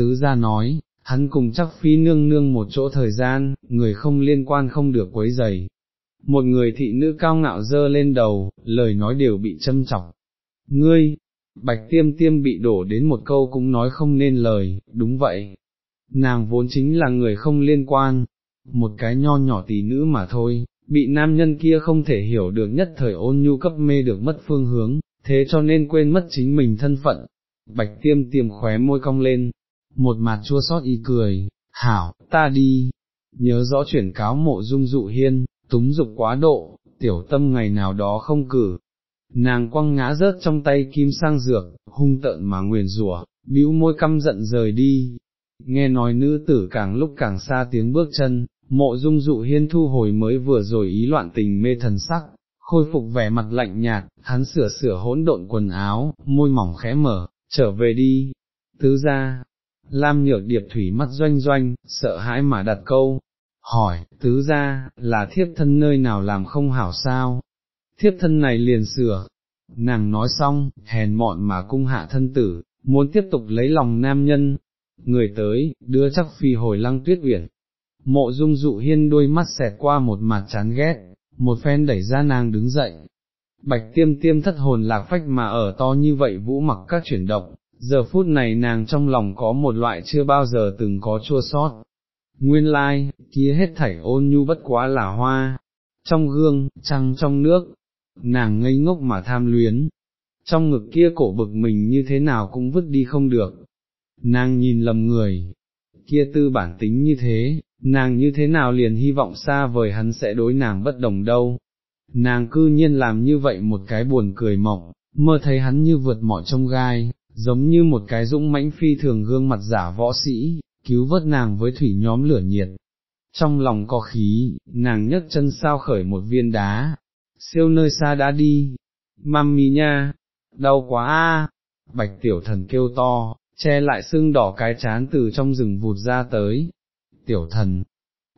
tứ ra nói, hắn cùng chắc phi nương nương một chỗ thời gian, người không liên quan không được quấy giày. Một người thị nữ cao ngạo dơ lên đầu, lời nói đều bị châm chọc. Ngươi, bạch tiêm tiêm bị đổ đến một câu cũng nói không nên lời, đúng vậy. Nàng vốn chính là người không liên quan, một cái nho nhỏ tỷ nữ mà thôi, bị nam nhân kia không thể hiểu được nhất thời ôn nhu cấp mê được mất phương hướng, thế cho nên quên mất chính mình thân phận. Bạch tiêm tiêm khóe môi cong lên, một mặt chua xót y cười, hảo, ta đi, nhớ rõ chuyển cáo mộ dung dụ hiên, túng dục quá độ, tiểu tâm ngày nào đó không cử. Nàng quăng ngã rớt trong tay kim sang dược, hung tợn mà nguyền rủa, bĩu môi căm giận rời đi. Nghe nói nữ tử càng lúc càng xa tiếng bước chân, mộ dung dụ hiên thu hồi mới vừa rồi ý loạn tình mê thần sắc, khôi phục vẻ mặt lạnh nhạt, hắn sửa sửa hỗn độn quần áo, môi mỏng khẽ mở, trở về đi. Tứ ra, Lam nhược điệp thủy mắt doanh doanh, sợ hãi mà đặt câu, hỏi, tứ ra, là thiếp thân nơi nào làm không hảo sao? Thiếp thân này liền sửa, nàng nói xong, hèn mọn mà cung hạ thân tử, muốn tiếp tục lấy lòng nam nhân, người tới, đưa chắc phi hồi lăng tuyết uyển. Mộ dung dụ hiên đôi mắt xẹt qua một mặt chán ghét, một phen đẩy ra nàng đứng dậy. Bạch tiêm tiêm thất hồn lạc phách mà ở to như vậy vũ mặc các chuyển động, giờ phút này nàng trong lòng có một loại chưa bao giờ từng có chua sót. Nguyên lai, like, kia hết thảy ôn nhu bất quá là hoa, trong gương, trăng trong nước, nàng ngây ngốc mà tham luyến, trong ngực kia cổ bực mình như thế nào cũng vứt đi không được. Nàng nhìn lầm người, kia tư bản tính như thế, nàng như thế nào liền hy vọng xa vời hắn sẽ đối nàng bất đồng đâu. Nàng cư nhiên làm như vậy một cái buồn cười mộng, mơ thấy hắn như vượt mọi trông gai, giống như một cái dũng mãnh phi thường gương mặt giả võ sĩ, cứu vớt nàng với thủy nhóm lửa nhiệt. Trong lòng có khí, nàng nhấc chân sao khởi một viên đá, siêu nơi xa đã đi, mami nha, đau quá a, bạch tiểu thần kêu to, che lại xương đỏ cái chán từ trong rừng vụt ra tới, tiểu thần.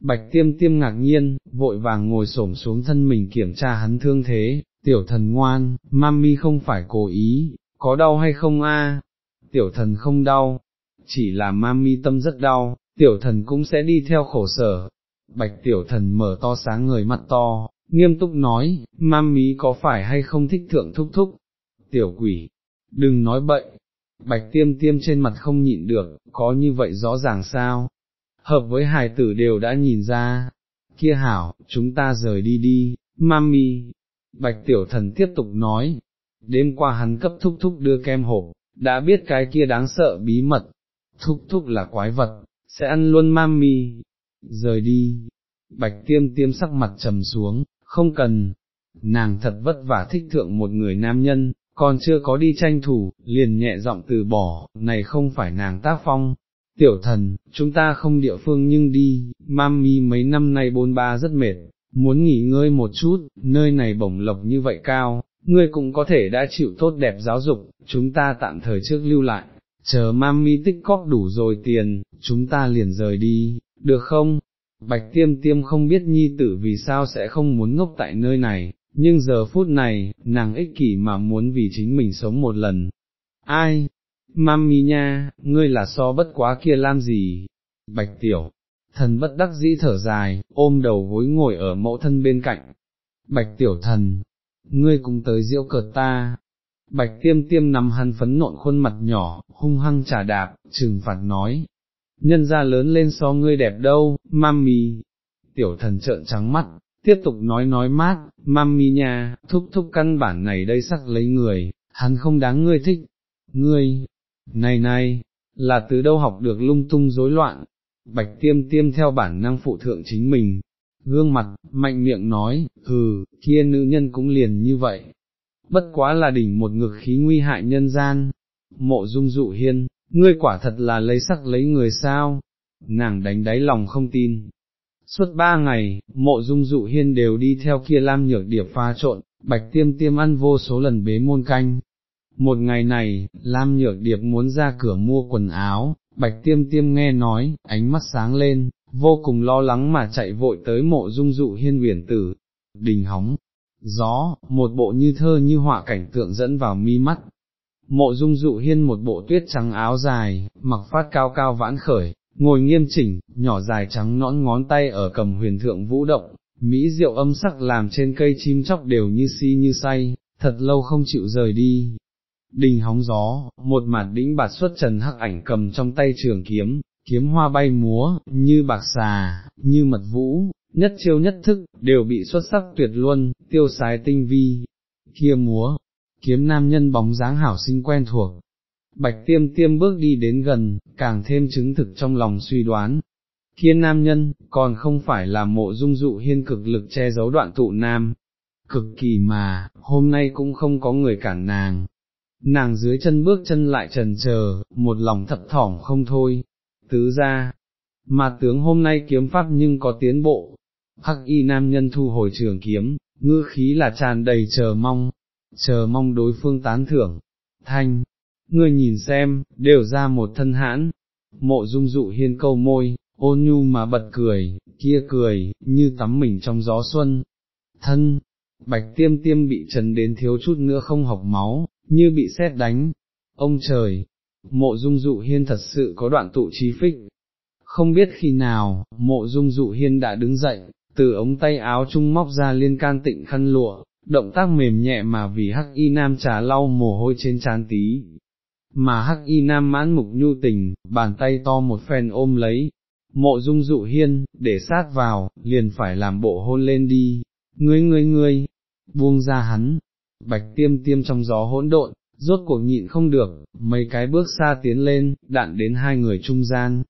Bạch tiêm tiêm ngạc nhiên, vội vàng ngồi xổm xuống thân mình kiểm tra hắn thương thế, tiểu thần ngoan, mami không phải cố ý, có đau hay không a? Tiểu thần không đau, chỉ là mami tâm rất đau, tiểu thần cũng sẽ đi theo khổ sở. Bạch tiểu thần mở to sáng người mặt to, nghiêm túc nói, mami có phải hay không thích thượng thúc thúc? Tiểu quỷ, đừng nói bậy. Bạch tiêm tiêm trên mặt không nhịn được, có như vậy rõ ràng sao? Hợp với hài tử đều đã nhìn ra, kia hảo, chúng ta rời đi đi, mami. Bạch tiểu thần tiếp tục nói, đêm qua hắn cấp thúc thúc đưa kem hộp, đã biết cái kia đáng sợ bí mật, thúc thúc là quái vật, sẽ ăn luôn mami, rời đi, bạch tiêm tiêm sắc mặt trầm xuống, không cần, nàng thật vất vả thích thượng một người nam nhân, còn chưa có đi tranh thủ, liền nhẹ giọng từ bỏ, này không phải nàng tác phong. Tiểu thần, chúng ta không địa phương nhưng đi, mami mấy năm nay bôn ba rất mệt, muốn nghỉ ngơi một chút, nơi này bổng lộc như vậy cao, ngươi cũng có thể đã chịu tốt đẹp giáo dục, chúng ta tạm thời trước lưu lại, chờ mami tích cóp đủ rồi tiền, chúng ta liền rời đi, được không? Bạch tiêm tiêm không biết nhi tử vì sao sẽ không muốn ngốc tại nơi này, nhưng giờ phút này, nàng ích kỷ mà muốn vì chính mình sống một lần. Ai? Mami nha, ngươi là so bất quá kia làm gì? Bạch tiểu, thần bất đắc dĩ thở dài, ôm đầu gối ngồi ở mẫu thân bên cạnh. Bạch tiểu thần, ngươi cùng tới diễu cợt ta. Bạch tiêm tiêm nằm hắn phấn nộn khuôn mặt nhỏ, hung hăng trả đạp, trừng phạt nói. Nhân ra lớn lên so ngươi đẹp đâu, mami. Tiểu thần trợn trắng mắt, tiếp tục nói nói mát, mami nha, thúc thúc căn bản này đây sắc lấy người, hắn không đáng ngươi thích. Ngươi, này này, là từ đâu học được lung tung rối loạn. Bạch tiêm tiêm theo bản năng phụ thượng chính mình, gương mặt, mạnh miệng nói, hừ, kia nữ nhân cũng liền như vậy, bất quá là đỉnh một ngực khí nguy hại nhân gian, mộ dung dụ hiên, ngươi quả thật là lấy sắc lấy người sao, nàng đánh đáy lòng không tin. Suốt ba ngày, mộ dung dụ hiên đều đi theo kia lam nhược điệp pha trộn, bạch tiêm tiêm ăn vô số lần bế môn canh. Một ngày này, Lam Nhược Điệp muốn ra cửa mua quần áo, Bạch Tiêm Tiêm nghe nói, ánh mắt sáng lên, vô cùng lo lắng mà chạy vội tới mộ dung dụ hiên uyển tử, đình hóng, gió, một bộ như thơ như họa cảnh tượng dẫn vào mi mắt. Mộ dung dụ hiên một bộ tuyết trắng áo dài, mặc phát cao cao vãn khởi, ngồi nghiêm chỉnh, nhỏ dài trắng nõn ngón tay ở cầm huyền thượng vũ động, mỹ diệu âm sắc làm trên cây chim chóc đều như si như say, thật lâu không chịu rời đi. Đình hóng gió, một mặt đĩnh bạt xuất trần hắc ảnh cầm trong tay trường kiếm, kiếm hoa bay múa, như bạc xà, như mật vũ, nhất chiêu nhất thức, đều bị xuất sắc tuyệt luân, tiêu sái tinh vi. Kia múa, kiếm nam nhân bóng dáng hảo sinh quen thuộc. Bạch tiêm tiêm bước đi đến gần, càng thêm chứng thực trong lòng suy đoán. Kia nam nhân, còn không phải là mộ dung dụ hiên cực lực che giấu đoạn tụ nam. Cực kỳ mà, hôm nay cũng không có người cản nàng. Nàng dưới chân bước chân lại trần chờ, một lòng thập thỏm không thôi. Tứ ra, mà tướng hôm nay kiếm pháp nhưng có tiến bộ. Hắc y nam nhân thu hồi trường kiếm, ngư khí là tràn đầy chờ mong, chờ mong đối phương tán thưởng. Thanh, ngươi nhìn xem, đều ra một thân hãn, mộ dung dụ hiên câu môi, ôn nhu mà bật cười, kia cười, như tắm mình trong gió xuân. Thân, bạch tiêm tiêm bị trần đến thiếu chút nữa không học máu, như bị xét đánh. Ông trời, mộ dung dụ hiên thật sự có đoạn tụ trí phích. Không biết khi nào, mộ dung dụ hiên đã đứng dậy, từ ống tay áo trung móc ra liên can tịnh khăn lụa, động tác mềm nhẹ mà vì hắc y nam trà lau mồ hôi trên trán tí. Mà hắc y nam mãn mục nhu tình, bàn tay to một phen ôm lấy, mộ dung dụ hiên, để sát vào, liền phải làm bộ hôn lên đi, ngươi ngươi ngươi, buông ra hắn, bạch tiêm tiêm trong gió hỗn độn, rốt cuộc nhịn không được, mấy cái bước xa tiến lên, đạn đến hai người trung gian.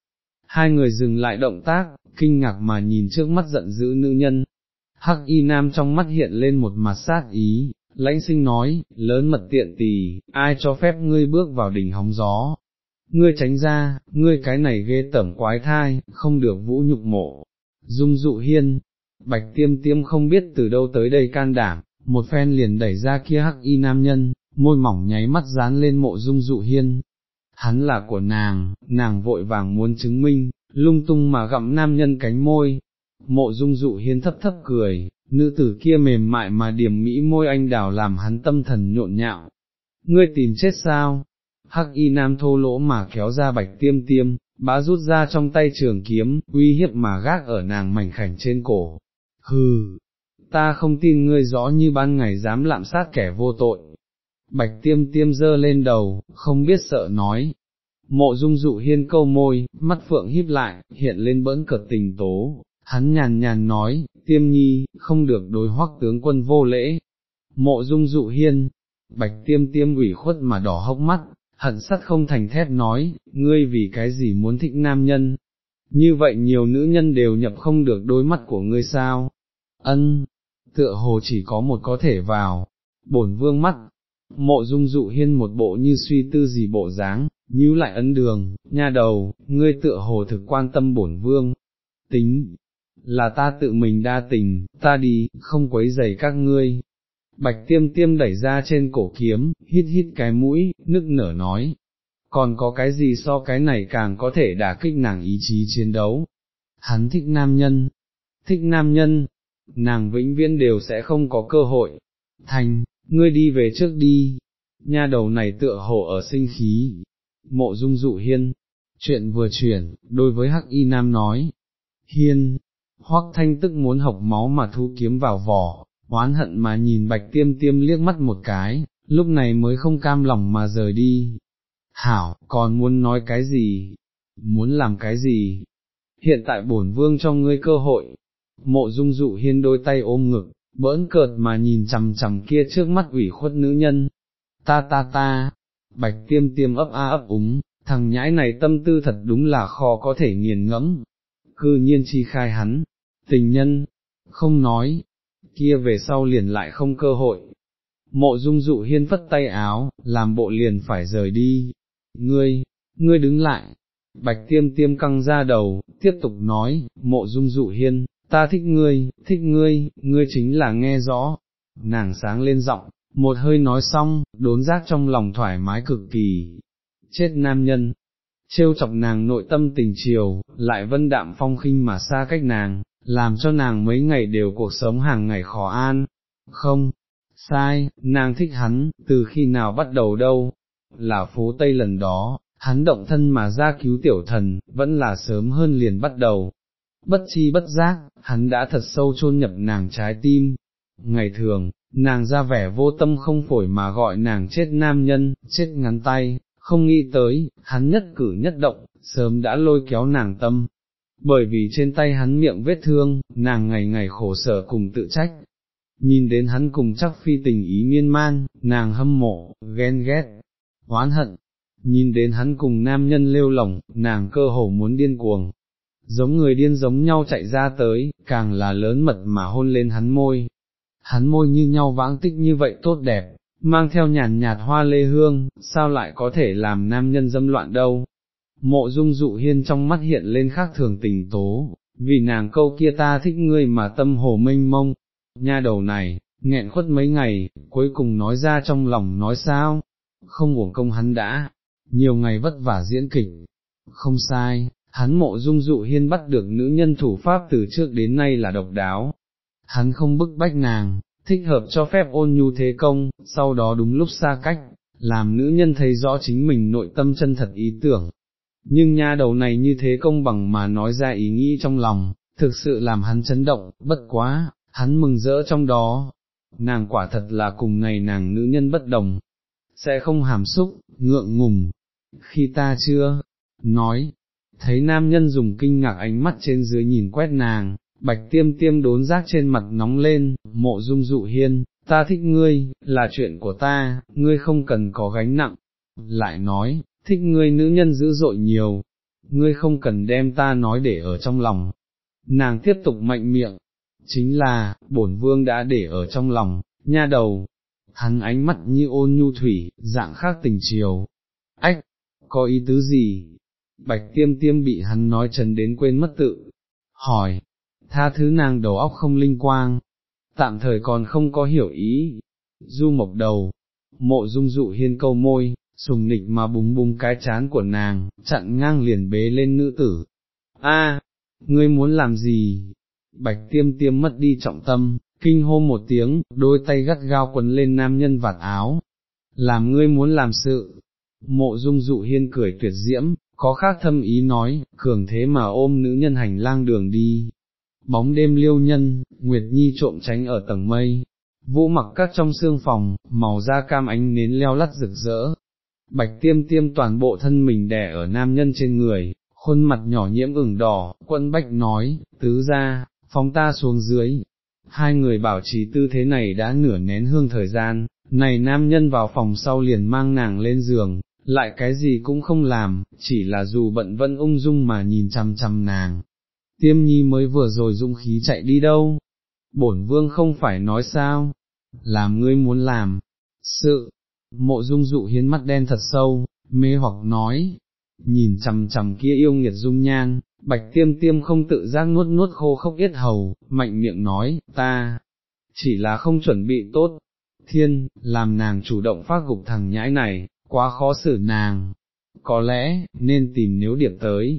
Hai người dừng lại động tác, kinh ngạc mà nhìn trước mắt giận dữ nữ nhân, Hắc y nam trong mắt hiện lên một mặt sát ý, lãnh sinh nói, lớn mật tiện tì, ai cho phép ngươi bước vào đỉnh hóng gió. Ngươi tránh ra, ngươi cái này ghê tẩm quái thai, không được vũ nhục mộ. Dung dụ hiên, bạch tiêm tiêm không biết từ đâu tới đây can đảm, một phen liền đẩy ra kia hắc y nam nhân, môi mỏng nháy mắt dán lên mộ dung dụ hiên. Hắn là của nàng, nàng vội vàng muốn chứng minh, lung tung mà gặm nam nhân cánh môi, mộ dung dụ hiên thấp thấp cười, nữ tử kia mềm mại mà điểm mỹ môi anh đào làm hắn tâm thần nhộn nhạo. Ngươi tìm chết sao? Hắc y nam thô lỗ mà kéo ra bạch tiêm tiêm, bá rút ra trong tay trường kiếm, uy hiếp mà gác ở nàng mảnh khảnh trên cổ. Hừ, ta không tin ngươi rõ như ban ngày dám lạm sát kẻ vô tội. Bạch tiêm tiêm dơ lên đầu, không biết sợ nói. Mộ dung dụ hiên câu môi, mắt phượng híp lại, hiện lên bỡn cợt tình tố, Hắn nhàn nhàn nói, tiêm nhi, không được đối hoắc tướng quân vô lễ. Mộ dung dụ hiên, bạch tiêm tiêm ủy khuất mà đỏ hốc mắt, hận sắt không thành thét nói, ngươi vì cái gì muốn thích nam nhân. Như vậy nhiều nữ nhân đều nhập không được đôi mắt của ngươi sao? Ân, tựa hồ chỉ có một có thể vào, bổn vương mắt, mộ dung dụ hiên một bộ như suy tư gì bộ dáng, nhíu lại ấn đường, nha đầu, ngươi tựa hồ thực quan tâm bổn vương, tính, là ta tự mình đa tình, ta đi, không quấy rầy các ngươi. Bạch tiêm tiêm đẩy ra trên cổ kiếm, hít hít cái mũi, nức nở nói, còn có cái gì so cái này càng có thể đả kích nàng ý chí chiến đấu. Hắn thích nam nhân, thích nam nhân, nàng vĩnh viễn đều sẽ không có cơ hội. Thành, ngươi đi về trước đi, nha đầu này tựa hồ ở sinh khí. Mộ dung dụ hiên, chuyện vừa chuyển, đối với hắc y nam nói, hiên, hoắc thanh tức muốn học máu mà thu kiếm vào vỏ, oán hận mà nhìn bạch tiêm tiêm liếc mắt một cái, lúc này mới không cam lòng mà rời đi. Hảo, còn muốn nói cái gì? Muốn làm cái gì? Hiện tại bổn vương cho ngươi cơ hội. Mộ dung dụ hiên đôi tay ôm ngực, bỡn cợt mà nhìn chằm chằm kia trước mắt ủy khuất nữ nhân. Ta ta ta, bạch tiêm tiêm ấp a ấp úng, thằng nhãi này tâm tư thật đúng là khó có thể nghiền ngẫm. Cư nhiên chi khai hắn, tình nhân, không nói, kia về sau liền lại không cơ hội. Mộ dung dụ hiên phất tay áo, làm bộ liền phải rời đi. Ngươi, ngươi đứng lại. Bạch tiêm tiêm căng ra đầu, tiếp tục nói, mộ dung dụ hiên, ta thích ngươi, thích ngươi, ngươi chính là nghe rõ. Nàng sáng lên giọng, một hơi nói xong, đốn giác trong lòng thoải mái cực kỳ. Chết nam nhân, trêu chọc nàng nội tâm tình chiều, lại vân đạm phong khinh mà xa cách nàng, làm cho nàng mấy ngày đều cuộc sống hàng ngày khó an. Không, sai, nàng thích hắn, từ khi nào bắt đầu đâu, là phố Tây lần đó, hắn động thân mà ra cứu tiểu thần, vẫn là sớm hơn liền bắt đầu. Bất chi bất giác, hắn đã thật sâu chôn nhập nàng trái tim. Ngày thường, nàng ra vẻ vô tâm không phổi mà gọi nàng chết nam nhân, chết ngắn tay, không nghĩ tới, hắn nhất cử nhất động, sớm đã lôi kéo nàng tâm. Bởi vì trên tay hắn miệng vết thương, nàng ngày ngày khổ sở cùng tự trách. Nhìn đến hắn cùng chắc phi tình ý miên man, nàng hâm mộ, ghen ghét, oán hận. Nhìn đến hắn cùng nam nhân lêu lỏng, nàng cơ hồ muốn điên cuồng. Giống người điên giống nhau chạy ra tới, càng là lớn mật mà hôn lên hắn môi. Hắn môi như nhau vãng tích như vậy tốt đẹp, mang theo nhàn nhạt hoa lê hương, sao lại có thể làm nam nhân dâm loạn đâu. Mộ dung dụ hiên trong mắt hiện lên khác thường tình tố, vì nàng câu kia ta thích ngươi mà tâm hồ mênh mông, nha đầu này, nghẹn khuất mấy ngày, cuối cùng nói ra trong lòng nói sao, không uổng công hắn đã, nhiều ngày vất vả diễn kịch, không sai, hắn mộ dung dụ hiên bắt được nữ nhân thủ pháp từ trước đến nay là độc đáo, hắn không bức bách nàng, thích hợp cho phép ôn nhu thế công, sau đó đúng lúc xa cách, làm nữ nhân thấy rõ chính mình nội tâm chân thật ý tưởng. Nhưng nha đầu này như thế công bằng mà nói ra ý nghĩ trong lòng, thực sự làm hắn chấn động, bất quá, hắn mừng rỡ trong đó. Nàng quả thật là cùng này nàng nữ nhân bất đồng, sẽ không hàm xúc, ngượng ngùng. Khi ta chưa, nói, thấy nam nhân dùng kinh ngạc ánh mắt trên dưới nhìn quét nàng, bạch tiêm tiêm đốn rác trên mặt nóng lên, mộ dung dụ hiên, ta thích ngươi, là chuyện của ta, ngươi không cần có gánh nặng, lại nói, thích ngươi nữ nhân dữ dội nhiều, ngươi không cần đem ta nói để ở trong lòng. Nàng tiếp tục mạnh miệng, chính là, bổn vương đã để ở trong lòng, nha đầu, hắn ánh mắt như ôn nhu thủy, dạng khác tình chiều. Ách, có ý tứ gì? Bạch tiêm tiêm bị hắn nói chấn đến quên mất tự, hỏi, tha thứ nàng đầu óc không linh quang, tạm thời còn không có hiểu ý, du mộc đầu, mộ dung dụ hiên câu môi, sùng nịch mà búng búng cái chán của nàng, chặn ngang liền bế lên nữ tử. A, ngươi muốn làm gì? Bạch tiêm tiêm mất đi trọng tâm, kinh hô một tiếng, đôi tay gắt gao quấn lên nam nhân vạt áo. Làm ngươi muốn làm sự. Mộ dung dụ hiên cười tuyệt diễm, có khác thâm ý nói, cường thế mà ôm nữ nhân hành lang đường đi, bóng đêm liêu nhân, Nguyệt Nhi trộm tránh ở tầng mây, vũ mặc các trong xương phòng, màu da cam ánh nến leo lắt rực rỡ, bạch tiêm tiêm toàn bộ thân mình đè ở nam nhân trên người, khuôn mặt nhỏ nhiễm ửng đỏ, quân bách nói, tứ ra, phóng ta xuống dưới, hai người bảo trì tư thế này đã nửa nén hương thời gian, này nam nhân vào phòng sau liền mang nàng lên giường, lại cái gì cũng không làm, chỉ là dù bận vẫn ung dung mà nhìn chăm chăm nàng, tiêm nhi mới vừa rồi dung khí chạy đi đâu, bổn vương không phải nói sao, làm ngươi muốn làm, sự, mộ dung dụ hiến mắt đen thật sâu, mê hoặc nói, nhìn chằm chằm kia yêu nghiệt dung nhan, bạch tiêm tiêm không tự giác nuốt nuốt khô khốc yết hầu, mạnh miệng nói, ta, chỉ là không chuẩn bị tốt, thiên, làm nàng chủ động phát gục thằng nhãi này, quá khó xử nàng, có lẽ, nên tìm nếu điệp tới,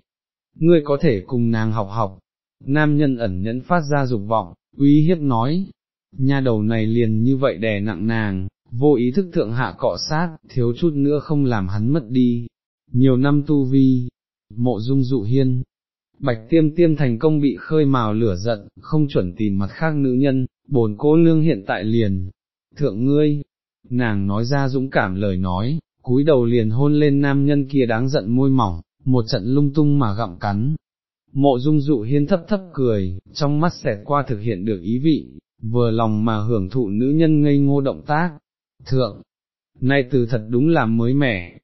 ngươi có thể cùng nàng học học. Nam nhân ẩn nhẫn phát ra dục vọng, uy hiếp nói, nhà đầu này liền như vậy đè nặng nàng, vô ý thức thượng hạ cọ sát, thiếu chút nữa không làm hắn mất đi. Nhiều năm tu vi, mộ dung dụ hiên, bạch tiêm tiêm thành công bị khơi mào lửa giận, không chuẩn tìm mặt khác nữ nhân, bồn cô lương hiện tại liền, thượng ngươi, nàng nói ra dũng cảm lời nói, cúi đầu liền hôn lên nam nhân kia đáng giận môi mỏng, một trận lung tung mà gặm cắn. Mộ dung dụ hiên thấp thấp cười, trong mắt xẹt qua thực hiện được ý vị, vừa lòng mà hưởng thụ nữ nhân ngây ngô động tác. Thượng, nay từ thật đúng là mới mẻ,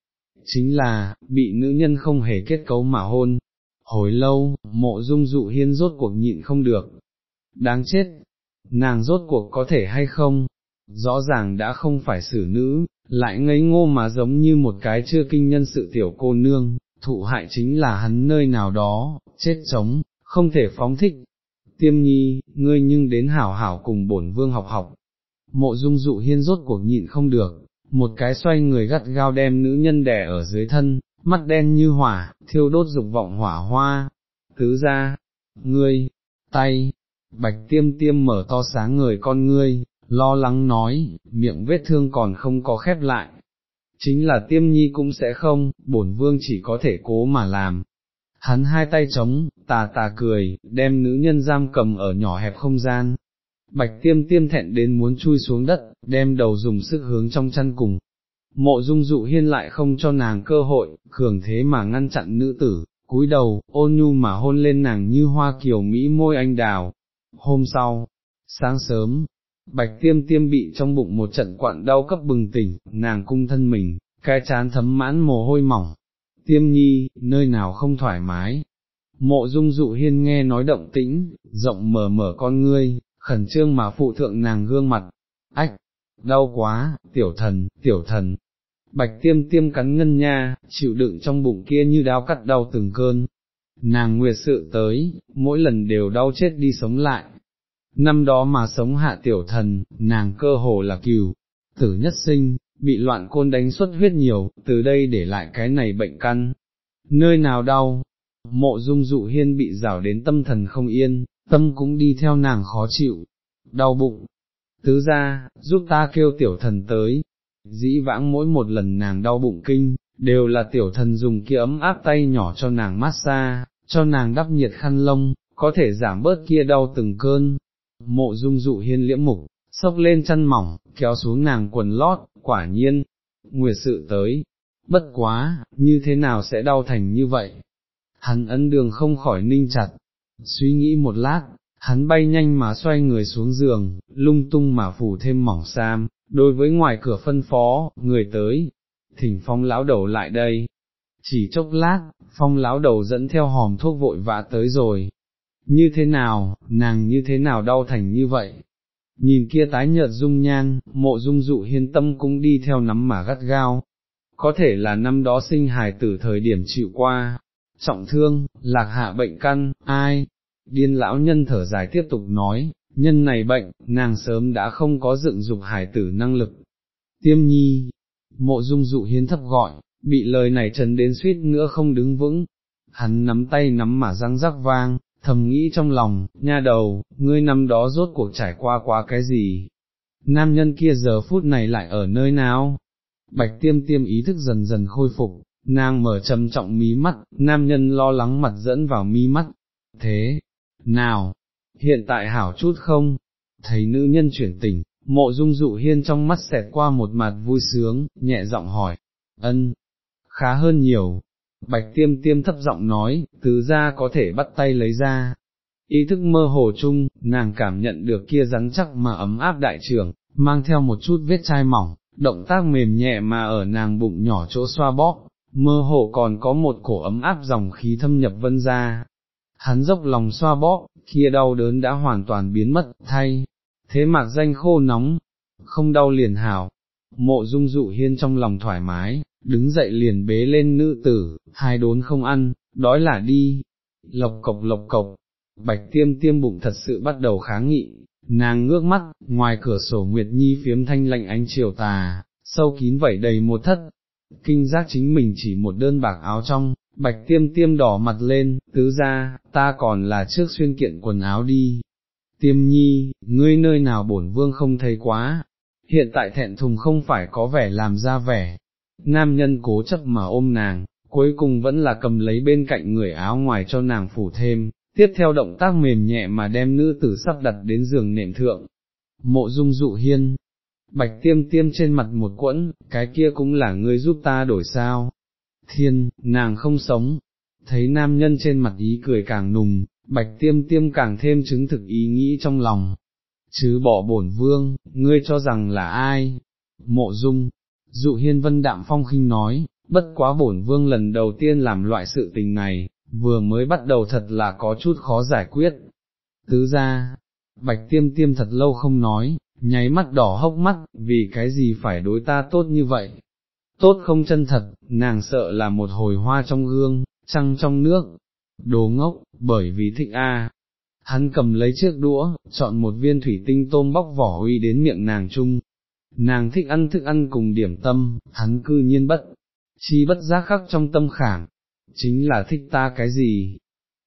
chính là, bị nữ nhân không hề kết cấu mà hôn. Hồi lâu, mộ dung dụ hiên rốt cuộc nhịn không được. Đáng chết, nàng rốt cuộc có thể hay không? Rõ ràng đã không phải xử nữ, lại ngây ngô mà giống như một cái chưa kinh nhân sự tiểu cô nương, thụ hại chính là hắn nơi nào đó, chết chống, không thể phóng thích. Tiêm nhi, ngươi nhưng đến hảo hảo cùng bổn vương học học. Mộ dung dụ hiên rốt cuộc nhịn không được, một cái xoay người gắt gao đem nữ nhân đẻ ở dưới thân, mắt đen như hỏa, thiêu đốt dục vọng hỏa hoa. Tứ ra, ngươi, tay, bạch tiêm tiêm mở to sáng người con ngươi, lo lắng nói, miệng vết thương còn không có khép lại. chính là tiêm nhi cũng sẽ không, bổn vương chỉ có thể cố mà làm. Hắn hai tay trống, tà tà cười, đem nữ nhân giam cầm ở nhỏ hẹp không gian. Bạch tiêm tiêm thẹn đến muốn chui xuống đất, đem đầu dùng sức hướng trong chăn cùng. Mộ dung dụ hiên lại không cho nàng cơ hội, cường thế mà ngăn chặn nữ tử, cúi đầu, ôn nhu mà hôn lên nàng như hoa kiều Mỹ môi anh đào. Hôm sau, sáng sớm, bạch tiêm tiêm bị trong bụng một trận quặn đau cấp bừng tỉnh, nàng cung thân mình, cái chán thấm mãn mồ hôi mỏng. Tiêm nhi, nơi nào không thoải mái. Mộ dung dụ hiên nghe nói động tĩnh, rộng mở mở con ngươi, khẩn trương mà phụ thượng nàng gương mặt. Ách, đau quá, tiểu thần, tiểu thần, bạch tiêm tiêm cắn ngân nha, chịu đựng trong bụng kia như đau cắt đau từng cơn. Nàng nguyệt sự tới, mỗi lần đều đau chết đi sống lại. Năm đó mà sống hạ tiểu thần, nàng cơ hồ là cừu, tử nhất sinh, bị loạn côn đánh xuất huyết nhiều, từ đây để lại cái này bệnh căn. Nơi nào đau, mộ dung dụ hiên bị rào đến tâm thần không yên, tâm cũng đi theo nàng khó chịu, đau bụng. Tứ ra, giúp ta kêu tiểu thần tới, dĩ vãng mỗi một lần nàng đau bụng kinh, đều là tiểu thần dùng kia ấm áp tay nhỏ cho nàng massage, cho nàng đắp nhiệt khăn lông, có thể giảm bớt kia đau từng cơn. Mộ dung dụ hiên liễm mục, sốc lên chân mỏng, kéo xuống nàng quần lót, quả nhiên, nguyệt sự tới, bất quá, như thế nào sẽ đau thành như vậy? Hắn ấn đường không khỏi ninh chặt, suy nghĩ một lát, hắn bay nhanh mà xoay người xuống giường, lung tung mà phủ thêm mỏng sam, đối với ngoài cửa phân phó, người tới, thỉnh phong lão đầu lại đây. Chỉ chốc lát, phong lão đầu dẫn theo hòm thuốc vội vã tới rồi. Như thế nào, nàng như thế nào đau thành như vậy? Nhìn kia tái nhợt dung nhan, mộ dung dụ hiên tâm cũng đi theo nắm mà gắt gao. Có thể là năm đó sinh hài tử thời điểm chịu qua, trọng thương, lạc hạ bệnh căn, ai? Điên lão nhân thở dài tiếp tục nói, nhân này bệnh, nàng sớm đã không có dựng dục hải tử năng lực. Tiêm nhi, mộ dung dụ hiến thấp gọi, bị lời này trần đến suýt nữa không đứng vững, hắn nắm tay nắm mà răng rắc vang, thầm nghĩ trong lòng, nha đầu, ngươi năm đó rốt cuộc trải qua quá cái gì? Nam nhân kia giờ phút này lại ở nơi nào? Bạch tiêm tiêm ý thức dần dần khôi phục, nàng mở trầm trọng mí mắt, nam nhân lo lắng mặt dẫn vào mí mắt. Thế, nào, hiện tại hảo chút không, thấy nữ nhân chuyển tình, mộ dung dụ hiên trong mắt xẹt qua một mặt vui sướng, nhẹ giọng hỏi, ân, khá hơn nhiều, bạch tiêm tiêm thấp giọng nói, tứ ra có thể bắt tay lấy ra. Ý thức mơ hồ chung, nàng cảm nhận được kia rắn chắc mà ấm áp đại trưởng, mang theo một chút vết chai mỏng, động tác mềm nhẹ mà ở nàng bụng nhỏ chỗ xoa bóp, mơ hồ còn có một cổ ấm áp dòng khí thâm nhập vân ra, hắn dốc lòng xoa bóp, kia đau đớn đã hoàn toàn biến mất, thay, thế mạc danh khô nóng, không đau liền hào, mộ dung dụ hiên trong lòng thoải mái, đứng dậy liền bế lên nữ tử, hai đốn không ăn, đói là đi, lộc cộc lộc cộc, bạch tiêm tiêm bụng thật sự bắt đầu kháng nghị, nàng ngước mắt, ngoài cửa sổ Nguyệt Nhi phiếm thanh lạnh ánh chiều tà, sâu kín vẩy đầy một thất, kinh giác chính mình chỉ một đơn bạc áo trong, bạch tiêm tiêm đỏ mặt lên, tứ ra, ta còn là trước xuyên kiện quần áo đi. Tiêm nhi, ngươi nơi nào bổn vương không thấy quá, hiện tại thẹn thùng không phải có vẻ làm ra vẻ. Nam nhân cố chấp mà ôm nàng, cuối cùng vẫn là cầm lấy bên cạnh người áo ngoài cho nàng phủ thêm, tiếp theo động tác mềm nhẹ mà đem nữ tử sắp đặt đến giường nệm thượng. Mộ dung dụ hiên, bạch tiêm tiêm trên mặt một quẫn, cái kia cũng là ngươi giúp ta đổi sao, thiên, nàng không sống, thấy nam nhân trên mặt ý cười càng nùng, bạch tiêm tiêm càng thêm chứng thực ý nghĩ trong lòng, chứ bỏ bổn vương, ngươi cho rằng là ai, mộ dung, dụ hiên vân đạm phong khinh nói, bất quá bổn vương lần đầu tiên làm loại sự tình này, vừa mới bắt đầu thật là có chút khó giải quyết. Tứ ra, bạch tiêm tiêm thật lâu không nói, nháy mắt đỏ hốc mắt, vì cái gì phải đối ta tốt như vậy, tốt không chân thật, nàng sợ là một hồi hoa trong gương, trăng trong nước, đồ ngốc, bởi vì thích a. Hắn cầm lấy chiếc đũa, chọn một viên thủy tinh tôm bóc vỏ uy đến miệng nàng chung. Nàng thích ăn thức ăn cùng điểm tâm, hắn cư nhiên bất, chi bất giác khắc trong tâm khảm, chính là thích ta cái gì.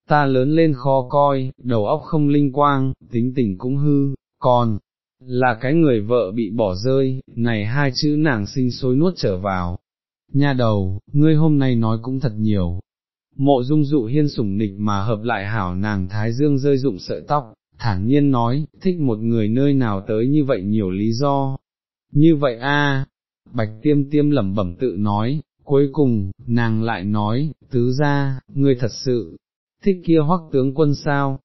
Ta lớn lên khó coi, đầu óc không linh quang, tính tình cũng hư, còn, là cái người vợ bị bỏ rơi, này hai chữ nàng sinh sôi nuốt trở vào, nha đầu, ngươi hôm nay nói cũng thật nhiều. Mộ dung dụ hiên sủng nịch mà hợp lại hảo nàng thái dương rơi rụng sợi tóc, thản nhiên nói, thích một người nơi nào tới như vậy nhiều lý do. Như vậy a, bạch tiêm tiêm lẩm bẩm tự nói, cuối cùng, nàng lại nói, tứ ra, ngươi thật sự, thích kia hoắc tướng quân sao?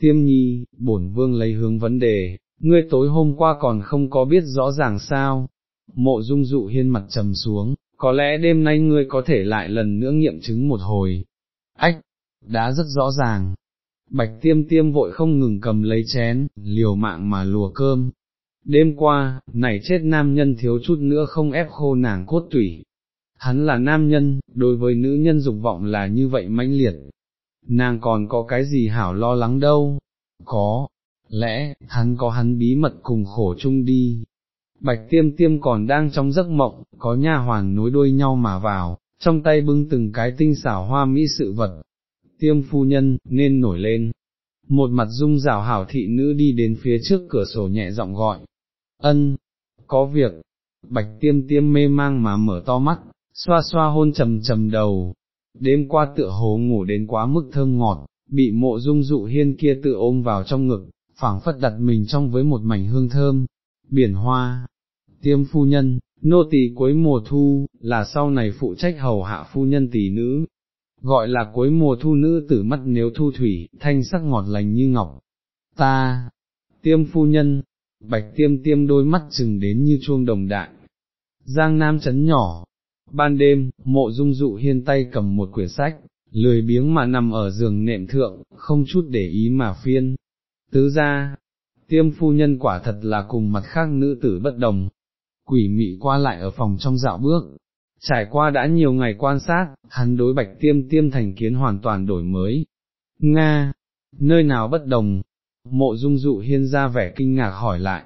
Tiêm nhi, bổn vương lấy hướng vấn đề, ngươi tối hôm qua còn không có biết rõ ràng sao? Mộ dung dụ hiên mặt trầm xuống, có lẽ đêm nay ngươi có thể lại lần nữa nghiệm chứng một hồi. Ách, đã rất rõ ràng. Bạch tiêm tiêm vội không ngừng cầm lấy chén, liều mạng mà lùa cơm. Đêm qua, này chết nam nhân thiếu chút nữa không ép khô nàng cốt tủy. Hắn là nam nhân, đối với nữ nhân dục vọng là như vậy mãnh liệt. Nàng còn có cái gì hảo lo lắng đâu? Có, lẽ, hắn có hắn bí mật cùng khổ chung đi, Bạch tiêm tiêm còn đang trong giấc mộng, có nha hoàn nối đuôi nhau mà vào, trong tay bưng từng cái tinh xảo hoa mỹ sự vật. Tiêm phu nhân, nên nổi lên. Một mặt dung rào hảo thị nữ đi đến phía trước cửa sổ nhẹ giọng gọi. Ân, có việc. Bạch tiêm tiêm mê mang mà mở to mắt, xoa xoa hôn trầm trầm đầu. Đêm qua tựa hồ ngủ đến quá mức thơm ngọt, bị mộ dung dụ hiên kia tự ôm vào trong ngực, phảng phất đặt mình trong với một mảnh hương thơm, biển hoa, tiêm phu nhân, nô tỳ cuối mùa thu, là sau này phụ trách hầu hạ phu nhân tỷ nữ, gọi là cuối mùa thu nữ tử mắt nếu thu thủy, thanh sắc ngọt lành như ngọc. Ta, tiêm phu nhân, bạch tiêm tiêm đôi mắt chừng đến như chuông đồng đại. Giang Nam chấn nhỏ, ban đêm, mộ dung dụ hiên tay cầm một quyển sách, lười biếng mà nằm ở giường nệm thượng, không chút để ý mà phiên. Tứ ra, tiêm phu nhân quả thật là cùng mặt khác nữ tử bất đồng, quỷ mị qua lại ở phòng trong dạo bước. Trải qua đã nhiều ngày quan sát, hắn đối bạch tiêm tiêm thành kiến hoàn toàn đổi mới. Nga, nơi nào bất đồng? Mộ dung dụ hiên ra vẻ kinh ngạc hỏi lại.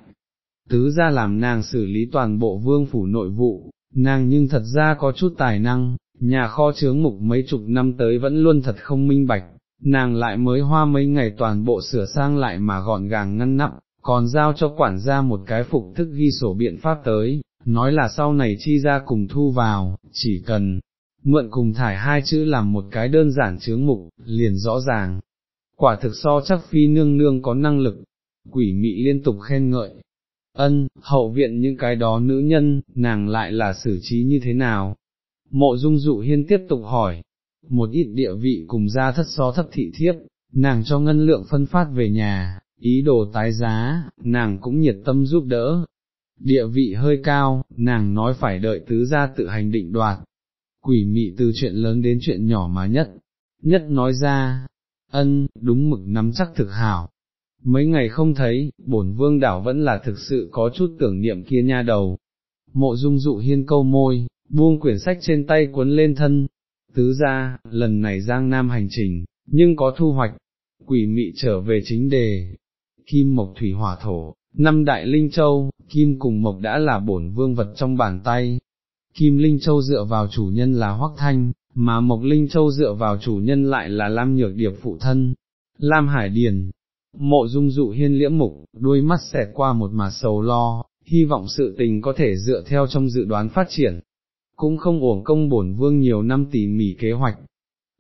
Tứ ra làm nàng xử lý toàn bộ vương phủ nội vụ, nàng nhưng thật ra có chút tài năng, nhà kho chướng mục mấy chục năm tới vẫn luôn thật không minh bạch, nàng lại mới hoa mấy ngày toàn bộ sửa sang lại mà gọn gàng ngăn nắp, còn giao cho quản gia một cái phục thức ghi sổ biện pháp tới, nói là sau này chi ra cùng thu vào, chỉ cần mượn cùng thải hai chữ làm một cái đơn giản chướng mục, liền rõ ràng. Quả thực so chắc phi nương nương có năng lực, quỷ mị liên tục khen ngợi. Ân, hậu viện những cái đó nữ nhân, nàng lại là xử trí như thế nào? Mộ dung dụ hiên tiếp tục hỏi, một ít địa vị cùng ra thất so thấp thị thiếp, nàng cho ngân lượng phân phát về nhà, ý đồ tái giá, nàng cũng nhiệt tâm giúp đỡ. Địa vị hơi cao, nàng nói phải đợi tứ gia tự hành định đoạt. Quỷ mị từ chuyện lớn đến chuyện nhỏ mà nhất, nhất nói ra, ân, đúng mực nắm chắc thực hảo. Mấy ngày không thấy, bổn vương đảo vẫn là thực sự có chút tưởng niệm kia nha đầu. Mộ dung dụ hiên câu môi, buông quyển sách trên tay cuốn lên thân. Tứ ra, lần này giang nam hành trình, nhưng có thu hoạch. Quỷ mị trở về chính đề, kim mộc thủy hỏa thổ, năm đại linh châu, kim cùng mộc đã là bổn vương vật trong bàn tay. Kim linh châu dựa vào chủ nhân là hoắc thanh, mà mộc linh châu dựa vào chủ nhân lại là lam nhược điệp phụ thân. Lam Hải Điền, mộ dung dụ hiên liễm mục, đuôi mắt xẹt qua một mà sầu lo, hy vọng sự tình có thể dựa theo trong dự đoán phát triển, cũng không uổng công bổn vương nhiều năm tỉ mỉ kế hoạch.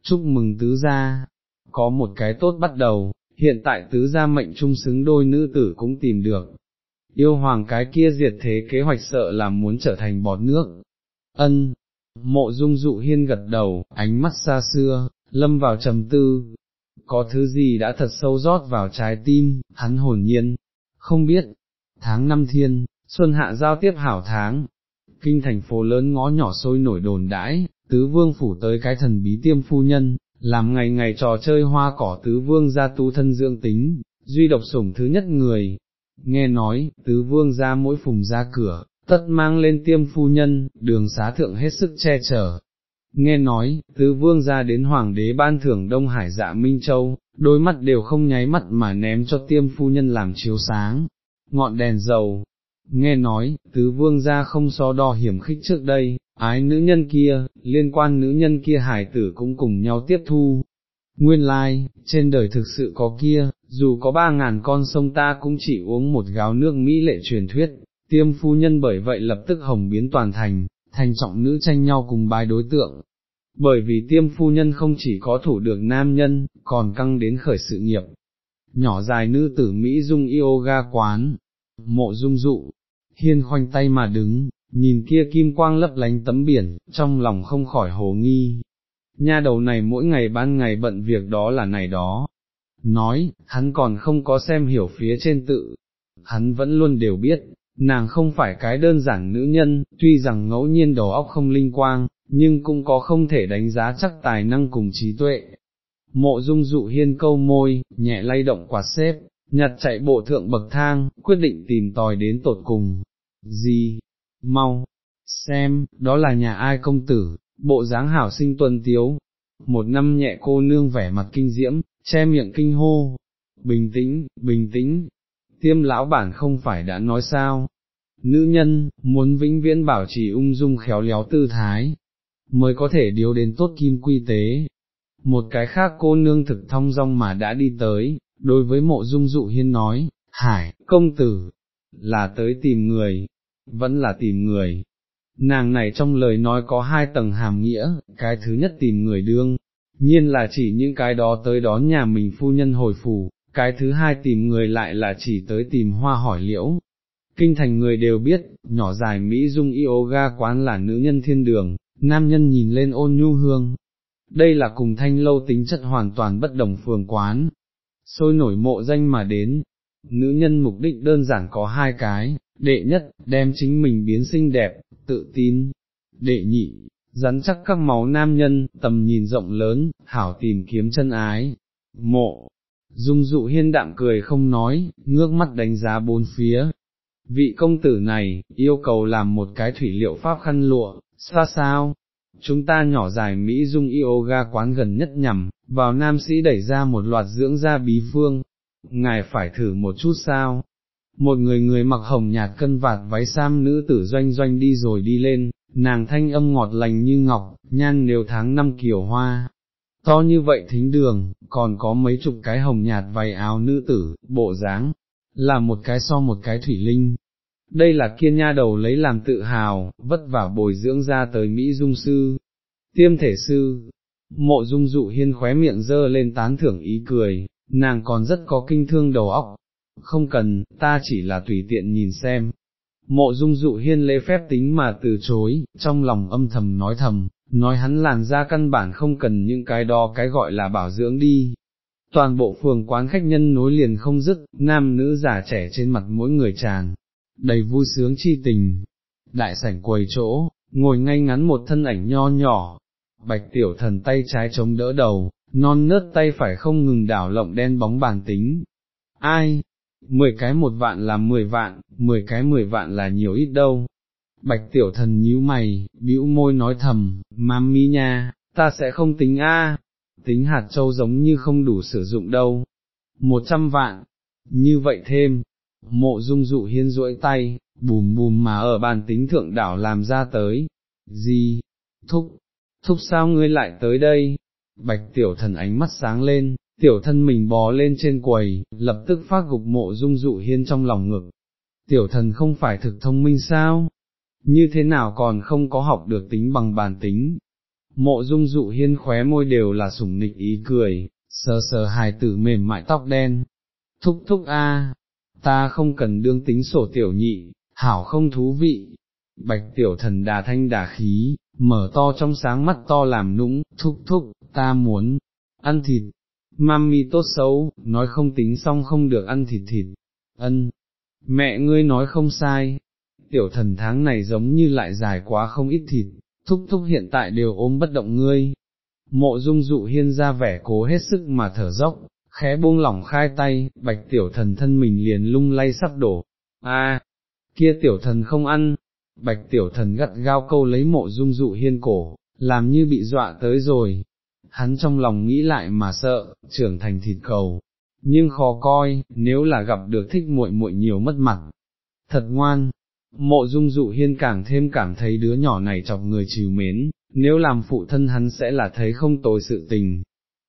Chúc mừng tứ gia, có một cái tốt bắt đầu, hiện tại tứ gia mệnh trung xứng đôi nữ tử cũng tìm được. Yêu hoàng cái kia diệt thế kế hoạch sợ là muốn trở thành bọt nước. Ân, mộ dung dụ hiên gật đầu, ánh mắt xa xưa, lâm vào trầm tư. Có thứ gì đã thật sâu rót vào trái tim, hắn hồn nhiên, không biết. Tháng năm thiên, xuân hạ giao tiếp hảo tháng, kinh thành phố lớn ngõ nhỏ sôi nổi đồn đãi, tứ vương phủ tới cái thần bí tiêm phu nhân, làm ngày ngày trò chơi hoa cỏ tứ vương gia tu thân dưỡng tính, duy độc sủng thứ nhất người. Nghe nói, tứ vương gia mỗi phùng ra cửa, tất mang lên tiêm phu nhân, đường xá thượng hết sức che chở. Nghe nói, tứ vương gia đến hoàng đế ban thưởng Đông Hải dạ Minh Châu, đôi mắt đều không nháy mắt mà ném cho tiêm phu nhân làm chiếu sáng, ngọn đèn dầu. Nghe nói, tứ vương gia không so đo hiểm khích trước đây, ái nữ nhân kia, liên quan nữ nhân kia hải tử cũng cùng nhau tiếp thu. Nguyên lai, like, trên đời thực sự có kia, dù có ba ngàn con sông ta cũng chỉ uống một gáo nước Mỹ lệ truyền thuyết, tiêm phu nhân bởi vậy lập tức hồng biến toàn thành, thành trọng nữ tranh nhau cùng bài đối tượng. Bởi vì tiêm phu nhân không chỉ có thủ được nam nhân, còn căng đến khởi sự nghiệp. Nhỏ dài nữ tử Mỹ dung yoga quán, mộ dung dụ, hiên khoanh tay mà đứng, nhìn kia kim quang lấp lánh tấm biển, trong lòng không khỏi hồ nghi. Nha đầu này mỗi ngày ban ngày bận việc đó là này đó. Nói, hắn còn không có xem hiểu phía trên tự. Hắn vẫn luôn đều biết, nàng không phải cái đơn giản nữ nhân, tuy rằng ngẫu nhiên đầu óc không linh quang, nhưng cũng có không thể đánh giá chắc tài năng cùng trí tuệ. Mộ dung dụ hiên câu môi, nhẹ lay động quạt xếp, nhặt chạy bộ thượng bậc thang, quyết định tìm tòi đến tột cùng. Gì? Mau! Xem, đó là nhà ai công tử, bộ dáng hảo sinh tuần tiếu. Một năm nhẹ cô nương vẻ mặt kinh diễm, che miệng kinh hô. Bình tĩnh, bình tĩnh, tiêm lão bản không phải đã nói sao, nữ nhân, muốn vĩnh viễn bảo trì ung dung khéo léo tư thái, mới có thể điếu đến tốt kim quy tế. Một cái khác cô nương thực thong dong mà đã đi tới, đối với mộ dung dụ hiên nói, hải, công tử, là tới tìm người, vẫn là tìm người. Nàng này trong lời nói có hai tầng hàm nghĩa, cái thứ nhất tìm người đương, nhiên là chỉ những cái đó tới đón nhà mình phu nhân hồi phủ, cái thứ hai tìm người lại là chỉ tới tìm hoa hỏi liễu. Kinh thành người đều biết, nhỏ dài Mỹ dung yoga quán là nữ nhân thiên đường, nam nhân nhìn lên ôn nhu hương. Đây là cùng thanh lâu tính chất hoàn toàn bất đồng phường quán. Sôi nổi mộ danh mà đến, nữ nhân mục đích đơn giản có hai cái, đệ nhất, đem chính mình biến xinh đẹp, tự tin, đệ nhị, rắn chắc các máu nam nhân, tầm nhìn rộng lớn, hảo tìm kiếm chân ái, mộ, Dung dụ hiên đạm cười không nói, ngước mắt đánh giá bốn phía. Vị công tử này, yêu cầu làm một cái thủy liệu pháp khăn lụa, xa sao? Chúng ta nhỏ dài Mỹ dung yoga quán gần nhất nhằm, vào nam sĩ đẩy ra một loạt dưỡng da bí phương. Ngài phải thử một chút sao? Một người người mặc hồng nhạt cân vạt váy sam nữ tử doanh doanh đi rồi đi lên, nàng thanh âm ngọt lành như ngọc, nhan nếu tháng năm kiểu hoa, to như vậy thính đường, còn có mấy chục cái hồng nhạt váy áo nữ tử, bộ dáng, là một cái so một cái thủy linh. Đây là kiên nha đầu lấy làm tự hào, vất vả bồi dưỡng ra tới Mỹ dung sư, tiêm thể sư, mộ dung dụ hiên khóe miệng dơ lên tán thưởng ý cười, nàng còn rất có kinh thương đầu óc, không cần, ta chỉ là tùy tiện nhìn xem. Mộ dung dụ hiên lễ phép tính mà từ chối, trong lòng âm thầm nói thầm, nói hắn làn da căn bản không cần những cái đó cái gọi là bảo dưỡng đi. Toàn bộ phường quán khách nhân nối liền không dứt, nam nữ già trẻ trên mặt mỗi người chàng đầy vui sướng chi tình. Đại sảnh quầy chỗ, ngồi ngay ngắn một thân ảnh nho nhỏ, bạch tiểu thần tay trái chống đỡ đầu, non nớt tay phải không ngừng đảo lộng đen bóng bàn tính. Ai? Mười cái một vạn là mười vạn, mười cái mười vạn là nhiều ít đâu, Bạch tiểu thần nhíu mày, bĩu môi nói thầm, mami nha, ta sẽ không tính a, tính hạt châu giống như không đủ sử dụng đâu. Một trăm vạn, như vậy thêm, mộ dung dụ hiên duỗi tay, bùm bùm mà ở bàn tính thượng đảo làm ra tới. Gì? Thúc, thúc sao ngươi lại tới đây? Bạch tiểu thần ánh mắt sáng lên, tiểu thân mình bò lên trên quầy, lập tức phát gục mộ dung dụ hiên trong lòng ngực. Tiểu thần không phải thực thông minh sao, như thế nào còn không có học được tính bằng bàn tính. Mộ dung dụ hiên khóe môi đều là sủng nịch ý cười, sờ sờ hài tử mềm mại tóc đen. Thúc thúc a, ta không cần đương tính sổ tiểu nhị, hảo không thú vị. Bạch tiểu thần đà thanh đà khí, mở to trong sáng mắt to làm nũng, thúc thúc, ta muốn, ăn thịt, mami tốt xấu, nói không tính xong không được ăn thịt thịt, ân, mẹ ngươi nói không sai, tiểu thần tháng này giống như lại dài quá không ít thịt, thúc thúc hiện tại đều ôm bất động ngươi. Mộ dung dụ hiên ra vẻ cố hết sức mà thở dốc, khẽ buông lỏng khai tay, bạch tiểu thần thân mình liền lung lay sắp đổ. A, kia tiểu thần không ăn, bạch tiểu thần gắt gao câu lấy mộ dung dụ hiên cổ, làm như bị dọa tới rồi. Hắn trong lòng nghĩ lại mà sợ, trưởng thành thịt cầu, nhưng khó coi, nếu là gặp được thích muội muội nhiều mất mặt. Thật ngoan, Mộ dung dụ hiên càng thêm cảm thấy đứa nhỏ này chọc người chiều mến, nếu làm phụ thân hắn sẽ là thấy không tồi sự tình.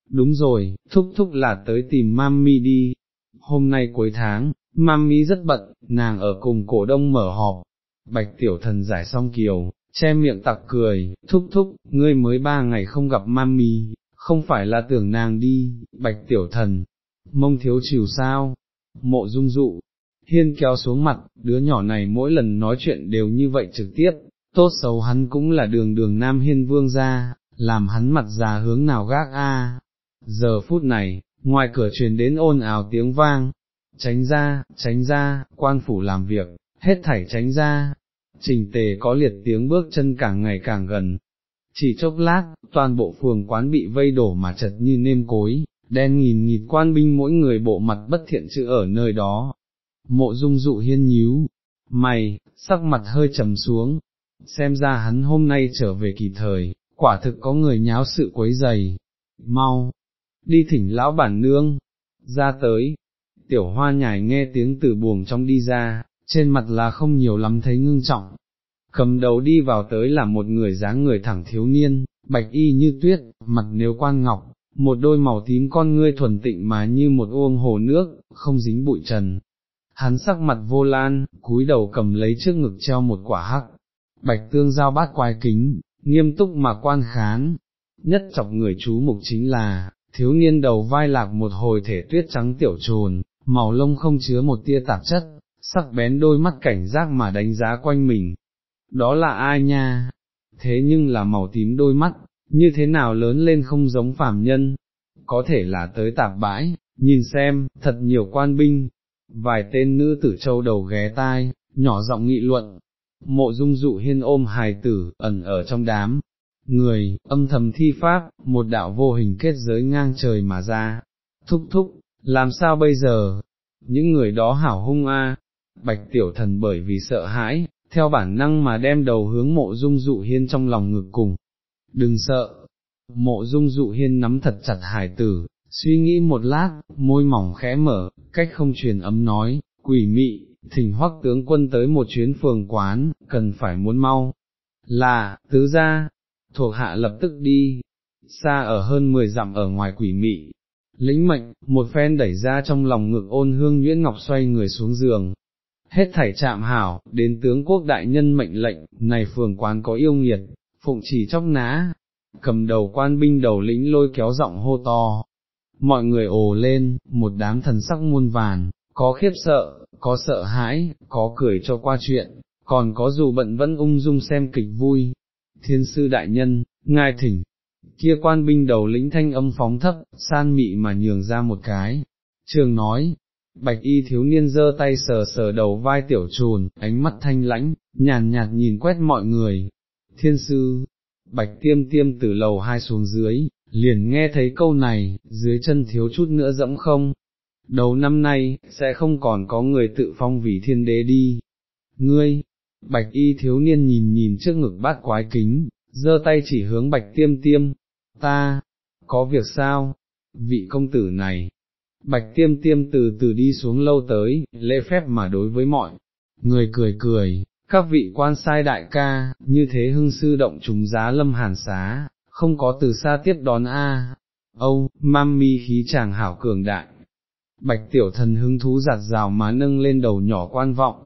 Đúng rồi, thúc thúc là tới tìm mami đi. Hôm nay cuối tháng, mami rất bận, nàng ở cùng cổ đông mở họp. Bạch tiểu thần giải xong kiều, che miệng tặc cười, thúc thúc, ngươi mới ba ngày không gặp mami, không phải là tưởng nàng đi, bạch tiểu thần, mông thiếu chiều sao, mộ dung dụ, hiên kéo xuống mặt, đứa nhỏ này mỗi lần nói chuyện đều như vậy trực tiếp, tốt xấu hắn cũng là đường đường nam hiên vương ra, làm hắn mặt già hướng nào gác a. Giờ phút này, ngoài cửa truyền đến ôn ào tiếng vang, tránh ra, tránh ra, quan phủ làm việc, hết thảy tránh ra, trình tề có liệt tiếng bước chân càng ngày càng gần. Chỉ chốc lát, toàn bộ phường quán bị vây đổ mà chật như nêm cối, đen nghìn nghịt quan binh mỗi người bộ mặt bất thiện chữ ở nơi đó. Mộ dung dụ hiên nhíu, mày, sắc mặt hơi trầm xuống, xem ra hắn hôm nay trở về kỳ thời, quả thực có người nháo sự quấy dày, mau, đi thỉnh lão bản nương, ra tới, tiểu hoa nhài nghe tiếng từ buồng trong đi ra, trên mặt là không nhiều lắm thấy ngưng trọng, cầm đầu đi vào tới là một người dáng người thẳng thiếu niên, bạch y như tuyết, mặt nếu quan ngọc, một đôi màu tím con ngươi thuần tịnh mà như một uông hồ nước, không dính bụi trần. Hắn sắc mặt vô lan, cúi đầu cầm lấy trước ngực treo một quả hắc, bạch tương giao bát quái kính, nghiêm túc mà quan khán, nhất chọc người chú mục chính là, thiếu niên đầu vai lạc một hồi thể tuyết trắng tiểu trồn, màu lông không chứa một tia tạp chất, sắc bén đôi mắt cảnh giác mà đánh giá quanh mình. Đó là ai nha? Thế nhưng là màu tím đôi mắt, như thế nào lớn lên không giống phàm nhân? Có thể là tới tạp bãi, nhìn xem, thật nhiều quan binh, vài tên nữ tử châu đầu ghé tai, nhỏ giọng nghị luận, mộ dung dụ hiên ôm hài tử, ẩn ở trong đám, người, âm thầm thi pháp, một đạo vô hình kết giới ngang trời mà ra, thúc thúc, làm sao bây giờ, những người đó hảo hung a. bạch tiểu thần bởi vì sợ hãi, theo bản năng mà đem đầu hướng mộ dung dụ hiên trong lòng ngực cùng, đừng sợ, mộ dung dụ hiên nắm thật chặt hài tử, suy nghĩ một lát, môi mỏng khẽ mở, cách không truyền ấm nói, quỷ mị, thỉnh hoắc tướng quân tới một chuyến phường quán, cần phải muốn mau, là, tứ ra, thuộc hạ lập tức đi, xa ở hơn 10 dặm ở ngoài quỷ mị, lĩnh mệnh, một phen đẩy ra trong lòng ngực ôn hương nguyễn ngọc xoay người xuống giường. Hết thảy chạm hảo, đến tướng quốc đại nhân mệnh lệnh, này phường quán có yêu nghiệt, phụng chỉ chóc ná, cầm đầu quan binh đầu lĩnh lôi kéo giọng hô to. Mọi người ồ lên, một đám thần sắc muôn vàn, có khiếp sợ, có sợ hãi, có cười cho qua chuyện, còn có dù bận vẫn ung dung xem kịch vui. Thiên sư đại nhân, ngài thỉnh, kia quan binh đầu lĩnh thanh âm phóng thấp, san mị mà nhường ra một cái. Trường nói, bạch y thiếu niên giơ tay sờ sờ đầu vai tiểu trùn, ánh mắt thanh lãnh, nhàn nhạt nhìn quét mọi người. Thiên sư, bạch tiêm tiêm từ lầu hai xuống dưới, liền nghe thấy câu này, dưới chân thiếu chút nữa dẫm không, đầu năm nay, sẽ không còn có người tự phong vì thiên đế đi. Ngươi, bạch y thiếu niên nhìn nhìn trước ngực bát quái kính, giơ tay chỉ hướng bạch tiêm tiêm, ta, có việc sao, vị công tử này, bạch tiêm tiêm từ từ đi xuống lâu tới, lễ phép mà đối với mọi, người cười cười, các vị quan sai đại ca, như thế hưng sư động trùng giá lâm hàn xá, không có từ xa tiếp đón a. Âu, mami khí chàng hảo cường đại, bạch tiểu thần hứng thú giặt rào má nâng lên đầu nhỏ quan vọng,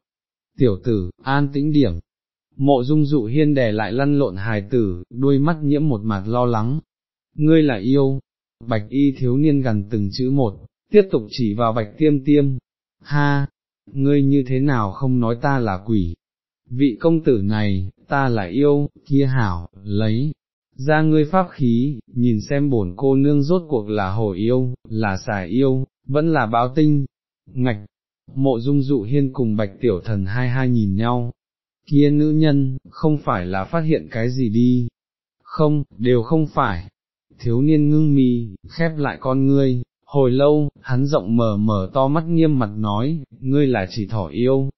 tiểu tử, an tĩnh điểm, mộ dung dụ hiên đè lại lăn lộn hài tử, đuôi mắt nhiễm một mặt lo lắng, ngươi là yêu, bạch y thiếu niên gần từng chữ một, tiếp tục chỉ vào bạch tiêm tiêm, ha, ngươi như thế nào không nói ta là quỷ, vị công tử này, ta là yêu, kia hảo, lấy, ra ngươi pháp khí, nhìn xem bổn cô nương rốt cuộc là hồ yêu, là xà yêu, vẫn là báo tinh, ngạch, mộ dung dụ hiên cùng bạch tiểu thần hai hai nhìn nhau, kia nữ nhân, không phải là phát hiện cái gì đi, không, đều không phải, thiếu niên ngưng mi khép lại con ngươi, hồi lâu, hắn rộng mở mở to mắt nghiêm mặt nói, ngươi là chỉ thỏ yêu,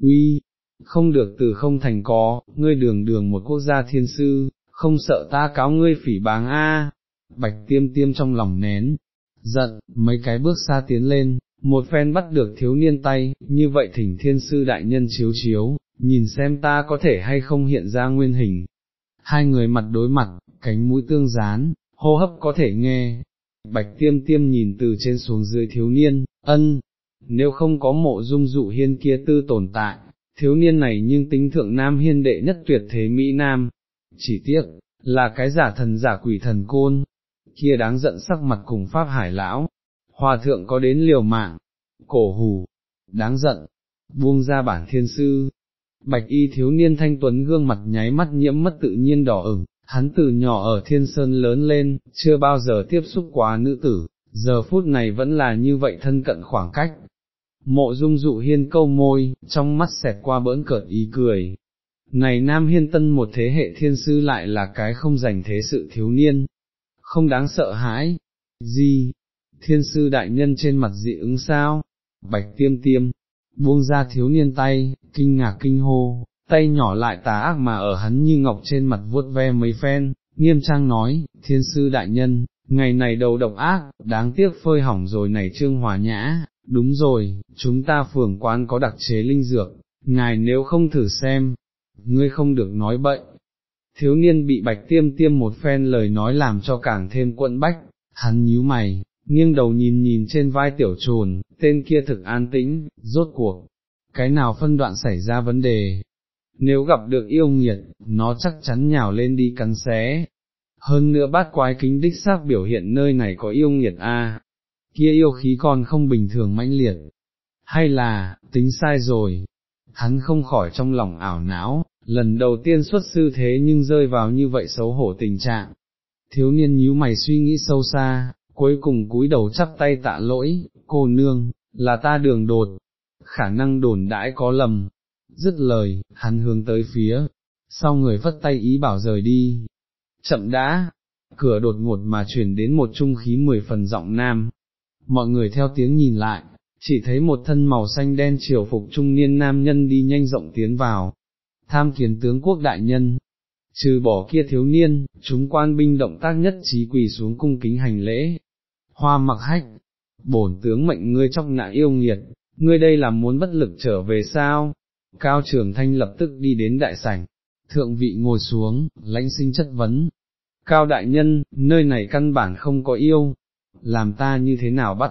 uy, không được từ không thành có, ngươi đường đường một quốc gia thiên sư, không sợ ta cáo ngươi phỉ báng a. Bạch tiêm tiêm trong lòng nén, giận, mấy cái bước xa tiến lên, một phen bắt được thiếu niên tay, như vậy thỉnh thiên sư đại nhân chiếu chiếu, nhìn xem ta có thể hay không hiện ra nguyên hình. Hai người mặt đối mặt, cánh mũi tương dán, hô hấp có thể nghe. Bạch tiêm tiêm nhìn từ trên xuống dưới thiếu niên, ân, nếu không có mộ dung dụ hiên kia tư tồn tại, thiếu niên này nhưng tính thượng nam hiên đệ nhất tuyệt thế Mỹ Nam, chỉ tiếc, là cái giả thần giả quỷ thần côn, kia đáng giận sắc mặt cùng Pháp Hải Lão, hòa thượng có đến liều mạng, cổ hù, đáng giận, buông ra bản thiên sư. Bạch y thiếu niên thanh tuấn gương mặt nháy mắt nhiễm mất tự nhiên đỏ ửng, hắn từ nhỏ ở thiên sơn lớn lên, chưa bao giờ tiếp xúc quá nữ tử, giờ phút này vẫn là như vậy thân cận khoảng cách. Mộ dung dụ hiên câu môi, trong mắt xẹt qua bỡn cợt ý cười. Này nam hiên tân một thế hệ thiên sư lại là cái không dành thế sự thiếu niên, không đáng sợ hãi, gì, thiên sư đại nhân trên mặt dị ứng sao, bạch tiêm tiêm, buông ra thiếu niên tay, kinh ngạc kinh hô, tay nhỏ lại tà ác mà ở hắn như ngọc trên mặt vuốt ve mấy phen, nghiêm trang nói, thiên sư đại nhân, ngày này đầu độc ác, đáng tiếc phơi hỏng rồi này trương hòa nhã, đúng rồi, chúng ta phường quán có đặc chế linh dược, ngài nếu không thử xem, ngươi không được nói bậy. Thiếu niên bị bạch tiêm tiêm một phen lời nói làm cho càng thêm quận bách, hắn nhíu mày, nghiêng đầu nhìn nhìn trên vai tiểu trồn, tên kia thực an tĩnh, rốt cuộc, cái nào phân đoạn xảy ra vấn đề, nếu gặp được yêu nghiệt, nó chắc chắn nhào lên đi cắn xé. Hơn nữa bát quái kính đích xác biểu hiện nơi này có yêu nghiệt a, kia yêu khí còn không bình thường mãnh liệt, hay là, tính sai rồi, hắn không khỏi trong lòng ảo não, lần đầu tiên xuất sư thế nhưng rơi vào như vậy xấu hổ tình trạng. Thiếu niên nhíu mày suy nghĩ sâu xa, cuối cùng cúi đầu chắp tay tạ lỗi, cô nương, là ta đường đột, khả năng đồn đãi có lầm, dứt lời, hắn hướng tới phía, sau người vất tay ý bảo rời đi, chậm đã, cửa đột ngột mà chuyển đến một trung khí mười phần giọng nam, mọi người theo tiếng nhìn lại, chỉ thấy một thân màu xanh đen triều phục trung niên nam nhân đi nhanh rộng tiến vào, tham kiến tướng quốc đại nhân, trừ bỏ kia thiếu niên, chúng quan binh động tác nhất trí quỳ xuống cung kính hành lễ, hoa mặc hách, bổn tướng mệnh ngươi trong nạ yêu nghiệt, ngươi đây là muốn bất lực trở về sao, Cao Trường Thanh lập tức đi đến đại sảnh, thượng vị ngồi xuống, lãnh sinh chất vấn. Cao đại nhân, nơi này căn bản không có yêu, làm ta như thế nào bắt?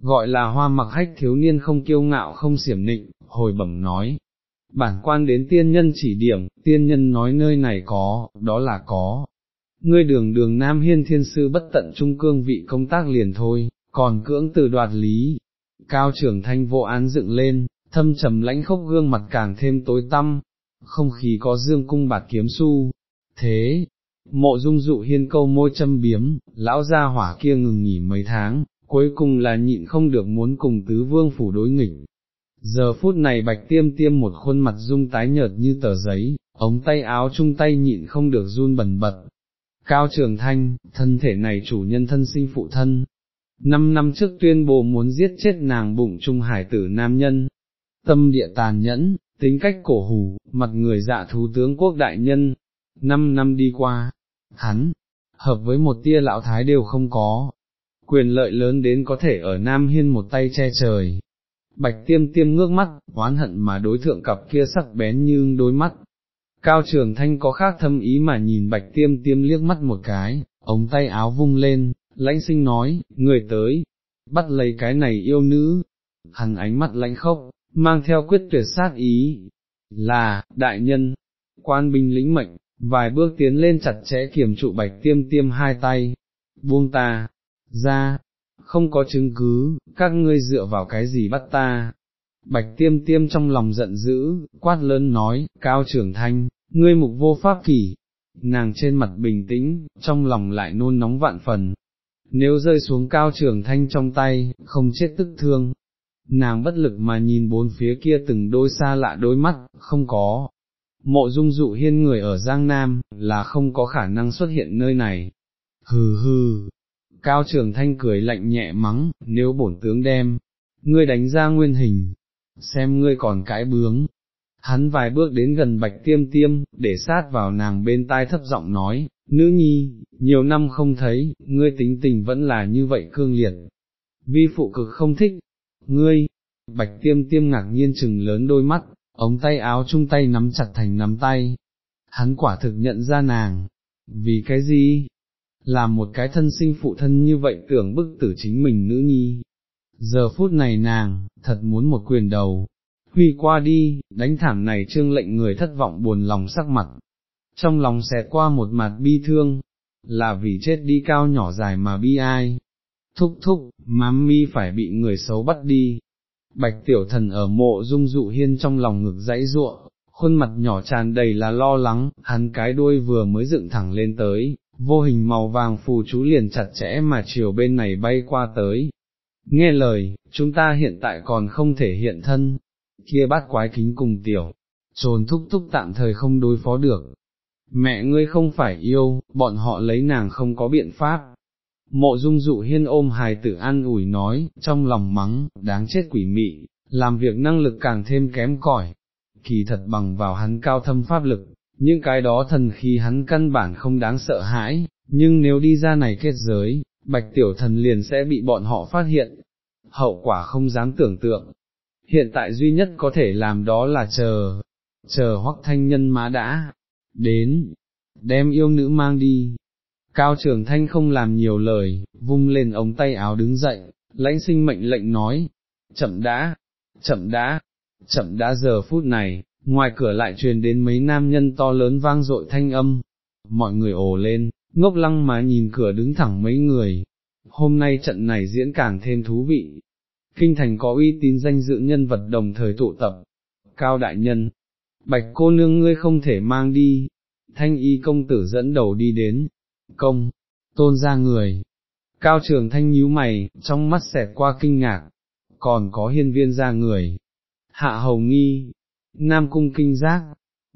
Gọi là hoa mặc hách thiếu niên không kiêu ngạo không xiểm nịnh, hồi bẩm nói. Bản quan đến tiên nhân chỉ điểm, tiên nhân nói nơi này có, đó là có. Ngươi đường đường Nam Hiên Thiên Sư bất tận trung cương vị công tác liền thôi, còn cưỡng từ đoạt lý. Cao trưởng thanh vô án dựng lên, thâm trầm lãnh khốc gương mặt càng thêm tối tăm, không khí có dương cung bạt kiếm su, thế, mộ dung dụ hiên câu môi châm biếm, lão gia hỏa kia ngừng nghỉ mấy tháng, cuối cùng là nhịn không được muốn cùng tứ vương phủ đối nghịch. Giờ phút này bạch tiêm tiêm một khuôn mặt dung tái nhợt như tờ giấy, ống tay áo chung tay nhịn không được run bẩn bật. Cao trường thanh, thân thể này chủ nhân thân sinh phụ thân. Năm năm trước tuyên bố muốn giết chết nàng bụng trung hải tử nam nhân, tâm địa tàn nhẫn, tính cách cổ hủ, mặt người dạ thú tướng quốc đại nhân, năm năm đi qua, hắn, hợp với một tia lão thái đều không có, quyền lợi lớn đến có thể ở Nam Hiên một tay che trời. Bạch tiêm tiêm ngước mắt, oán hận mà đối thượng cặp kia sắc bén như đôi mắt. Cao trường thanh có khác thâm ý mà nhìn bạch tiêm tiêm liếc mắt một cái, ống tay áo vung lên, lãnh sinh nói, người tới, bắt lấy cái này yêu nữ, hắn ánh mắt lãnh khốc, mang theo quyết tuyệt sát ý, là, đại nhân, quan binh lĩnh mệnh, vài bước tiến lên chặt chẽ kiểm trụ bạch tiêm tiêm hai tay, buông ta, ra, không có chứng cứ, các ngươi dựa vào cái gì bắt ta. Bạch tiêm tiêm trong lòng giận dữ, quát lớn nói, cao trưởng thanh, ngươi mục vô pháp kỷ, nàng trên mặt bình tĩnh, trong lòng lại nôn nóng vạn phần. Nếu rơi xuống cao trưởng thanh trong tay, không chết tức thương, nàng bất lực mà nhìn bốn phía kia từng đôi xa lạ đôi mắt, không có. Mộ dung dụ hiên người ở Giang Nam, là không có khả năng xuất hiện nơi này. Hừ hừ, cao trường thanh cười lạnh nhẹ mắng, nếu bổn tướng đem, ngươi đánh ra nguyên hình, xem ngươi còn cãi bướng. Hắn vài bước đến gần bạch tiêm tiêm, để sát vào nàng bên tai thấp giọng nói, nữ nhi, nhiều năm không thấy, ngươi tính tình vẫn là như vậy cương liệt. Vi phụ cực không thích, ngươi, bạch tiêm tiêm ngạc nhiên chừng lớn đôi mắt, ống tay áo chung tay nắm chặt thành nắm tay, hắn quả thực nhận ra nàng, vì cái gì? Làm một cái thân sinh phụ thân như vậy tưởng bức tử chính mình nữ nhi. Giờ phút này nàng, thật muốn một quyền đầu, huy qua đi, đánh thảm này trương lệnh người thất vọng buồn lòng sắc mặt, trong lòng xẹt qua một mặt bi thương, là vì chết đi cao nhỏ dài mà bi ai, thúc thúc, mám mi phải bị người xấu bắt đi. Bạch tiểu thần ở mộ dung dụ hiên trong lòng ngực dãy ruộng, khuôn mặt nhỏ tràn đầy là lo lắng, hắn cái đuôi vừa mới dựng thẳng lên tới, vô hình màu vàng phù chú liền chặt chẽ mà chiều bên này bay qua tới. Nghe lời, chúng ta hiện tại còn không thể hiện thân, kia bát quái kính cùng tiểu, trồn thúc thúc tạm thời không đối phó được. Mẹ ngươi không phải yêu, bọn họ lấy nàng không có biện pháp. Mộ dung dụ hiên ôm hài tử an ủi nói, trong lòng mắng, đáng chết quỷ mị, làm việc năng lực càng thêm kém cỏi. Kỳ thật bằng vào hắn cao thâm pháp lực, những cái đó thần khí hắn căn bản không đáng sợ hãi, nhưng nếu đi ra này kết giới, bạch tiểu thần liền sẽ bị bọn họ phát hiện, hậu quả không dám tưởng tượng. Hiện tại duy nhất có thể làm đó là chờ, chờ hoắc thanh nhân má đã, đến, đem yêu nữ mang đi. Cao trường thanh không làm nhiều lời, vung lên ống tay áo đứng dậy, lãnh sinh mệnh lệnh nói, chậm đã, chậm đã, chậm đã giờ phút này, ngoài cửa lại truyền đến mấy nam nhân to lớn vang dội thanh âm, mọi người ồ lên, ngốc lăng mà nhìn cửa đứng thẳng mấy người, hôm nay trận này diễn càng thêm thú vị, kinh thành có uy tín danh dự nhân vật đồng thời tụ tập, cao đại nhân, bạch cô nương ngươi không thể mang đi, thanh y công tử dẫn đầu đi đến, công, tôn ra người, cao trường thanh nhíu mày, trong mắt xẹt qua kinh ngạc, còn có hiên viên ra người, hạ hầu nghi, nam cung kinh giác,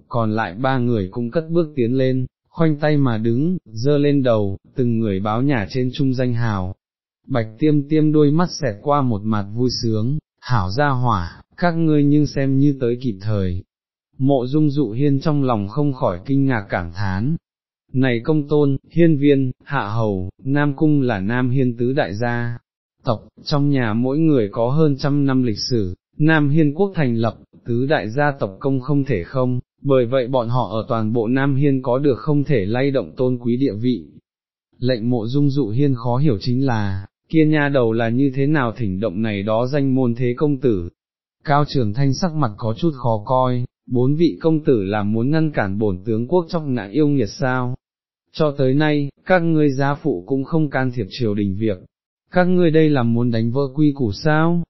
còn lại ba người cũng cất bước tiến lên, khoanh tay mà đứng, dơ lên đầu, từng người báo nhà trên trung danh hào. Bạch tiêm tiêm đôi mắt xẹt qua một mặt vui sướng, hảo ra hỏa, các ngươi nhưng xem như tới kịp thời. Mộ dung dụ hiên trong lòng không khỏi kinh ngạc cảm thán. Này công tôn, hiên viên, hạ hầu, nam cung là nam hiên tứ đại gia, tộc, trong nhà mỗi người có hơn trăm năm lịch sử, Nam Hiên quốc thành lập, tứ đại gia tộc công không thể không, bởi vậy bọn họ ở toàn bộ Nam Hiên có được không thể lay động tôn quý địa vị. Lệnh mộ dung dụ hiên khó hiểu chính là, kia nha đầu là như thế nào thỉnh động này đó danh môn thế công tử. Cao trường thanh sắc mặt có chút khó coi, bốn vị công tử là muốn ngăn cản bổn tướng quốc trong nạn yêu nghiệt sao. Cho tới nay, các ngươi gia phụ cũng không can thiệp triều đình việc, các ngươi đây là muốn đánh vỡ quy củ sao,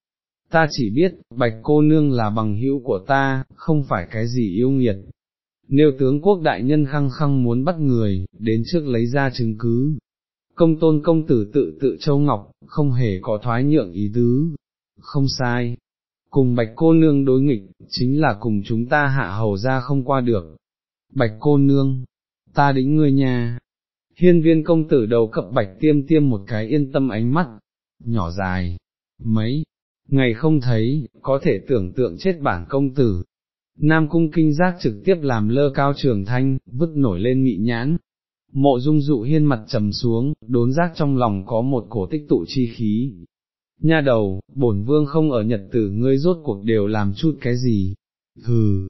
ta chỉ biết, bạch cô nương là bằng hữu của ta, không phải cái gì yêu nghiệt. Nếu tướng quốc đại nhân khăng khăng muốn bắt người, đến trước lấy ra chứng cứ. Công tôn công tử tự tự châu ngọc, không hề có thoái nhượng ý tứ. Không sai. Cùng bạch cô nương đối nghịch, chính là cùng chúng ta hạ hầu ra không qua được. Bạch cô nương, ta đĩnh ngươi nhà. Hiên viên công tử đầu cập bạch tiêm tiêm một cái yên tâm ánh mắt, nhỏ dài, mấy, ngày không thấy, có thể tưởng tượng chết bản công tử. Nam cung kinh giác trực tiếp làm lơ cao trường thanh, vứt nổi lên mị nhãn. Mộ dung dụ hiên mặt trầm xuống, đốn giác trong lòng có một cổ tích tụ chi khí. Nha đầu, bổn vương không ở nhật tử ngươi rốt cuộc đều làm chút cái gì. Hừ,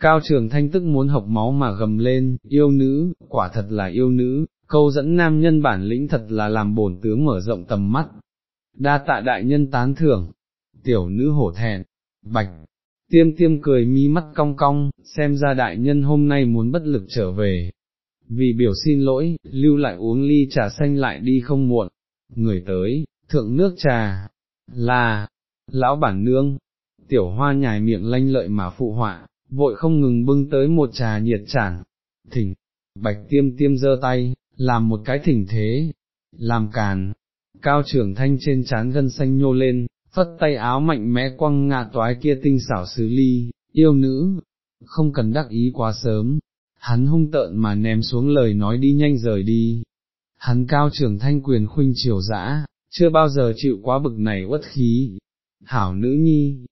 cao trường thanh tức muốn học máu mà gầm lên, yêu nữ, quả thật là yêu nữ, câu dẫn nam nhân bản lĩnh thật là làm bổn tướng mở rộng tầm mắt. Đa tạ đại nhân tán thưởng, tiểu nữ hổ thẹn, bạch, tiêm tiêm cười mi mắt cong cong, xem ra đại nhân hôm nay muốn bất lực trở về. Vì biểu xin lỗi, lưu lại uống ly trà xanh lại đi không muộn, người tới, thượng nước trà, là, lão bản nương, tiểu hoa nhài miệng lanh lợi mà phụ họa, vội không ngừng bưng tới một trà nhiệt chản, thỉnh, bạch tiêm tiêm giơ tay, làm một cái thỉnh thế, làm càn, cao trưởng thanh trên chán gân xanh nhô lên, phất tay áo mạnh mẽ quăng ngạ toái kia tinh xảo xứ ly, yêu nữ, không cần đắc ý quá sớm, hắn hung tợn mà ném xuống lời nói đi nhanh rời đi. Hắn cao trưởng thanh quyền khuynh triều dã, chưa bao giờ chịu quá bực này uất khí. Hảo nữ nhi,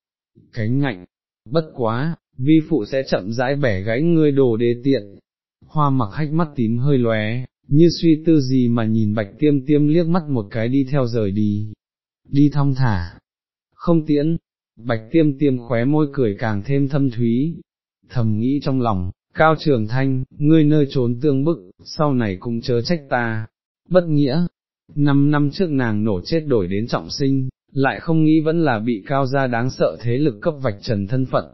cánh ngạnh, bất quá, vi phụ sẽ chậm rãi bẻ gãy ngươi đồ đê tiện. Hoa mặc hách mắt tím hơi lóe, như suy tư gì mà nhìn bạch tiêm tiêm liếc mắt một cái đi theo rời đi. Đi thong thả, không tiễn, bạch tiêm tiêm khóe môi cười càng thêm thâm thúy, thầm nghĩ trong lòng, cao trường thanh, ngươi nơi trốn tương bức, sau này cũng chớ trách ta, bất nghĩa, năm năm trước nàng nổ chết đổi đến trọng sinh, lại không nghĩ vẫn là bị cao gia đáng sợ thế lực cấp vạch trần thân phận.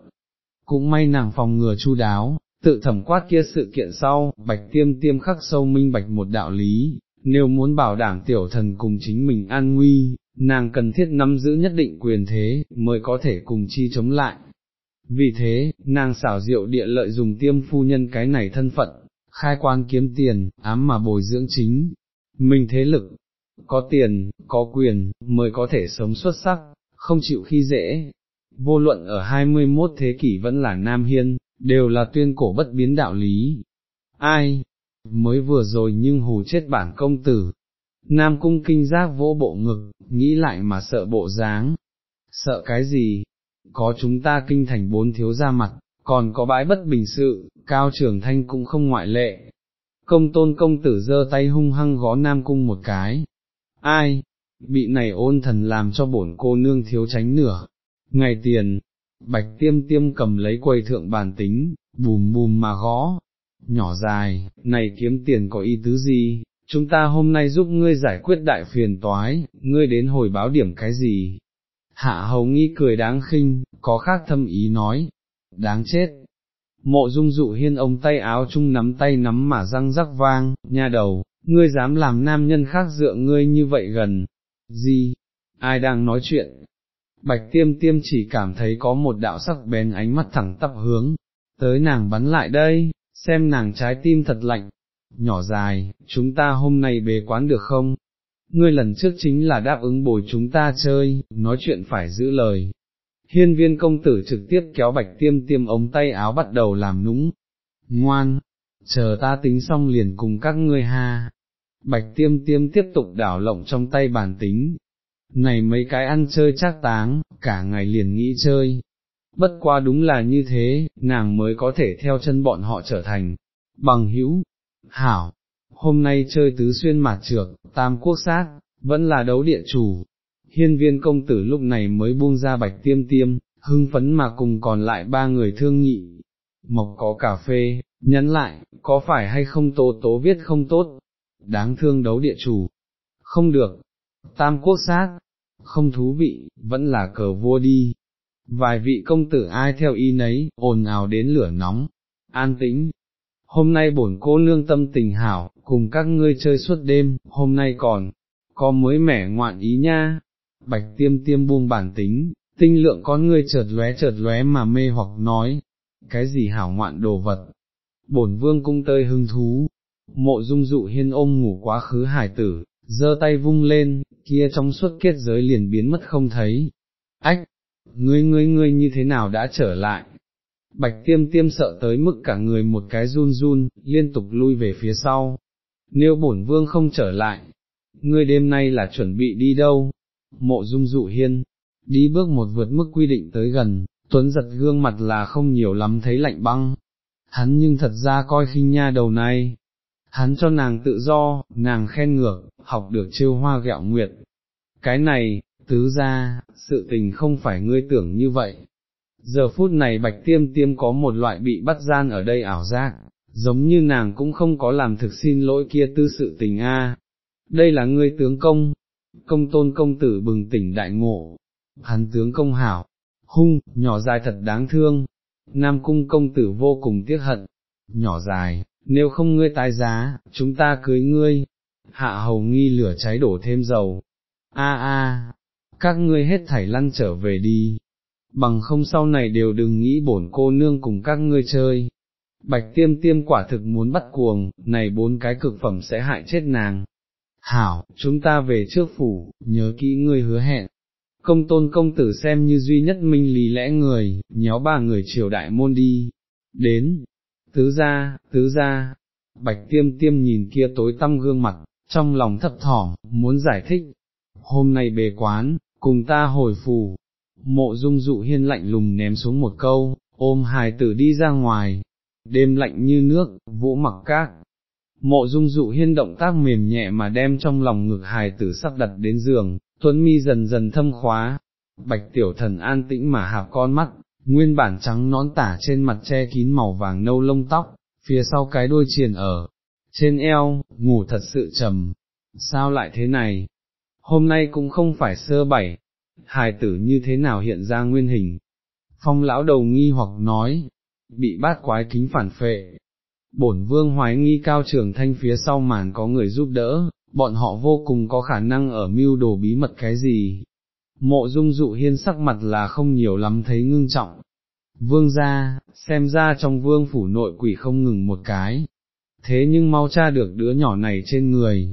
Cũng may nàng phòng ngừa chu đáo, tự thẩm quát kia sự kiện sau, bạch tiêm tiêm khắc sâu minh bạch một đạo lý, nếu muốn bảo đảm tiểu thần cùng chính mình an nguy, nàng cần thiết nắm giữ nhất định quyền thế, mới có thể cùng chi chống lại. Vì thế, nàng xảo diệu địa lợi dùng tiêm phu nhân cái này thân phận, khai quan kiếm tiền, ám mà bồi dưỡng chính, mình thế lực, có tiền, có quyền, mới có thể sống xuất sắc, không chịu khi dễ. Vô luận ở 21 thế kỷ vẫn là Nam Hiên, đều là tuyên cổ bất biến đạo lý. Ai? Mới vừa rồi nhưng hù chết bản công tử. Nam cung kinh giác vỗ bộ ngực, nghĩ lại mà sợ bộ dáng. Sợ cái gì? Có chúng ta kinh thành bốn thiếu ra mặt, còn có bãi bất bình sự, cao trưởng thanh cũng không ngoại lệ. Công tôn công tử giơ tay hung hăng gó Nam cung một cái. Ai? Bị này ôn thần làm cho bổn cô nương thiếu tránh nửa. Ngày tiền, bạch tiêm tiêm cầm lấy quầy thượng bàn tính, bùm bùm mà gõ, nhỏ dài, này kiếm tiền có ý tứ gì, chúng ta hôm nay giúp ngươi giải quyết đại phiền toái, ngươi đến hồi báo điểm cái gì. Hạ hầu nghi cười đáng khinh, có khác thâm ý nói, đáng chết. Mộ dung dụ hiên ông tay áo chung nắm tay nắm mà răng rắc vang, nha đầu, ngươi dám làm nam nhân khác dựa ngươi như vậy gần, gì, ai đang nói chuyện, bạch tiêm tiêm chỉ cảm thấy có một đạo sắc bén ánh mắt thẳng tắp hướng, tới nàng bắn lại đây, xem nàng trái tim thật lạnh, nhỏ dài, chúng ta hôm nay bế quán được không? Ngươi lần trước chính là đáp ứng bồi chúng ta chơi, nói chuyện phải giữ lời. Hiên viên công tử trực tiếp kéo bạch tiêm tiêm ống tay áo bắt đầu làm nũng. Ngoan, chờ ta tính xong liền cùng các ngươi ha. Bạch tiêm tiêm tiếp tục đảo lộng trong tay bàn tính, này mấy cái ăn chơi chắc táng, cả ngày liền nghĩ chơi. Bất qua đúng là như thế, nàng mới có thể theo chân bọn họ trở thành, bằng hữu, hảo, hôm nay chơi tứ xuyên mạt trược, tam quốc sát, vẫn là đấu địa chủ. Hiên viên công tử lúc này mới buông ra bạch tiêm tiêm, hưng phấn mà cùng còn lại ba người thương nghị. Mộc có cà phê, nhắn lại, có phải hay không tố tố viết không tốt, đáng thương đấu địa chủ. Không được, tam quốc sát, không thú vị, vẫn là cờ vua đi. Vài vị công tử ai theo ý nấy, ồn ào đến lửa nóng, an tĩnh. Hôm nay bổn cô nương tâm tình hảo, cùng các ngươi chơi suốt đêm, hôm nay còn, có mới mẻ ngoạn ý nha. Bạch tiêm tiêm buông bản tính, tinh lượng con ngươi chợt lóe chợt lóe mà mê hoặc nói, cái gì hảo ngoạn đồ vật. Bổn vương cung tơi hưng thú, mộ dung dụ hiên ôm ngủ quá khứ hải tử, giơ tay vung lên, kia trong suốt kết giới liền biến mất không thấy. Ách, ngươi ngươi ngươi như thế nào đã trở lại? Bạch tiêm tiêm sợ tới mức cả người một cái run run, liên tục lui về phía sau. Nếu bổn vương không trở lại, ngươi đêm nay là chuẩn bị đi đâu? Mộ dung dụ hiên, đi bước một vượt mức quy định tới gần, tuấn giật gương mặt là không nhiều lắm thấy lạnh băng. Hắn nhưng thật ra coi khinh nha đầu này, hắn cho nàng tự do, nàng khen ngược, học được trêu hoa gạo nguyệt. Cái này, tứ ra, sự tình không phải ngươi tưởng như vậy. Giờ phút này bạch tiêm tiêm có một loại bị bắt gian ở đây ảo giác, giống như nàng cũng không có làm thực xin lỗi kia tư sự tình a. Đây là ngươi tướng công, công tôn công tử bừng tỉnh đại ngộ, hắn tướng công hảo, hung, nhỏ dài thật đáng thương, nam cung công tử vô cùng tiếc hận, nhỏ dài, nếu không ngươi tái giá, chúng ta cưới ngươi, hạ hầu nghi lửa cháy đổ thêm dầu, a a, các ngươi hết thảy lăn trở về đi, bằng không sau này đều đừng nghĩ bổn cô nương cùng các ngươi chơi. Bạch tiêm tiêm quả thực muốn bắt cuồng, này bốn cái cực phẩm sẽ hại chết nàng. Hảo, chúng ta về trước phủ, nhớ kỹ ngươi hứa hẹn. Công tôn công tử xem như duy nhất minh lý lẽ người, nhéo ba người triều đại môn đi. Đến, tứ ra, tứ ra, bạch tiêm tiêm nhìn kia tối tăm gương mặt, trong lòng thấp thỏm, muốn giải thích, hôm nay bề quán, cùng ta hồi phù, mộ dung dụ hiên lạnh lùng ném xuống một câu, ôm hài tử đi ra ngoài, đêm lạnh như nước, vũ mặc các. Mộ dung dụ hiên động tác mềm nhẹ mà đem trong lòng ngực hài tử sắp đặt đến giường, tuấn mi dần dần thâm khóa, bạch tiểu thần an tĩnh mà hạp con mắt, nguyên bản trắng nón tả trên mặt che kín màu vàng nâu lông tóc, phía sau cái đuôi triền ở, trên eo, ngủ thật sự trầm, sao lại thế này, hôm nay cũng không phải sơ bảy, hài tử như thế nào hiện ra nguyên hình. Phong lão đầu nghi hoặc nói, bị bát quái kính phản phệ. Bổn vương hoái nghi cao trường thanh phía sau màn có người giúp đỡ, bọn họ vô cùng có khả năng ở mưu đồ bí mật cái gì. Mộ dung dụ hiên sắc mặt là không nhiều lắm thấy ngưng trọng. Vương ra, xem ra trong vương phủ nội quỷ không ngừng một cái. Thế nhưng mau tra được đứa nhỏ này trên người.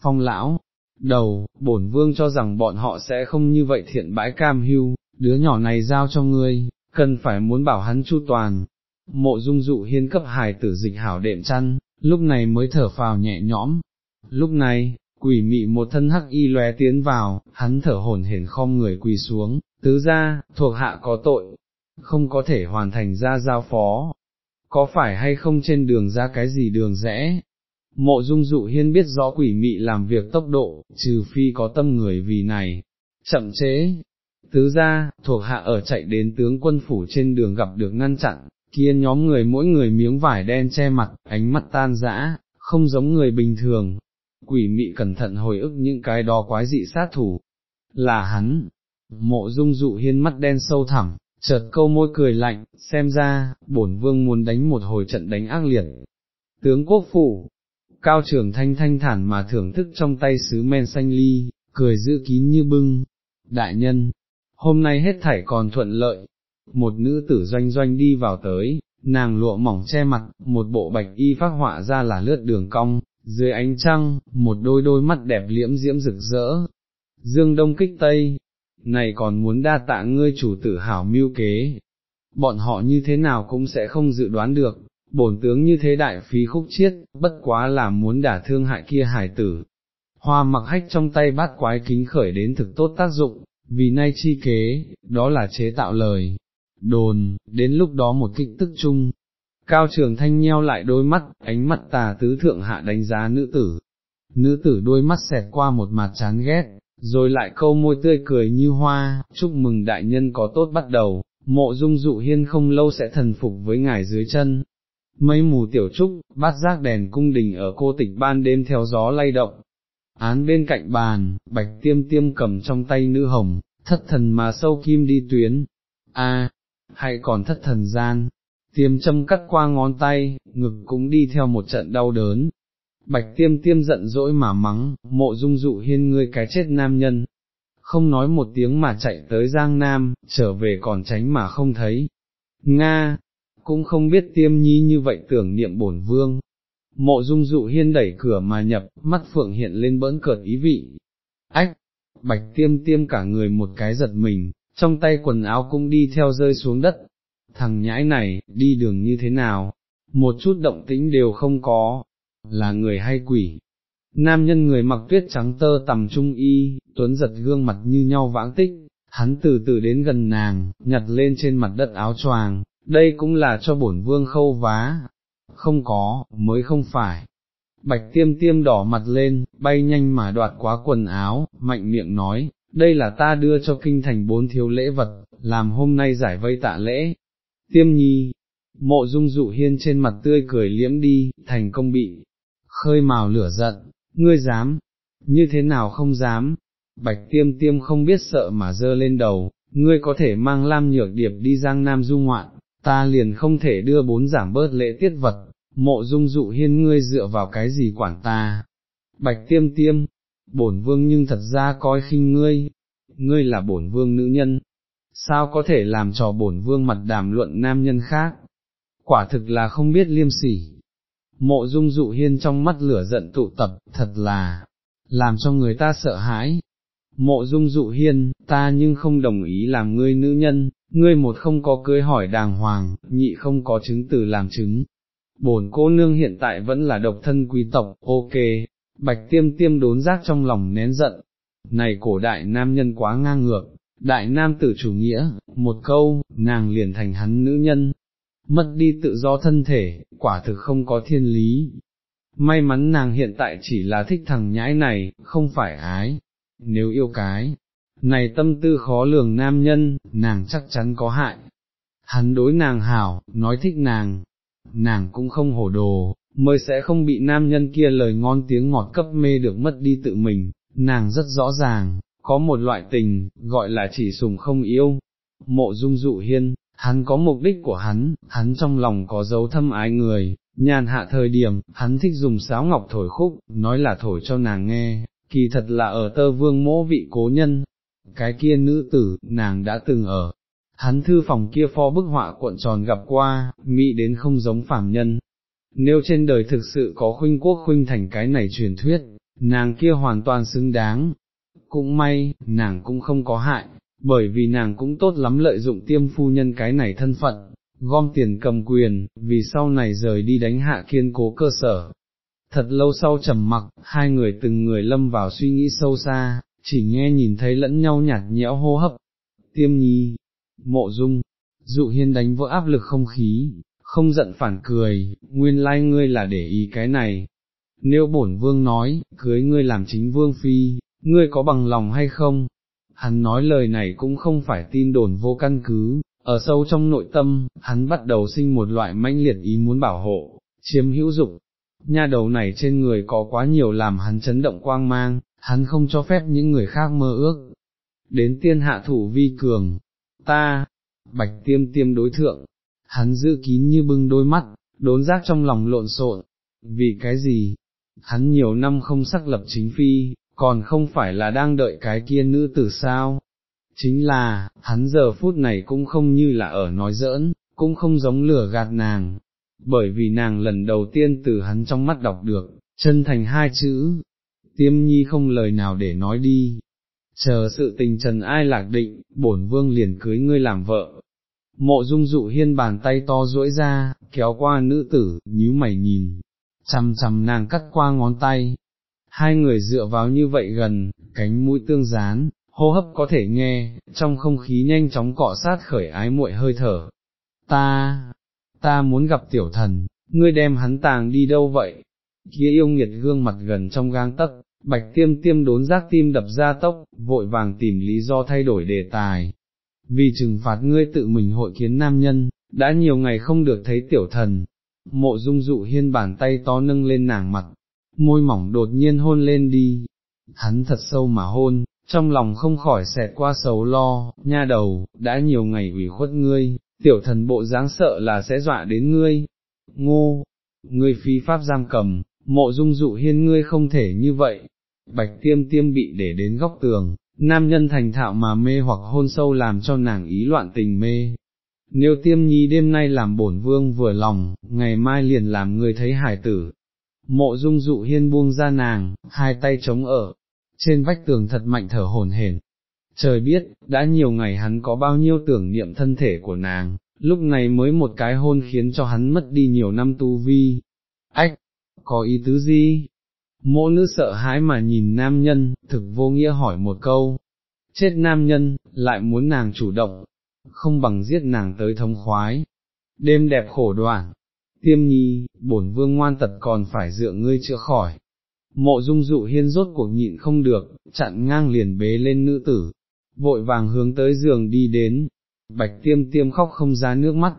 Phong lão, đầu, bổn vương cho rằng bọn họ sẽ không như vậy thiện bãi cam hưu, đứa nhỏ này giao cho ngươi, cần phải muốn bảo hắn chu toàn. Mộ dung dụ hiên cấp hài tử dịch hảo đệm chăn, lúc này mới thở phào nhẹ nhõm. Lúc này, quỷ mị một thân hắc y lóe tiến vào, hắn thở hổn hển khom người quỳ xuống, tứ ra, thuộc hạ có tội, không có thể hoàn thành ra giao phó. Có phải hay không trên đường ra cái gì đường rẽ, Mộ dung dụ hiên biết rõ quỷ mị làm việc tốc độ, trừ phi có tâm người vì này, chậm chế. Tứ ra, thuộc hạ ở chạy đến tướng quân phủ trên đường gặp được ngăn chặn, kia nhóm người mỗi người miếng vải đen che mặt, ánh mắt tan rã, không giống người bình thường. Quỷ mị cẩn thận hồi ức những cái đó quái dị sát thủ. Là hắn. Mộ dung dụ hiên mắt đen sâu thẳm, chợt câu môi cười lạnh, xem ra, bổn vương muốn đánh một hồi trận đánh ác liệt. Tướng quốc phủ, cao trường thanh thanh thản mà thưởng thức trong tay sứ men xanh ly, cười giữ kín như bưng. Đại nhân, hôm nay hết thảy còn thuận lợi, một nữ tử doanh doanh đi vào tới, nàng lụa mỏng che mặt, một bộ bạch y phát họa ra là lướt đường cong, dưới ánh trăng, một đôi đôi mắt đẹp liễm diễm rực rỡ. Dương đông kích tây, này còn muốn đa tạ ngươi chủ tử hảo mưu kế, bọn họ như thế nào cũng sẽ không dự đoán được, bổn tướng như thế đại phí khúc chiết, bất quá là muốn đả thương hại kia hải tử. Hoa mặc hách trong tay bát quái kính khởi đến thực tốt tác dụng, vì nay chi kế, đó là chế tạo lời, đồn, đến lúc đó một kích tức chung. Cao trường thanh nheo lại đôi mắt, ánh mắt tà tứ thượng hạ đánh giá nữ tử. Nữ tử đôi mắt xẹt qua một mặt chán ghét, rồi lại câu môi tươi cười như hoa, chúc mừng đại nhân có tốt bắt đầu, mộ dung dụ hiên không lâu sẽ thần phục với ngài dưới chân, mây mù tiểu trúc, bát giác đèn cung đình ở cô tịch ban đêm theo gió lay động. Án bên cạnh bàn, bạch tiêm tiêm cầm trong tay nữ hồng, thất thần mà sâu kim đi tuyến. A, hay còn thất thần gian, tiêm châm cắt qua ngón tay, ngực cũng đi theo một trận đau đớn. Bạch tiêm tiêm giận dỗi mà mắng, mộ dung dụ hiên ngươi cái chết nam nhân. Không nói một tiếng mà chạy tới Giang Nam, trở về còn tránh mà không thấy. Nga, cũng không biết tiêm nhi như vậy tưởng niệm bổn vương. Mộ dung dụ hiên đẩy cửa mà nhập, mắt phượng hiện lên bỡn cợt ý vị. Ách, bạch tiêm tiêm cả người một cái giật mình, trong tay quần áo cũng đi theo rơi xuống đất. Thằng nhãi này, đi đường như thế nào, một chút động tĩnh đều không có, là người hay quỷ. Nam nhân người mặc tuyết trắng tơ tầm trung y, tuấn giật gương mặt như nhau vãng tích, hắn từ từ đến gần nàng, nhặt lên trên mặt đất áo choàng, đây cũng là cho bổn vương khâu vá, không có, mới không phải. Bạch tiêm tiêm đỏ mặt lên, bay nhanh mà đoạt quá quần áo, mạnh miệng nói, đây là ta đưa cho kinh thành bốn thiếu lễ vật, làm hôm nay giải vây tạ lễ. Tiêm nhi, mộ dung dụ hiên trên mặt tươi cười liễm đi, thành công bị, khơi màu lửa giận, ngươi dám, như thế nào không dám, bạch tiêm tiêm không biết sợ mà dơ lên đầu, ngươi có thể mang lam nhược điệp đi giang nam du ngoạn, ta liền không thể đưa bốn giảm bớt lễ tiết vật, mộ dung dụ hiên ngươi dựa vào cái gì quản ta. Bạch tiêm tiêm, bổn vương nhưng thật ra coi khinh ngươi, ngươi là bổn vương nữ nhân, sao có thể làm cho bổn vương mặt đàm luận nam nhân khác, quả thực là không biết liêm sỉ. Mộ dung dụ hiên trong mắt lửa giận tụ tập, thật là, làm cho người ta sợ hãi. Mộ dung dụ hiên, ta nhưng không đồng ý làm ngươi nữ nhân, ngươi một không có cưới hỏi đàng hoàng, nhị không có chứng từ làm chứng. Bổn cô nương hiện tại vẫn là độc thân quý tộc, ok, bạch tiêm tiêm đốn giác trong lòng nén giận. Này cổ đại nam nhân quá ngang ngược, đại nam tử chủ nghĩa, một câu, nàng liền thành hắn nữ nhân, mất đi tự do thân thể, quả thực không có thiên lý. May mắn nàng hiện tại chỉ là thích thằng nhãi này, không phải ái, nếu yêu cái, này tâm tư khó lường nam nhân, nàng chắc chắn có hại. Hắn đối nàng hảo, nói thích nàng, nàng cũng không hổ đồ, mới sẽ không bị nam nhân kia lời ngon tiếng ngọt cấp mê được mất đi tự mình, nàng rất rõ ràng, có một loại tình, gọi là chỉ sùng không yêu. Mộ dung dụ hiên, hắn có mục đích của hắn, hắn trong lòng có dấu thâm ái người, nhàn hạ thời điểm, hắn thích dùng sáo ngọc thổi khúc, nói là thổi cho nàng nghe, kỳ thật là ở tơ vương mỗ vị cố nhân. Cái kia nữ tử, nàng đã từng ở, hắn thư phòng kia pho bức họa cuộn tròn gặp qua, mỹ đến không giống phàm nhân. Nếu trên đời thực sự có khuynh quốc khuynh thành cái này truyền thuyết, nàng kia hoàn toàn xứng đáng. Cũng may, nàng cũng không có hại, bởi vì nàng cũng tốt lắm lợi dụng tiêm phu nhân cái này thân phận, gom tiền cầm quyền, vì sau này rời đi đánh hạ kiên cố cơ sở. Thật lâu sau trầm mặc, hai người từng người lâm vào suy nghĩ sâu xa, chỉ nghe nhìn thấy lẫn nhau nhạt nhẽo hô hấp. Tiêm nhi, mộ dung, dụ hiên đánh vỡ áp lực không khí, không giận phản cười, nguyên lai like ngươi là để ý cái này. Nếu bổn vương nói, cưới ngươi làm chính vương phi, ngươi có bằng lòng hay không? Hắn nói lời này cũng không phải tin đồn vô căn cứ, ở sâu trong nội tâm, hắn bắt đầu sinh một loại mãnh liệt ý muốn bảo hộ, chiếm hữu dụng. Nha đầu này trên người có quá nhiều làm hắn chấn động quang mang, hắn không cho phép những người khác mơ ước. Đến tiên hạ thủ vi cường, ta, bạch tiêm tiêm đối thượng, hắn giữ kín như bưng đôi mắt, đốn giác trong lòng lộn xộn, vì cái gì? Hắn nhiều năm không xác lập chính phi, còn không phải là đang đợi cái kia nữ tử sao? Chính là, hắn giờ phút này cũng không như là ở nói giỡn, cũng không giống lửa gạt nàng, bởi vì nàng lần đầu tiên từ hắn trong mắt đọc được, chân thành hai chữ, tiêm nhi không lời nào để nói đi, chờ sự tình trần ai lạc định, bổn vương liền cưới ngươi làm vợ. Mộ dung dụ hiên bàn tay to duỗi ra, kéo qua nữ tử, nhíu mày nhìn, chằm chằm nàng cắt qua ngón tay. Hai người dựa vào như vậy gần, cánh mũi tương dán, hô hấp có thể nghe, trong không khí nhanh chóng cọ sát khởi ái muội hơi thở. Ta, ta muốn gặp tiểu thần, ngươi đem hắn tàng đi đâu vậy? Kia yêu nghiệt gương mặt gần trong gang tấc, bạch tiêm tiêm đốn giác tim đập ra tốc, vội vàng tìm lý do thay đổi đề tài. Vì trừng phạt ngươi tự mình hội kiến nam nhân, đã nhiều ngày không được thấy tiểu thần, mộ dung dụ hiên bàn tay to nâng lên nàng mặt, môi mỏng đột nhiên hôn lên đi, hắn thật sâu mà hôn, trong lòng không khỏi xẹt qua sầu lo, nha đầu, đã nhiều ngày ủy khuất ngươi, tiểu thần bộ dáng sợ là sẽ dọa đến ngươi, ngô, ngươi phi pháp giam cầm, mộ dung dụ hiên ngươi không thể như vậy, bạch tiêm tiêm bị để đến góc tường, nam nhân thành thạo mà mê hoặc hôn sâu làm cho nàng ý loạn tình mê. Nếu tiêm nhi đêm nay làm bổn vương vừa lòng, ngày mai liền làm người thấy hải tử. Mộ dung dụ hiên buông ra nàng, hai tay chống ở, trên vách tường thật mạnh thở hồn hển. Trời biết, đã nhiều ngày hắn có bao nhiêu tưởng niệm thân thể của nàng, lúc này mới một cái hôn khiến cho hắn mất đi nhiều năm tu vi. Ách, có ý tứ gì? mộ nữ sợ hãi mà nhìn nam nhân, thực vô nghĩa hỏi một câu. Chết nam nhân, lại muốn nàng chủ động, không bằng giết nàng tới thống khoái. Đêm đẹp khổ đoạn, tiêm nhi, bổn vương ngoan tật còn phải dựa ngươi chữa khỏi. Mộ dung dụ hiên rốt cuộc nhịn không được, chặn ngang liền bế lên nữ tử, vội vàng hướng tới giường đi đến, bạch tiêm tiêm khóc không ra nước mắt.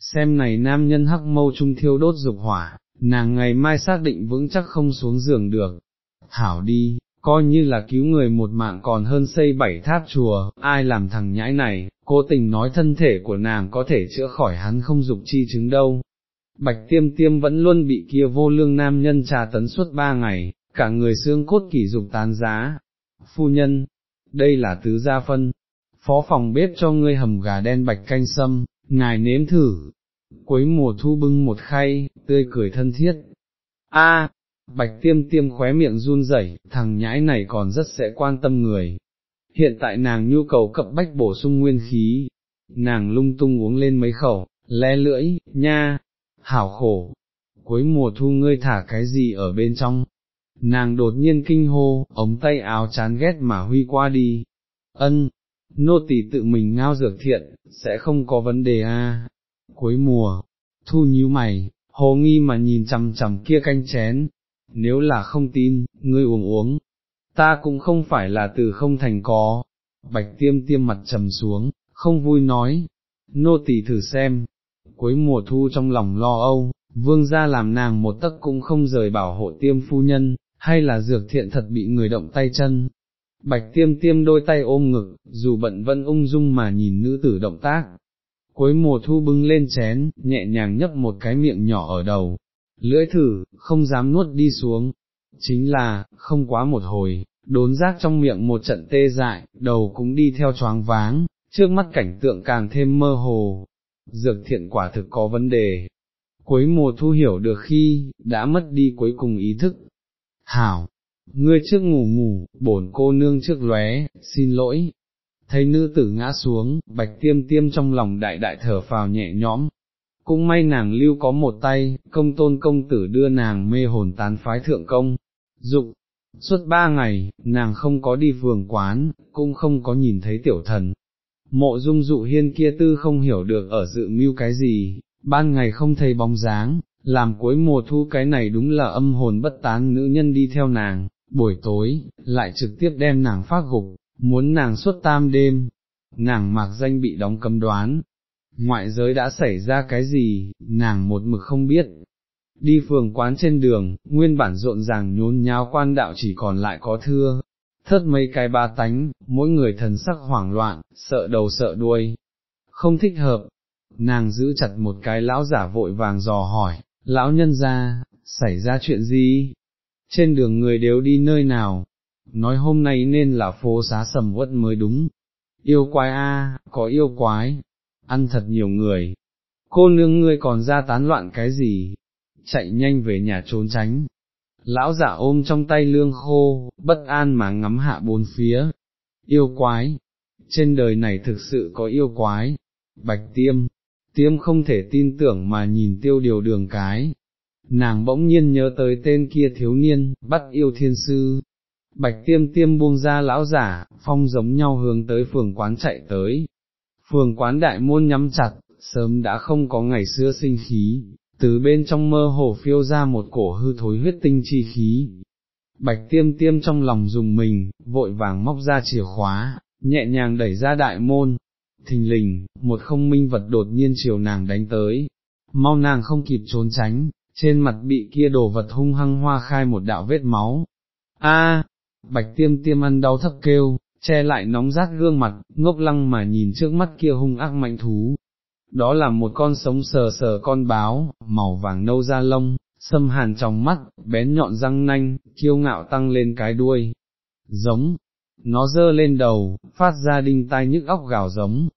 Xem này nam nhân hắc mâu trung thiêu đốt dục hỏa, nàng ngày mai xác định vững chắc không xuống giường được. Hảo đi, coi như là cứu người một mạng còn hơn xây bảy tháp chùa, ai làm thằng nhãi này, cố tình nói thân thể của nàng có thể chữa khỏi hắn không dục chi chứng đâu. Bạch tiêm tiêm vẫn luôn bị kia vô lương nam nhân trà tấn suốt ba ngày, cả người xương cốt kỷ dục tán giá. Phu nhân, đây là tứ gia phân, phó phòng bếp cho ngươi hầm gà đen bạch canh sâm, ngài nếm thử. Cuối mùa thu bưng một khay, tươi cười thân thiết. A, bạch tiêm tiêm khóe miệng run rẩy, thằng nhãi này còn rất sẽ quan tâm người. Hiện tại nàng nhu cầu cập bách bổ sung nguyên khí, nàng lung tung uống lên mấy khẩu, le lưỡi, nha, hảo khổ, cuối mùa thu ngươi thả cái gì ở bên trong. Nàng đột nhiên kinh hô, ống tay áo chán ghét mà huy qua đi. Ân, nô tỳ tự mình ngao dược thiện, sẽ không có vấn đề a. Cuối mùa, thu nhíu mày, hồ nghi mà nhìn chằm chằm kia canh chén, nếu là không tin, ngươi uống uống, ta cũng không phải là từ không thành có, bạch tiêm tiêm mặt trầm xuống, không vui nói, nô tỳ thử xem, cuối mùa thu trong lòng lo âu, vương gia làm nàng một tấc cũng không rời bảo hộ tiêm phu nhân, hay là dược thiện thật bị người động tay chân. bạch tiêm tiêm đôi tay ôm ngực, dù bận vẫn ung dung mà nhìn nữ tử động tác. Cuối mùa thu bưng lên chén, nhẹ nhàng nhấp một cái miệng nhỏ ở đầu, lưỡi thử, không dám nuốt đi xuống. Chính là, không quá một hồi, đốn rác trong miệng một trận tê dại, đầu cũng đi theo choáng váng, trước mắt cảnh tượng càng thêm mơ hồ. Dược thiện quả thực có vấn đề. Cuối mùa thu hiểu được khi, đã mất đi cuối cùng ý thức. Hảo, ngươi trước ngủ ngủ, bổn cô nương trước lóe, xin lỗi. Thấy nữ tử ngã xuống, bạch tiêm tiêm trong lòng đại đại thở phào nhẹ nhõm. Cũng may nàng lưu có một tay, công tôn công tử đưa nàng mê hồn tán phái thượng công. dục, suốt ba ngày, nàng không có đi vườn quán, cũng không có nhìn thấy tiểu thần. Mộ dung dụ hiên kia tư không hiểu được ở dự mưu cái gì, ban ngày không thấy bóng dáng, làm cuối mùa thu cái này đúng là âm hồn bất tán nữ nhân đi theo nàng, buổi tối, lại trực tiếp đem nàng phát gục, muốn nàng suốt tam đêm, nàng mạc danh bị đóng cấm đoán. Ngoại giới đã xảy ra cái gì, nàng một mực không biết. Đi phường quán trên đường, nguyên bản rộn ràng nhốn nháo quan đạo chỉ còn lại có thưa, thất mấy cái ba tánh, mỗi người thần sắc hoảng loạn, sợ đầu sợ đuôi. Không thích hợp, nàng giữ chặt một cái lão giả vội vàng dò hỏi, lão nhân ra, xảy ra chuyện gì? trên đường người đều đi nơi nào, nói hôm nay nên là phố xá sầm uất mới đúng, yêu quái a, có yêu quái, ăn thật nhiều người, cô nương ngươi còn ra tán loạn cái gì, chạy nhanh về nhà trốn tránh. Lão giả ôm trong tay lương khô, bất an mà ngắm hạ bốn phía, yêu quái, trên đời này thực sự có yêu quái, bạch tiêm, tiêm không thể tin tưởng mà nhìn tiêu điều đường cái, nàng bỗng nhiên nhớ tới tên kia thiếu niên, bắt yêu thiên sư. Bạch tiêm tiêm buông ra lão giả, phong giống nhau hướng tới phường quán chạy tới. Phường quán đại môn nhắm chặt, sớm đã không có ngày xưa sinh khí, từ bên trong mơ hồ phiêu ra một cổ hư thối huyết tinh chi khí. Bạch tiêm tiêm trong lòng dùng mình, vội vàng móc ra chìa khóa, nhẹ nhàng đẩy ra đại môn. Thình lình, một không minh vật đột nhiên chiều nàng đánh tới, mau nàng không kịp trốn tránh, trên mặt bị kia đồ vật hung hăng hoa khai một đạo vết máu. A, bạch tiêm tiêm ăn đau thấp kêu, che lại nóng rát gương mặt, ngốc lăng mà nhìn trước mắt kia hung ác mạnh thú. Đó là một con sống sờ sờ con báo, màu vàng nâu da lông, sâm hàn trong mắt, bén nhọn răng nanh, kiêu ngạo tăng lên cái đuôi. Giống, nó dơ lên đầu, phát ra đinh tai nhức óc gào giống.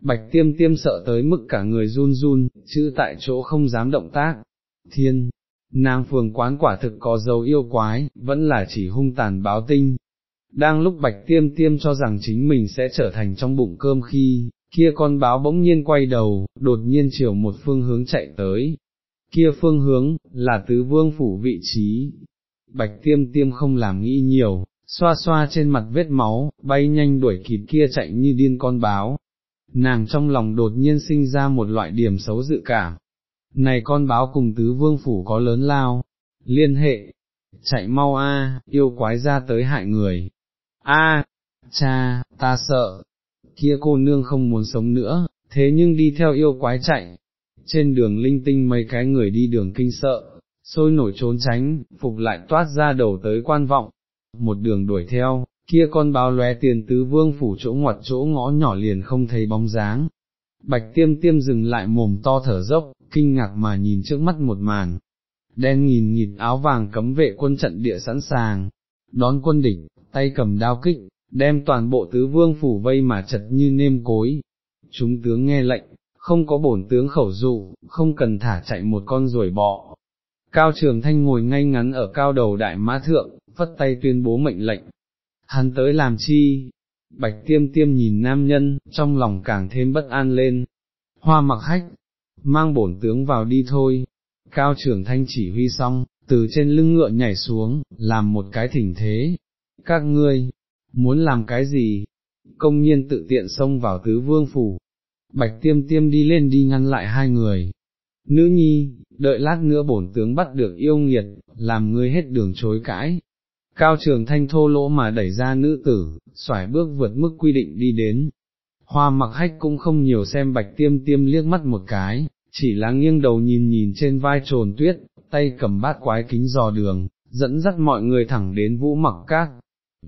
Bạch tiêm tiêm sợ tới mức cả người run run, chữ tại chỗ không dám động tác, thiên, nàng phường quán quả thực có dấu yêu quái, vẫn là chỉ hung tàn báo tinh. Đang lúc bạch tiêm tiêm cho rằng chính mình sẽ trở thành trong bụng cơm khi, kia con báo bỗng nhiên quay đầu, đột nhiên chiều một phương hướng chạy tới. Kia phương hướng, là tứ vương phủ vị trí. Bạch tiêm tiêm không làm nghĩ nhiều, xoa xoa trên mặt vết máu, bay nhanh đuổi kịp kia chạy như điên con báo. Nàng trong lòng đột nhiên sinh ra một loại điểm xấu dự cảm, này con báo cùng tứ vương phủ có lớn lao, liên hệ, chạy mau a, yêu quái ra tới hại người, a, cha, ta sợ, kia cô nương không muốn sống nữa, thế nhưng đi theo yêu quái chạy, trên đường linh tinh mấy cái người đi đường kinh sợ, sôi nổi trốn tránh, phục lại toát ra đầu tới quan vọng, một đường đuổi theo, kia con báo lóe tiền tứ vương phủ chỗ ngoặt chỗ ngõ nhỏ liền không thấy bóng dáng. Bạch tiêm tiêm dừng lại mồm to thở dốc, kinh ngạc mà nhìn trước mắt một màn, đen nghìn nhịp áo vàng cấm vệ quân trận địa sẵn sàng, đón quân địch, tay cầm đao kích, đem toàn bộ tứ vương phủ vây mà chật như nêm cối. Chúng tướng nghe lệnh, không có bổn tướng khẩu dụ, không cần thả chạy một con ruồi bọ. Cao Trường Thanh ngồi ngay ngắn ở cao đầu đại mã thượng, phất tay tuyên bố mệnh lệnh. Hắn tới làm chi? Bạch tiêm tiêm nhìn nam nhân, trong lòng càng thêm bất an lên. Hoa mặc hách, mang bổn tướng vào đi thôi. Cao trưởng thanh chỉ huy xong, từ trên lưng ngựa nhảy xuống, làm một cái thỉnh thế. Các ngươi, muốn làm cái gì? Công nhiên tự tiện xông vào tứ vương phủ. Bạch tiêm tiêm đi lên đi ngăn lại hai người. Nữ nhi, đợi lát nữa bổn tướng bắt được yêu nghiệt, làm ngươi hết đường chối cãi. Cao trường thanh thô lỗ mà đẩy ra nữ tử, xoải bước vượt mức quy định đi đến. Hoa mặc hách cũng không nhiều xem bạch tiêm tiêm liếc mắt một cái, chỉ là nghiêng đầu nhìn nhìn trên vai trồn tuyết, tay cầm bát quái kính dò đường, dẫn dắt mọi người thẳng đến vũ mặc các.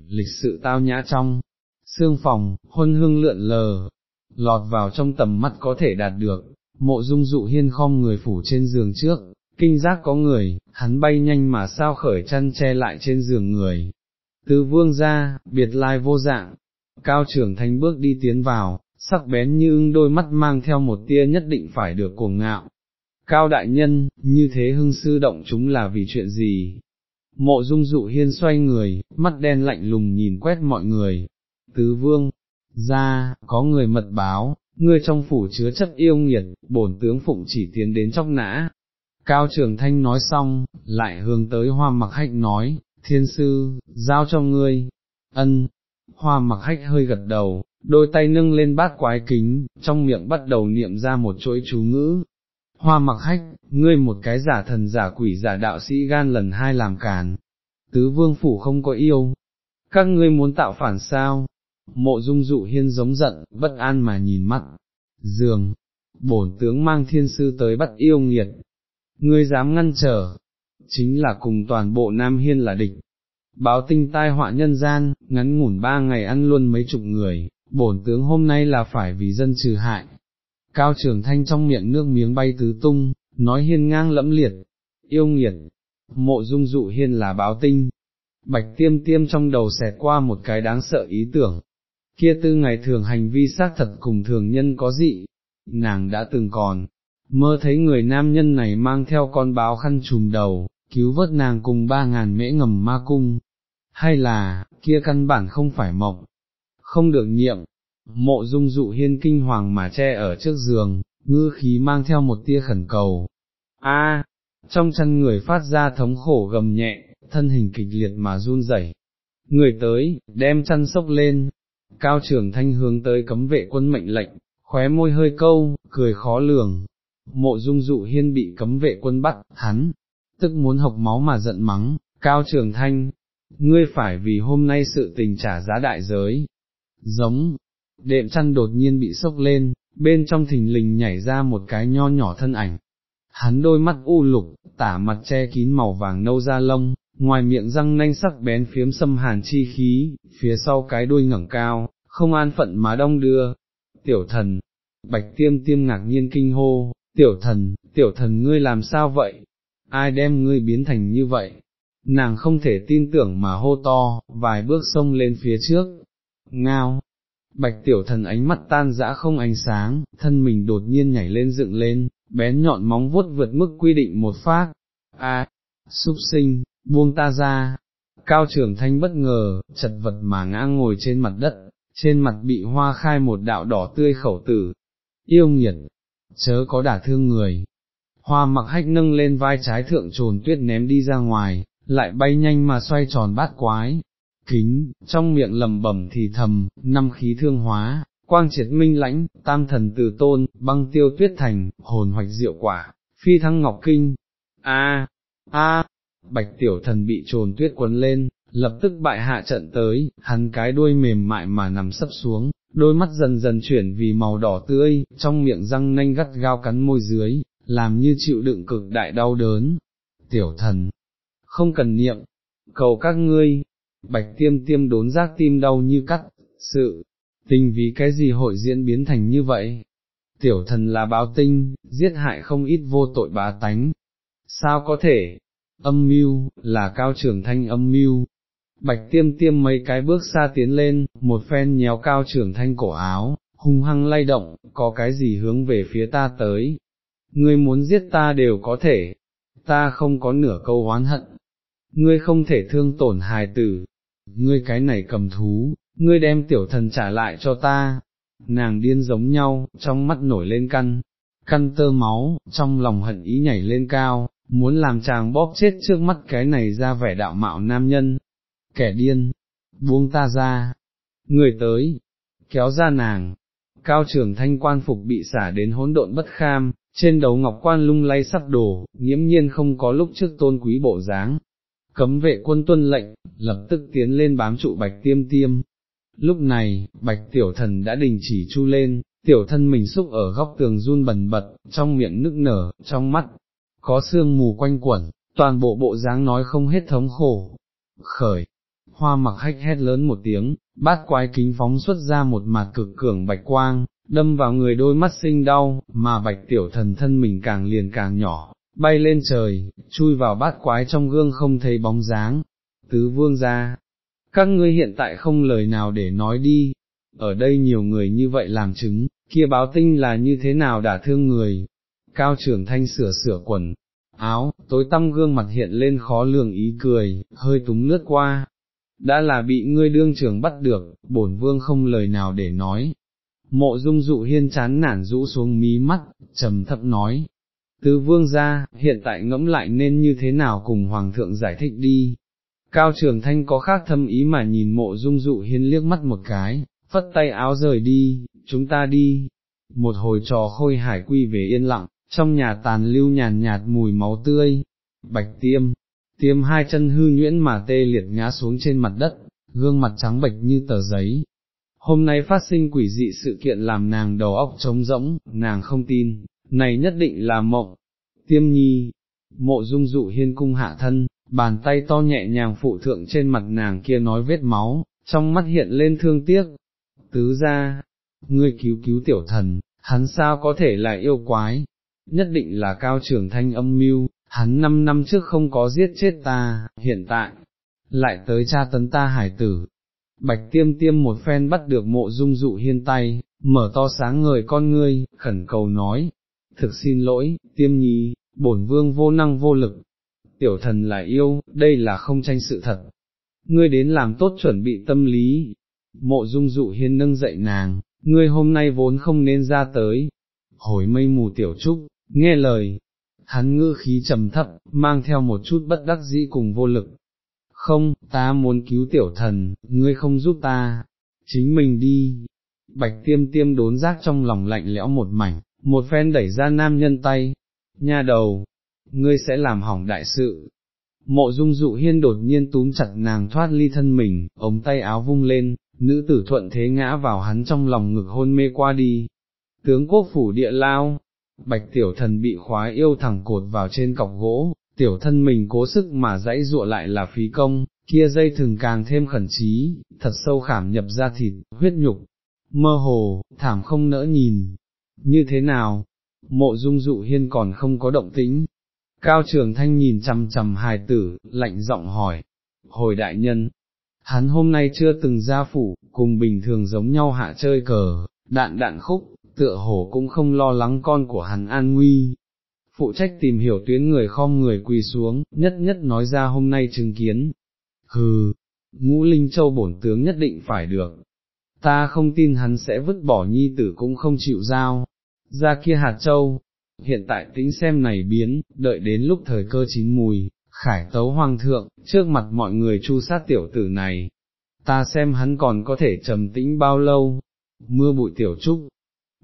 lịch sự tao nhã trong, xương phòng, huân hương lượn lờ, lọt vào trong tầm mắt có thể đạt được, mộ dung dụ hiên khom người phủ trên giường trước, kinh giác có người, hắn bay nhanh mà sao khởi chăn che lại trên giường người. Tứ vương ra, biệt lai vô dạng, cao trưởng thanh bước đi tiến vào, sắc bén như ưng đôi mắt mang theo một tia nhất định phải được cuồng ngạo. Cao đại nhân, như thế hưng sư động chúng là vì chuyện gì? Mộ dung dụ hiên xoay người, mắt đen lạnh lùng nhìn quét mọi người. Tứ vương, ra, có người mật báo, ngươi trong phủ chứa chất yêu nghiệt, bổn tướng phụng chỉ tiến đến chóc nã. Cao trưởng thanh nói xong, lại hướng tới hoa mặc hạnh nói, thiên sư, giao cho ngươi, ân, hoa mặc hách hơi gật đầu, đôi tay nâng lên bát quái kính, trong miệng bắt đầu niệm ra một chuỗi chú ngữ. Hoa mặc hách, ngươi một cái giả thần giả quỷ giả đạo sĩ gan lần hai làm càn. Tứ vương phủ không có yêu. Các ngươi muốn tạo phản sao? Mộ dung dụ hiên giống giận, bất an mà nhìn mắt. Dường, bổn tướng mang thiên sư tới bắt yêu nghiệt. Ngươi dám ngăn trở, chính là cùng toàn bộ Nam Hiên là địch. Báo tinh tai họa nhân gian, ngắn ngủn ba ngày ăn luôn mấy chục người, bổn tướng hôm nay là phải vì dân trừ hại. Cao trường thanh trong miệng nước miếng bay tứ tung, nói hiên ngang lẫm liệt, yêu nghiệt, mộ dung dụ hiên là báo tinh. Bạch tiêm tiêm trong đầu xẹt qua một cái đáng sợ ý tưởng, kia tư ngày thường hành vi xác thật cùng thường nhân có dị, nàng đã từng còn, mơ thấy người nam nhân này mang theo con báo khăn trùm đầu, cứu vớt nàng cùng ba ngàn mễ ngầm ma cung, hay là, kia căn bản không phải mộng, không được niệm, mộ dung dụ hiên kinh hoàng mà che ở trước giường, ngư khí mang theo một tia khẩn cầu. A, trong chân người phát ra thống khổ gầm nhẹ, thân hình kịch liệt mà run rẩy. Người tới, đem chăn sốc lên, cao trưởng thanh hướng tới cấm vệ quân mệnh lệnh, khóe môi hơi câu, cười khó lường. Mộ dung dụ hiên bị cấm vệ quân bắt, hắn, tức muốn học máu mà giận mắng, cao trưởng thanh, ngươi phải vì hôm nay sự tình trả giá đại giới, giống, đệm chăn đột nhiên bị sốc lên, bên trong thình lình nhảy ra một cái nho nhỏ thân ảnh. Hắn đôi mắt u lục, tả mặt che kín màu vàng nâu da lông, ngoài miệng răng nanh sắc bén phiếm xâm hàn chi khí, phía sau cái đuôi ngẩng cao, không an phận mà đông đưa. Tiểu thần, bạch tiêm tiêm ngạc nhiên kinh hô, tiểu thần, tiểu thần ngươi làm sao vậy? Ai đem ngươi biến thành như vậy? Nàng không thể tin tưởng mà hô to, vài bước sông lên phía trước, ngao, bạch tiểu thần ánh mắt tan dã không ánh sáng, thân mình đột nhiên nhảy lên dựng lên, bén nhọn móng vuốt vượt mức quy định một phát, a, súc sinh, buông ta ra, cao trưởng thanh bất ngờ, chật vật mà ngã ngồi trên mặt đất, trên mặt bị hoa khai một đạo đỏ tươi khẩu tử, yêu nghiệt, chớ có đả thương người. Hoa mặc hách nâng lên vai trái thượng trồn tuyết ném đi ra ngoài, lại bay nhanh mà xoay tròn bát quái, kính, trong miệng lầm bẩm thì thầm, năm khí thương hóa, quang triệt minh lãnh, tam thần từ tôn, băng tiêu tuyết thành, hồn hoạch diệu quả, phi thăng ngọc kinh, a a bạch tiểu thần bị trồn tuyết quấn lên, lập tức bại hạ trận tới, hắn cái đuôi mềm mại mà nằm sấp xuống, đôi mắt dần dần chuyển vì màu đỏ tươi, trong miệng răng nanh gắt gao cắn môi dưới, làm như chịu đựng cực đại đau đớn. Tiểu thần, không cần niệm, cầu các ngươi, bạch tiêm tiêm đốn giác tim đau như cắt, sự, tình vì cái gì hội diễn biến thành như vậy? Tiểu thần là báo tinh, giết hại không ít vô tội bá tánh. Sao có thể? Âm mưu, là cao trưởng thanh âm mưu. Bạch tiêm tiêm mấy cái bước xa tiến lên, một phen nhéo cao trưởng thanh cổ áo, hung hăng lay động, có cái gì hướng về phía ta tới. Ngươi muốn giết ta đều có thể, ta không có nửa câu oán hận, ngươi không thể thương tổn hài tử, ngươi cái này cầm thú, ngươi đem tiểu thần trả lại cho ta, nàng điên giống nhau, trong mắt nổi lên căn, căn tơ máu, trong lòng hận ý nhảy lên cao, muốn làm chàng bóp chết trước mắt cái này ra vẻ đạo mạo nam nhân, kẻ điên, buông ta ra, người tới, kéo ra nàng, cao trường thanh quan phục bị xả đến hỗn độn bất kham, trên đầu ngọc quan lung lay sắp đổ, nghiễm nhiên không có lúc trước tôn quý bộ dáng, cấm vệ quân tuân lệnh, lập tức tiến lên bám trụ bạch tiêm tiêm. Lúc này, bạch tiểu thần đã đình chỉ chu lên, tiểu thân mình xúc ở góc tường run bần bật, trong miệng nức nở, trong mắt, có sương mù quanh quẩn, toàn bộ bộ dáng nói không hết thống khổ. Khởi, hoa mặc hách hét lớn một tiếng, bát quái kính phóng xuất ra một mặt cực cường bạch quang, đâm vào người đôi mắt sinh đau, mà bạch tiểu thần thân mình càng liền càng nhỏ, bay lên trời, chui vào bát quái trong gương không thấy bóng dáng, tứ vương ra, các ngươi hiện tại không lời nào để nói đi, ở đây nhiều người như vậy làm chứng, kia báo tinh là như thế nào đả thương người, cao trưởng thanh sửa sửa quần, áo, tối tăm gương mặt hiện lên khó lường ý cười, hơi túng lướt qua, đã là bị ngươi đương trưởng bắt được, bổn vương không lời nào để nói. Mộ dung dụ hiên chán nản rũ xuống mí mắt, trầm thấp nói, tứ vương ra, hiện tại ngẫm lại nên như thế nào cùng hoàng thượng giải thích đi. Cao trường thanh có khác thâm ý mà nhìn mộ dung dụ hiên liếc mắt một cái, phất tay áo rời đi, chúng ta đi. Một hồi trò khôi hải quy về yên lặng, trong nhà tàn lưu nhàn nhạt mùi máu tươi, bạch tiêm, tiêm hai chân hư nhuyễn mà tê liệt ngã xuống trên mặt đất, gương mặt trắng bệch như tờ giấy. Hôm nay phát sinh quỷ dị sự kiện làm nàng đầu óc trống rỗng, nàng không tin, này nhất định là mộng. Tiêm nhi, mộ dung dụ hiên cung hạ thân, bàn tay to nhẹ nhàng phụ thượng trên mặt nàng kia nói vết máu, trong mắt hiện lên thương tiếc. Tứ ra, ngươi cứu cứu tiểu thần, hắn sao có thể là yêu quái, nhất định là cao trưởng thanh âm mưu, hắn năm năm trước không có giết chết ta, hiện tại, lại tới cha tấn ta hải tử. Bạch tiêm tiêm một phen bắt được mộ dung dụ hiên tay, mở to sáng ngời con ngươi, khẩn cầu nói, thực xin lỗi, tiêm nhi, bổn vương vô năng vô lực, tiểu thần là yêu, đây là không tranh sự thật. Ngươi đến làm tốt chuẩn bị tâm lý, mộ dung dụ hiên nâng dậy nàng, ngươi hôm nay vốn không nên ra tới. Hồi mây mù tiểu trúc, nghe lời, hắn ngữ khí trầm thấp, mang theo một chút bất đắc dĩ cùng vô lực. Không, ta muốn cứu tiểu thần, ngươi không giúp ta, chính mình đi. Bạch tiêm tiêm đốn giác trong lòng lạnh lẽo một mảnh, một phen đẩy ra nam nhân tay, nha đầu, ngươi sẽ làm hỏng đại sự. Mộ dung dụ hiên đột nhiên túm chặt nàng thoát ly thân mình, ống tay áo vung lên, nữ tử thuận thế ngã vào hắn trong lòng ngực hôn mê qua đi. Tướng quốc phủ địa lao, bạch tiểu thần bị khóa yêu thẳng cột vào trên cọc gỗ, tiểu thân mình cố sức mà dãy dụa lại là phí công, kia dây thừng càng thêm khẩn trí, thật sâu khảm nhập ra thịt, huyết nhục, mơ hồ, thảm không nỡ nhìn. Như thế nào? Mộ dung dụ hiên còn không có động tĩnh. Cao trường thanh nhìn chằm chằm hài tử, lạnh giọng hỏi. Hồi đại nhân, hắn hôm nay chưa từng ra phủ, cùng bình thường giống nhau hạ chơi cờ, đạn đạn khúc, tựa hồ cũng không lo lắng con của hắn an nguy. Phụ trách tìm hiểu tuyến người khom người quỳ xuống, nhất nhất nói ra hôm nay chứng kiến. Hừ, ngũ linh châu bổn tướng nhất định phải được. Ta không tin hắn sẽ vứt bỏ nhi tử cũng không chịu giao. Ra kia hạt châu, hiện tại tính xem này biến, đợi đến lúc thời cơ chín mùi, khải tấu hoàng thượng, trước mặt mọi người chu sát tiểu tử này. Ta xem hắn còn có thể trầm tĩnh bao lâu, mưa bụi tiểu trúc,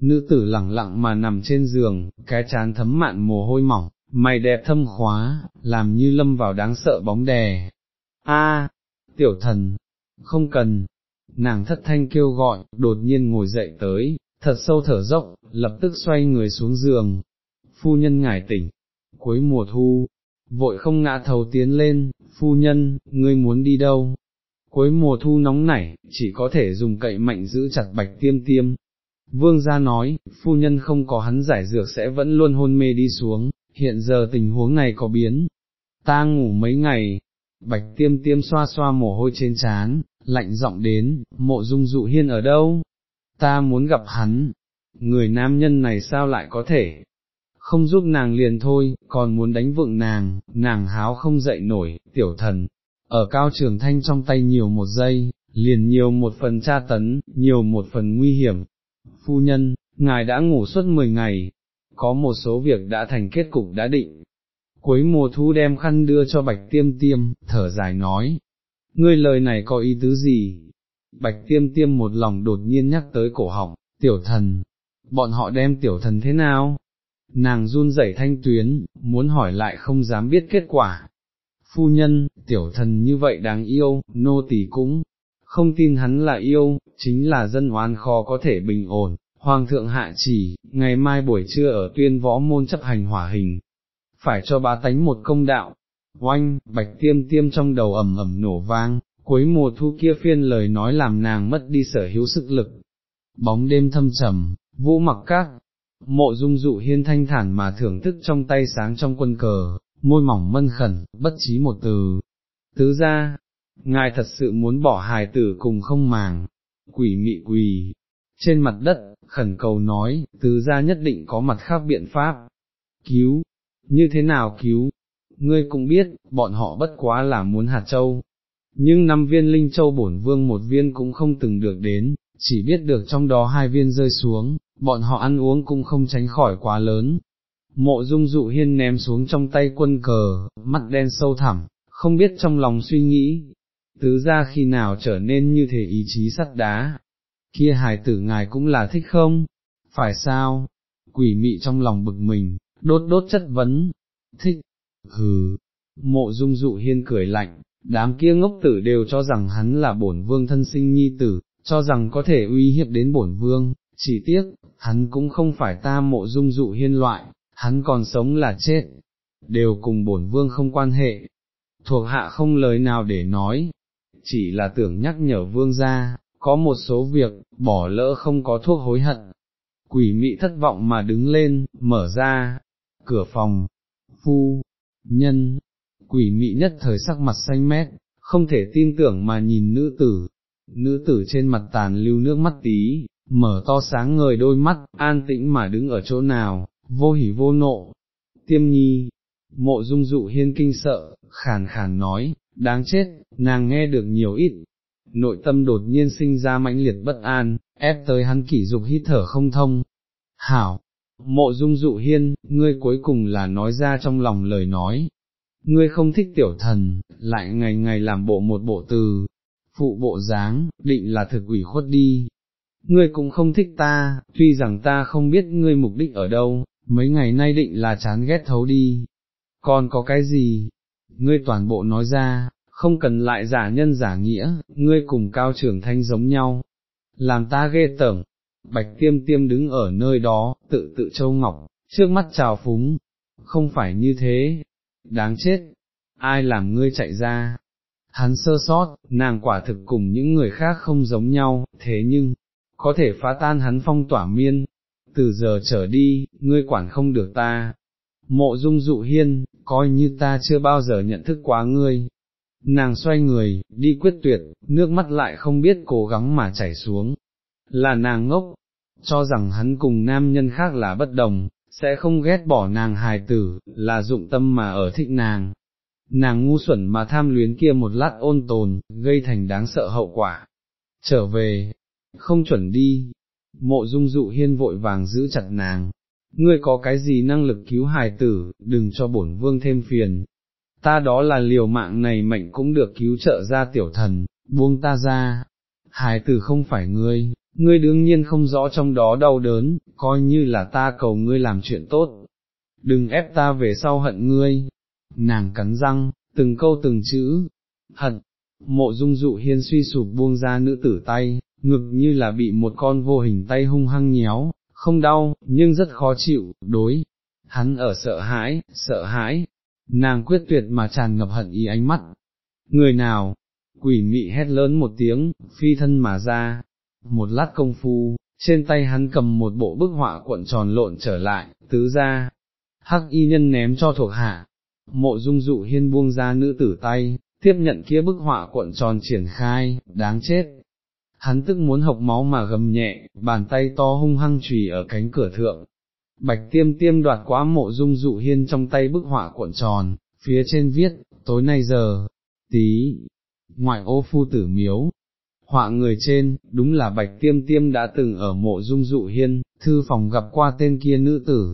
nữ tử lẳng lặng mà nằm trên giường, cái chán thấm mạn mồ hôi mỏng, mày đẹp thâm khóa, làm như lâm vào đáng sợ bóng đè. A, tiểu thần, không cần, nàng thất thanh kêu gọi, đột nhiên ngồi dậy tới, thật sâu thở dốc, lập tức xoay người xuống giường. Phu nhân ngải tỉnh, cuối mùa thu, vội không ngã thầu tiến lên, phu nhân, ngươi muốn đi đâu? Cuối mùa thu nóng nảy, chỉ có thể dùng cậy mạnh giữ chặt bạch tiêm tiêm, Vương gia nói, phu nhân không có hắn giải dược sẽ vẫn luôn hôn mê đi xuống, hiện giờ tình huống này có biến. Ta ngủ mấy ngày, bạch tiêm tiêm xoa xoa mồ hôi trên trán, lạnh giọng đến, mộ dung dụ hiên ở đâu? Ta muốn gặp hắn, người nam nhân này sao lại có thể? Không giúp nàng liền thôi, còn muốn đánh vượng nàng, nàng háo không dậy nổi, tiểu thần, ở cao trường thanh trong tay nhiều một giây, liền nhiều một phần tra tấn, nhiều một phần nguy hiểm, phu nhân, ngài đã ngủ suốt 10 ngày, có một số việc đã thành kết cục đã định. Cuối mùa thu đem khăn đưa cho bạch tiêm tiêm, thở dài nói, ngươi lời này có ý tứ gì? Bạch tiêm tiêm một lòng đột nhiên nhắc tới cổ họng, tiểu thần, bọn họ đem tiểu thần thế nào? Nàng run rẩy thanh tuyến, muốn hỏi lại không dám biết kết quả. Phu nhân, tiểu thần như vậy đáng yêu, nô tỳ cũng, không tin hắn là yêu, chính là dân oan khó có thể bình ổn. Hoàng thượng hạ chỉ, ngày mai buổi trưa ở tuyên võ môn chấp hành hỏa hình, phải cho bá tánh một công đạo. Oanh, bạch tiêm tiêm trong đầu ẩm ẩm nổ vang, cuối mùa thu kia phiên lời nói làm nàng mất đi sở hữu sức lực. Bóng đêm thâm trầm, vũ mặc các, mộ dung dụ hiên thanh thản mà thưởng thức trong tay sáng trong quân cờ, môi mỏng mân khẩn, bất trí một từ. Tứ ra, ngài thật sự muốn bỏ hài tử cùng không màng, quỷ mị quỳ, trên mặt đất, khẩn cầu nói, tứ ra nhất định có mặt khác biện pháp. Cứu, như thế nào cứu? Ngươi cũng biết, bọn họ bất quá là muốn hạt châu. Nhưng năm viên linh châu bổn vương một viên cũng không từng được đến, chỉ biết được trong đó hai viên rơi xuống, bọn họ ăn uống cũng không tránh khỏi quá lớn. Mộ dung dụ hiên ném xuống trong tay quân cờ, mắt đen sâu thẳm, không biết trong lòng suy nghĩ, tứ ra khi nào trở nên như thể ý chí sắt đá, kia hài tử ngài cũng là thích không, phải sao, quỷ mị trong lòng bực mình, đốt đốt chất vấn, thích, hừ, mộ dung dụ hiên cười lạnh, đám kia ngốc tử đều cho rằng hắn là bổn vương thân sinh nhi tử, cho rằng có thể uy hiếp đến bổn vương, chỉ tiếc, hắn cũng không phải ta mộ dung dụ hiên loại, hắn còn sống là chết, đều cùng bổn vương không quan hệ, thuộc hạ không lời nào để nói, chỉ là tưởng nhắc nhở vương ra, có một số việc, bỏ lỡ không có thuốc hối hận. Quỷ mị thất vọng mà đứng lên, mở ra, cửa phòng, phu, nhân, quỷ mị nhất thời sắc mặt xanh mét, không thể tin tưởng mà nhìn nữ tử, nữ tử trên mặt tàn lưu nước mắt tí, mở to sáng ngời đôi mắt, an tĩnh mà đứng ở chỗ nào, vô hỉ vô nộ. Tiêm nhi, mộ dung dụ hiên kinh sợ, khàn khàn nói, đáng chết, nàng nghe được nhiều ít, nội tâm đột nhiên sinh ra mãnh liệt bất an, ép tới hắn kỷ dục hít thở không thông. Hảo, mộ dung dụ hiên, ngươi cuối cùng là nói ra trong lòng lời nói, ngươi không thích tiểu thần, lại ngày ngày làm bộ một bộ từ, phụ bộ dáng, định là thực ủy khuất đi. Ngươi cũng không thích ta, tuy rằng ta không biết ngươi mục đích ở đâu, mấy ngày nay định là chán ghét thấu đi. Còn có cái gì? Ngươi toàn bộ nói ra, không cần lại giả nhân giả nghĩa, ngươi cùng cao trưởng thanh giống nhau, làm ta ghê tởm, bạch tiêm tiêm đứng ở nơi đó, tự tự châu ngọc, trước mắt trào phúng, không phải như thế, đáng chết, ai làm ngươi chạy ra, hắn sơ sót, nàng quả thực cùng những người khác không giống nhau, thế nhưng, có thể phá tan hắn phong tỏa miên, từ giờ trở đi, ngươi quản không được ta. Mộ dung dụ hiên, coi như ta chưa bao giờ nhận thức quá ngươi, nàng xoay người, đi quyết tuyệt, nước mắt lại không biết cố gắng mà chảy xuống, là nàng ngốc, cho rằng hắn cùng nam nhân khác là bất đồng, sẽ không ghét bỏ nàng hài tử, là dụng tâm mà ở thích nàng. Nàng ngu xuẩn mà tham luyến kia một lát ôn tồn, gây thành đáng sợ hậu quả. Trở về, không chuẩn đi, mộ dung dụ hiên vội vàng giữ chặt nàng, ngươi có cái gì năng lực cứu hài tử, đừng cho bổn vương thêm phiền, ta đó là liều mạng này mệnh cũng được cứu trợ ra tiểu thần, buông ta ra, hài tử không phải ngươi, ngươi đương nhiên không rõ trong đó đau đớn, coi như là ta cầu ngươi làm chuyện tốt, đừng ép ta về sau hận ngươi, nàng cắn răng, từng câu từng chữ, hận, mộ dung dụ hiên suy sụp buông ra nữ tử tay, ngực như là bị một con vô hình tay hung hăng nhéo, không đau, nhưng rất khó chịu, đối, hắn ở sợ hãi, sợ hãi, nàng quyết tuyệt mà tràn ngập hận ý ánh mắt. Người nào? Quỷ mị hét lớn một tiếng, phi thân mà ra. Một lát công phu, trên tay hắn cầm một bộ bức họa cuộn tròn lộn trở lại, tứ ra. Hắc y nhân ném cho thuộc hạ. Mộ dung dụ hiên buông ra nữ tử tay, tiếp nhận kia bức họa cuộn tròn triển khai, đáng chết. Hắn tức muốn học máu mà gầm nhẹ, bàn tay to hung hăng trùy ở cánh cửa thượng, Bạch tiêm tiêm đoạt quá mộ dung dụ hiên trong tay bức họa cuộn tròn, phía trên viết, tối nay giờ, tí, ngoại ô phu tử miếu. Họa người trên, đúng là bạch tiêm tiêm đã từng ở mộ dung dụ hiên, thư phòng gặp qua tên kia nữ tử.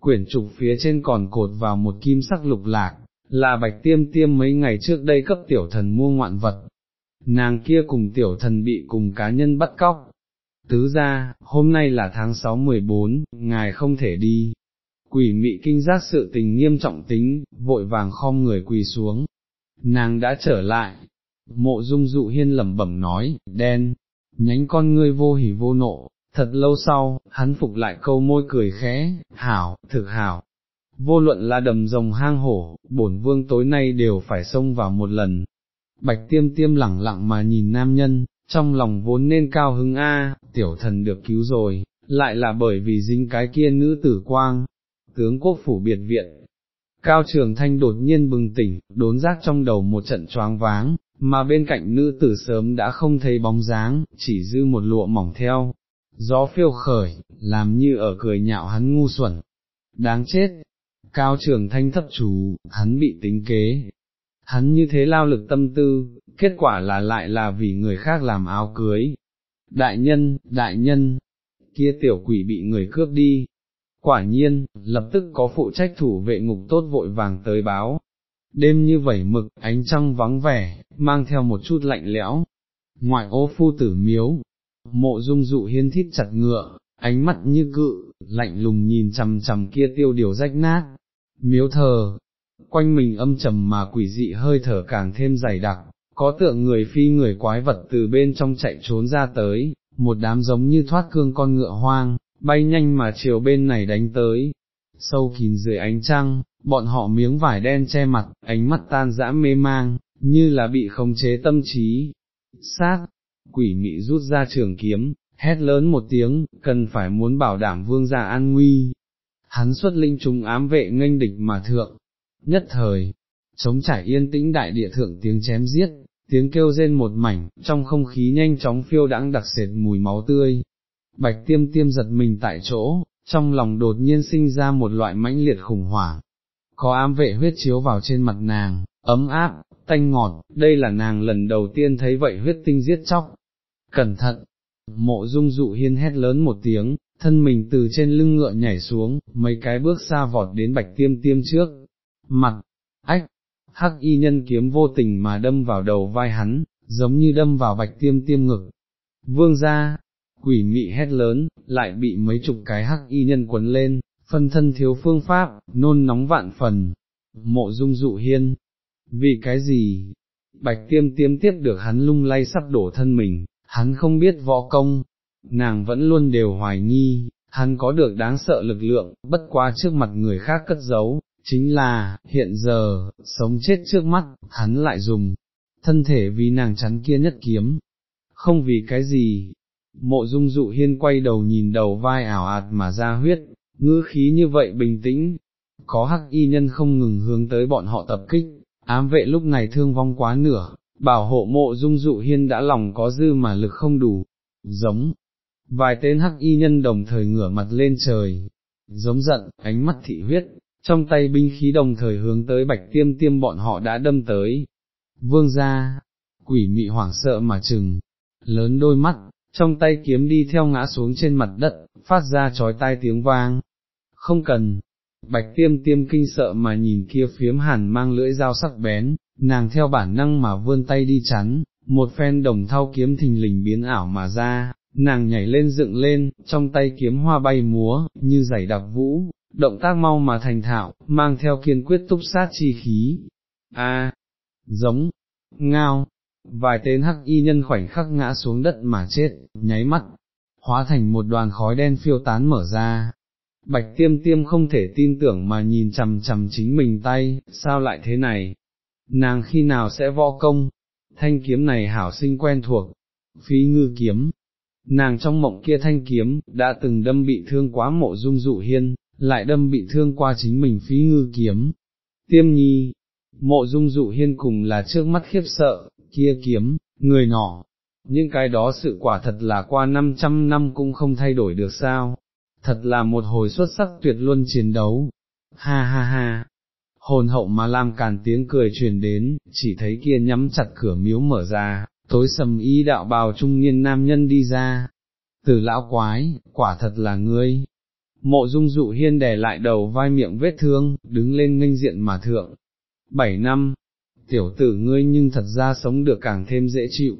Quyển trục phía trên còn cột vào một kim sắc lục lạc, là bạch tiêm tiêm mấy ngày trước đây cấp tiểu thần mua ngoạn vật. Nàng kia cùng tiểu thần bị cùng cá nhân bắt cóc, Tứ ra, hôm nay là tháng 6-14, ngài không thể đi. Quỷ mị kinh giác sự tình nghiêm trọng tính, vội vàng khom người quỳ xuống. Nàng đã trở lại. Mộ dung dụ hiên lẩm bẩm nói, đen, nhánh con ngươi vô hỉ vô nộ, thật lâu sau, hắn phục lại câu môi cười khẽ, hảo, thực hảo. Vô luận là đầm rồng hang hổ, bổn vương tối nay đều phải xông vào một lần. bạch tiêm tiêm lẳng lặng mà nhìn nam nhân, trong lòng vốn nên cao hứng a, tiểu thần được cứu rồi, lại là bởi vì dính cái kia nữ tử quang, tướng quốc phủ biệt viện. Cao Trường Thanh đột nhiên bừng tỉnh, đốn giác trong đầu một trận choáng váng, mà bên cạnh nữ tử sớm đã không thấy bóng dáng, chỉ dư một lụa mỏng theo. Gió phiêu khởi, làm như ở cười nhạo hắn ngu xuẩn. Đáng chết! Cao Trường Thanh thấp chú, hắn bị tính kế. Hắn như thế lao lực tâm tư, kết quả là lại là vì người khác làm áo cưới. Đại nhân, đại nhân, kia tiểu quỷ bị người cướp đi. Quả nhiên, lập tức có phụ trách thủ vệ ngục tốt vội vàng tới báo. Đêm như vẩy mực, ánh trăng vắng vẻ, mang theo một chút lạnh lẽo. Ngoại ô phu tử miếu, mộ dung dụ hiên thít chặt ngựa, ánh mắt như cự, lạnh lùng nhìn chằm chằm kia tiêu điều rách nát. Miếu thờ, quanh mình âm trầm mà quỷ dị hơi thở càng thêm dày đặc, có tượng người phi người quái vật từ bên trong chạy trốn ra tới, một đám giống như thoát cương con ngựa hoang, bay nhanh mà chiều bên này đánh tới. Sâu kín dưới ánh trăng, bọn họ miếng vải đen che mặt, ánh mắt tan dã mê mang, như là bị khống chế tâm trí. Sát, quỷ mị rút ra trường kiếm, hét lớn một tiếng, cần phải muốn bảo đảm vương gia an nguy. Hắn xuất linh chúng ám vệ nghênh địch mà thượng, nhất thời, chống trải yên tĩnh đại địa thượng tiếng chém giết, tiếng kêu rên một mảnh, trong không khí nhanh chóng phiêu đãng đặc sệt mùi máu tươi. Bạch tiêm tiêm giật mình tại chỗ, trong lòng đột nhiên sinh ra một loại mãnh liệt khủng hoảng. Có ám vệ huyết chiếu vào trên mặt nàng, ấm áp, tanh ngọt, đây là nàng lần đầu tiên thấy vậy huyết tinh giết chóc. Cẩn thận! Mộ dung dụ hiên hét lớn một tiếng, thân mình từ trên lưng ngựa nhảy xuống, mấy cái bước xa vọt đến bạch tiêm tiêm trước. Mặt, ách, hắc y nhân kiếm vô tình mà đâm vào đầu vai hắn, giống như đâm vào bạch tiêm tiêm ngực. Vương ra, quỷ mị hét lớn, lại bị mấy chục cái hắc y nhân quấn lên, phân thân thiếu phương pháp, nôn nóng vạn phần. Mộ dung dụ hiên, vì cái gì? Bạch tiêm tiêm tiếp được hắn lung lay sắp đổ thân mình, hắn không biết võ công, nàng vẫn luôn đều hoài nghi, hắn có được đáng sợ lực lượng, bất quá trước mặt người khác cất giấu, chính là, hiện giờ, sống chết trước mắt, hắn lại dùng, thân thể vì nàng chắn kia nhất kiếm, không vì cái gì. Mộ dung dụ hiên quay đầu nhìn đầu vai ảo ạt mà ra huyết, ngữ khí như vậy bình tĩnh, có hắc y nhân không ngừng hướng tới bọn họ tập kích, ám vệ lúc này thương vong quá nửa, bảo hộ mộ dung dụ hiên đã lòng có dư mà lực không đủ, giống, vài tên hắc y nhân đồng thời ngửa mặt lên trời, giống giận, ánh mắt thị huyết, trong tay binh khí đồng thời hướng tới bạch tiêm tiêm bọn họ đã đâm tới. Vương ra, quỷ mị hoảng sợ mà chừng, lớn đôi mắt, trong tay kiếm đi theo ngã xuống trên mặt đất, phát ra trói tai tiếng vang. Không cần, bạch tiêm tiêm kinh sợ mà nhìn kia phiếm hàn mang lưỡi dao sắc bén, nàng theo bản năng mà vươn tay đi chắn, một phen đồng thao kiếm thình lình biến ảo mà ra, nàng nhảy lên dựng lên, trong tay kiếm hoa bay múa, như giày đặc vũ, động tác mau mà thành thạo, mang theo kiên quyết túc sát chi khí. A, giống, ngao, vài tên hắc y nhân khoảnh khắc ngã xuống đất mà chết, nháy mắt, hóa thành một đoàn khói đen phiêu tán mở ra. Bạch tiêm tiêm không thể tin tưởng mà nhìn chằm chằm chính mình tay, sao lại thế này? Nàng khi nào sẽ võ công? Thanh kiếm này hảo sinh quen thuộc, phí ngư kiếm. Nàng trong mộng kia thanh kiếm, đã từng đâm bị thương quá mộ dung dụ hiên, lại đâm bị thương qua chính mình phí ngư kiếm. Tiêm nhi, mộ dung dụ hiên cùng là trước mắt khiếp sợ, kia kiếm, người nọ, những cái đó sự quả thật là qua 500 năm cũng không thay đổi được sao, thật là một hồi xuất sắc tuyệt luân chiến đấu, ha ha ha, hồn hậu mà làm càn tiếng cười truyền đến, chỉ thấy kia nhắm chặt cửa miếu mở ra, tối sầm y đạo bào trung niên nam nhân đi ra, từ lão quái, quả thật là ngươi, Mộ dung dụ hiên đè lại đầu vai miệng vết thương, đứng lên nghênh diện mà thượng. Bảy năm, tiểu tử ngươi nhưng thật ra sống được càng thêm dễ chịu.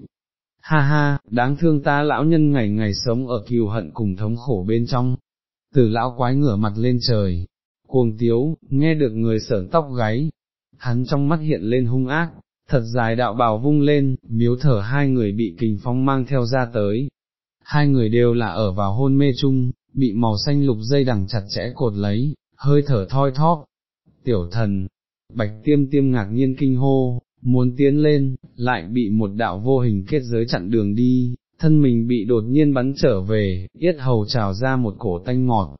Ha ha, đáng thương ta lão nhân ngày ngày sống ở kiều hận cùng thống khổ bên trong. Từ lão quái ngửa mặt lên trời, cuồng tiếu, nghe được người sởn tóc gáy, hắn trong mắt hiện lên hung ác, thật dài đạo bào vung lên, miếu thở hai người bị kình phong mang theo ra tới. Hai người đều là ở vào hôn mê chung, bị màu xanh lục dây đằng chặt chẽ cột lấy, hơi thở thoi thóp. Tiểu thần, bạch tiêm tiêm ngạc nhiên kinh hô, muốn tiến lên, lại bị một đạo vô hình kết giới chặn đường đi, thân mình bị đột nhiên bắn trở về, yết hầu trào ra một cổ tanh ngọt.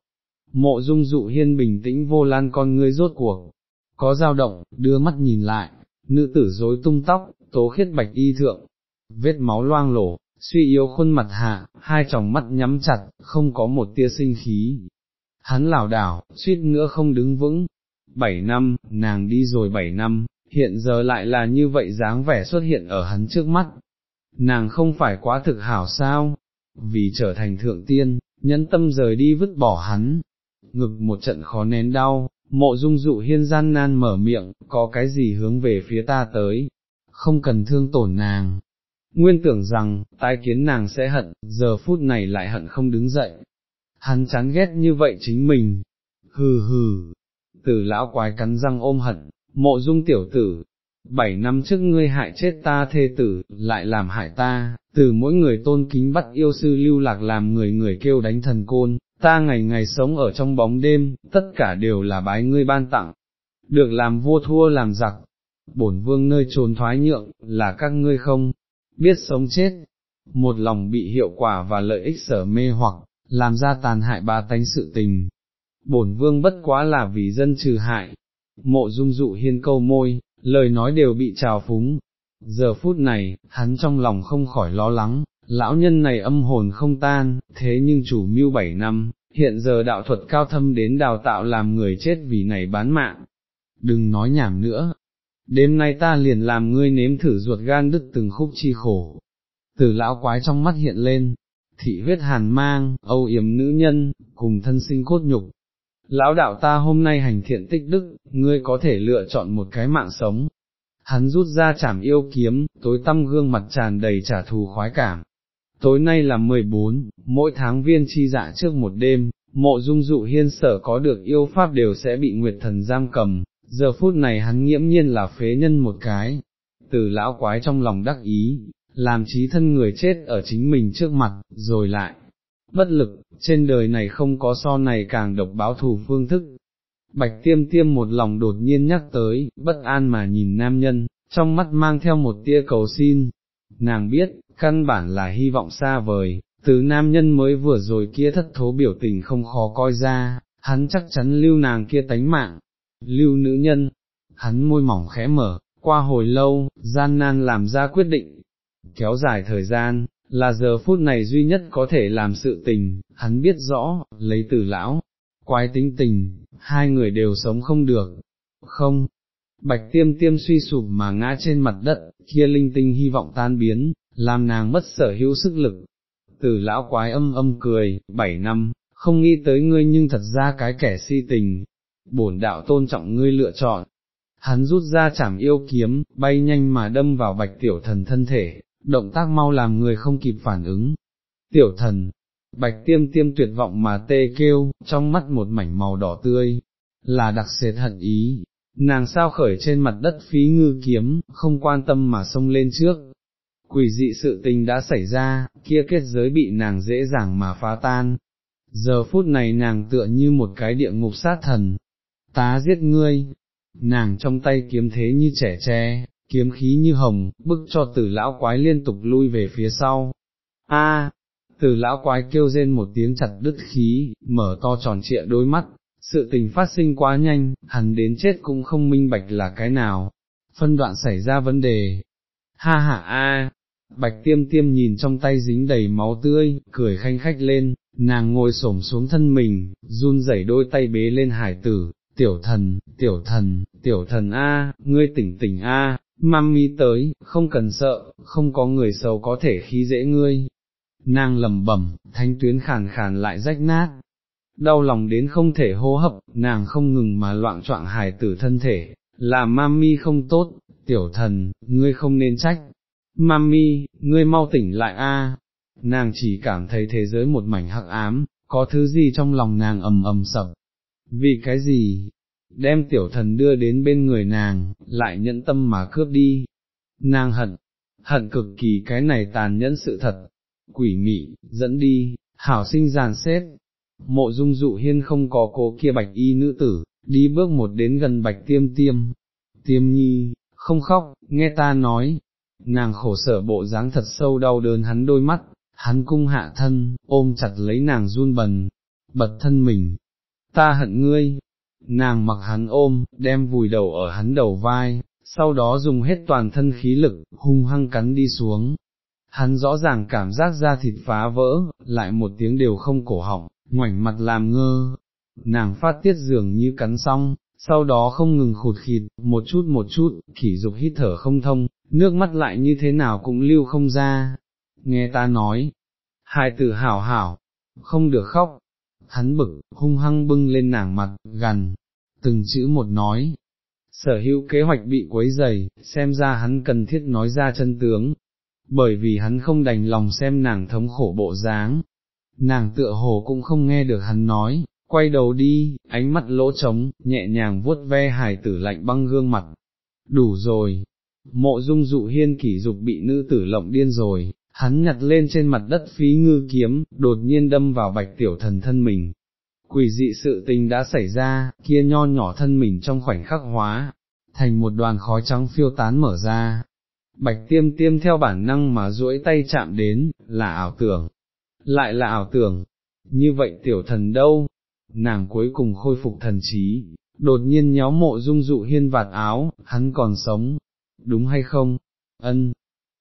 Mộ dung dụ hiên bình tĩnh vô lan con ngươi rốt cuộc, có dao động, đưa mắt nhìn lại, nữ tử rối tung tóc, tố khiết bạch y thượng, vết máu loang lổ, suy yếu khuôn mặt hạ, hai tròng mắt nhắm chặt, không có một tia sinh khí. Hắn lảo đảo, suýt nữa không đứng vững. Bảy năm, nàng đi rồi bảy năm, hiện giờ lại là như vậy dáng vẻ xuất hiện ở hắn trước mắt. Nàng không phải quá thực hảo sao, vì trở thành thượng tiên, nhẫn tâm rời đi vứt bỏ hắn. Ngực một trận khó nén đau, mộ dung dụ hiên gian nan mở miệng, có cái gì hướng về phía ta tới, không cần thương tổn nàng. Nguyên tưởng rằng, tai kiến nàng sẽ hận, giờ phút này lại hận không đứng dậy. Hắn chán ghét như vậy chính mình. Hừ hừ, từ lão quái cắn răng ôm hận, mộ dung tiểu tử, bảy năm trước ngươi hại chết ta thê tử, lại làm hại ta, từ mỗi người tôn kính bắt yêu sư lưu lạc làm người người kêu đánh thần côn, ta ngày ngày sống ở trong bóng đêm, tất cả đều là bái ngươi ban tặng, được làm vua thua làm giặc, bổn vương nơi trốn thoái nhượng, là các ngươi không, biết sống chết, một lòng bị hiệu quả và lợi ích sở mê hoặc, làm ra tàn hại ba tánh sự tình. Bổn vương bất quá là vì dân trừ hại, mộ dung dụ hiên câu môi, lời nói đều bị trào phúng. Giờ phút này, hắn trong lòng không khỏi lo lắng, lão nhân này âm hồn không tan, thế nhưng chủ mưu bảy năm, hiện giờ đạo thuật cao thâm đến đào tạo làm người chết vì này bán mạng. Đừng nói nhảm nữa, đêm nay ta liền làm ngươi nếm thử ruột gan đứt từng khúc chi khổ. Từ lão quái trong mắt hiện lên, thị huyết hàn mang, âu yếm nữ nhân, cùng thân sinh cốt nhục. Lão đạo ta hôm nay hành thiện tích đức, ngươi có thể lựa chọn một cái mạng sống. Hắn rút ra chảm yêu kiếm, tối tăm gương mặt tràn đầy trả thù khoái cảm, tối nay là 14, mỗi tháng viên chi dạ trước một đêm, mộ dung dụ hiên sở có được yêu pháp đều sẽ bị nguyệt thần giam cầm, giờ phút này hắn nghiễm nhiên là phế nhân một cái, từ lão quái trong lòng đắc ý, làm trí thân người chết ở chính mình trước mặt, rồi lại, bất lực, trên đời này không có so này càng độc báo thù phương thức. Bạch tiêm tiêm một lòng đột nhiên nhắc tới, bất an mà nhìn nam nhân, trong mắt mang theo một tia cầu xin, nàng biết, căn bản là hy vọng xa vời, từ nam nhân mới vừa rồi kia thất thố biểu tình không khó coi ra, hắn chắc chắn lưu nàng kia tánh mạng, lưu nữ nhân, hắn môi mỏng khẽ mở, qua hồi lâu, gian nan làm ra quyết định, kéo dài thời gian, là giờ phút này duy nhất có thể làm sự tình, hắn biết rõ, lấy từ lão, quái tính tình, hai người đều sống không được, không, bạch tiêm tiêm suy sụp mà ngã trên mặt đất, kia linh tinh hy vọng tan biến, làm nàng mất sở hữu sức lực. Từ lão quái âm âm cười, bảy năm, không nghĩ tới ngươi nhưng thật ra cái kẻ si tình, bổn đạo tôn trọng ngươi lựa chọn. Hắn rút ra chảm yêu kiếm, bay nhanh mà đâm vào bạch tiểu thần thân thể, động tác mau làm người không kịp phản ứng. Tiểu thần, bạch tiêm tiêm tuyệt vọng mà tê kêu, trong mắt một mảnh màu đỏ tươi, là đặc sệt hận ý, nàng sao khởi trên mặt đất phí ngư kiếm, không quan tâm mà xông lên trước. Quỷ dị sự tình đã xảy ra, kia kết giới bị nàng dễ dàng mà phá tan. Giờ phút này nàng tựa như một cái địa ngục sát thần. Tá giết ngươi, nàng trong tay kiếm thế như trẻ tre, kiếm khí như hồng, bức cho tử lão quái liên tục lui về phía sau. A, tử lão quái kêu rên một tiếng chặt đứt khí, mở to tròn trịa đôi mắt, sự tình phát sinh quá nhanh, hắn đến chết cũng không minh bạch là cái nào, phân đoạn xảy ra vấn đề. Ha ha a, bạch tiêm tiêm nhìn trong tay dính đầy máu tươi, cười khanh khách lên, nàng ngồi xổm xuống thân mình, run rẩy đôi tay bế lên hải tử, tiểu thần, tiểu thần, tiểu thần a, ngươi tỉnh tỉnh a, mami tới, không cần sợ, không có người xấu có thể khí dễ ngươi. Nàng lầm bẩm, thanh tuyến khàn khàn lại rách nát, đau lòng đến không thể hô hấp, nàng không ngừng mà loạn trọng hài tử thân thể, là mami không tốt, tiểu thần, ngươi không nên trách, mami, ngươi mau tỉnh lại a. nàng chỉ cảm thấy thế giới một mảnh hắc ám, có thứ gì trong lòng nàng ầm ầm sập, vì cái gì, đem tiểu thần đưa đến bên người nàng, lại nhẫn tâm mà cướp đi, nàng hận, hận cực kỳ cái này tàn nhẫn sự thật, quỷ mị, dẫn đi, hảo sinh giàn xếp, Mộ dung dụ hiên không có cố kia bạch y nữ tử, đi bước một đến gần bạch tiêm tiêm, tiêm nhi, không khóc, nghe ta nói, nàng khổ sở bộ dáng thật sâu đau đớn hắn đôi mắt, hắn cung hạ thân, ôm chặt lấy nàng run bần, bật thân mình, ta hận ngươi, nàng mặc hắn ôm, đem vùi đầu ở hắn đầu vai, sau đó dùng hết toàn thân khí lực, hung hăng cắn đi xuống. Hắn rõ ràng cảm giác da thịt phá vỡ, lại một tiếng đều không cổ họng, ngoảnh mặt làm ngơ, nàng phát tiết dường như cắn xong, sau đó không ngừng khụt khịt, một chút một chút, khỉ dục hít thở không thông, nước mắt lại như thế nào cũng lưu không ra. Nghe ta nói, hai tử hảo hảo, không được khóc, hắn bực, hung hăng bưng lên nàng mặt, gần, từng chữ một nói. Sở hữu kế hoạch bị quấy dày, xem ra hắn cần thiết nói ra chân tướng, bởi vì hắn không đành lòng xem nàng thống khổ bộ dáng. Nàng tựa hồ cũng không nghe được hắn nói, quay đầu đi, ánh mắt lỗ trống, nhẹ nhàng vuốt ve hài tử lạnh băng gương mặt. Đủ rồi, mộ dung dụ hiên kỷ dục bị nữ tử lộng điên rồi, hắn nhặt lên trên mặt đất phí ngư kiếm, đột nhiên đâm vào bạch tiểu thần thân mình. Quỷ dị sự tình đã xảy ra, kia nho nhỏ thân mình trong khoảnh khắc hóa, thành một đoàn khói trắng phiêu tán mở ra. Bạch tiêm tiêm theo bản năng mà duỗi tay chạm đến, là ảo tưởng, lại là ảo tưởng, như vậy tiểu thần đâu, nàng cuối cùng khôi phục thần trí, đột nhiên nhéo mộ dung dụ hiên vạt áo, hắn còn sống, đúng hay không? Ân.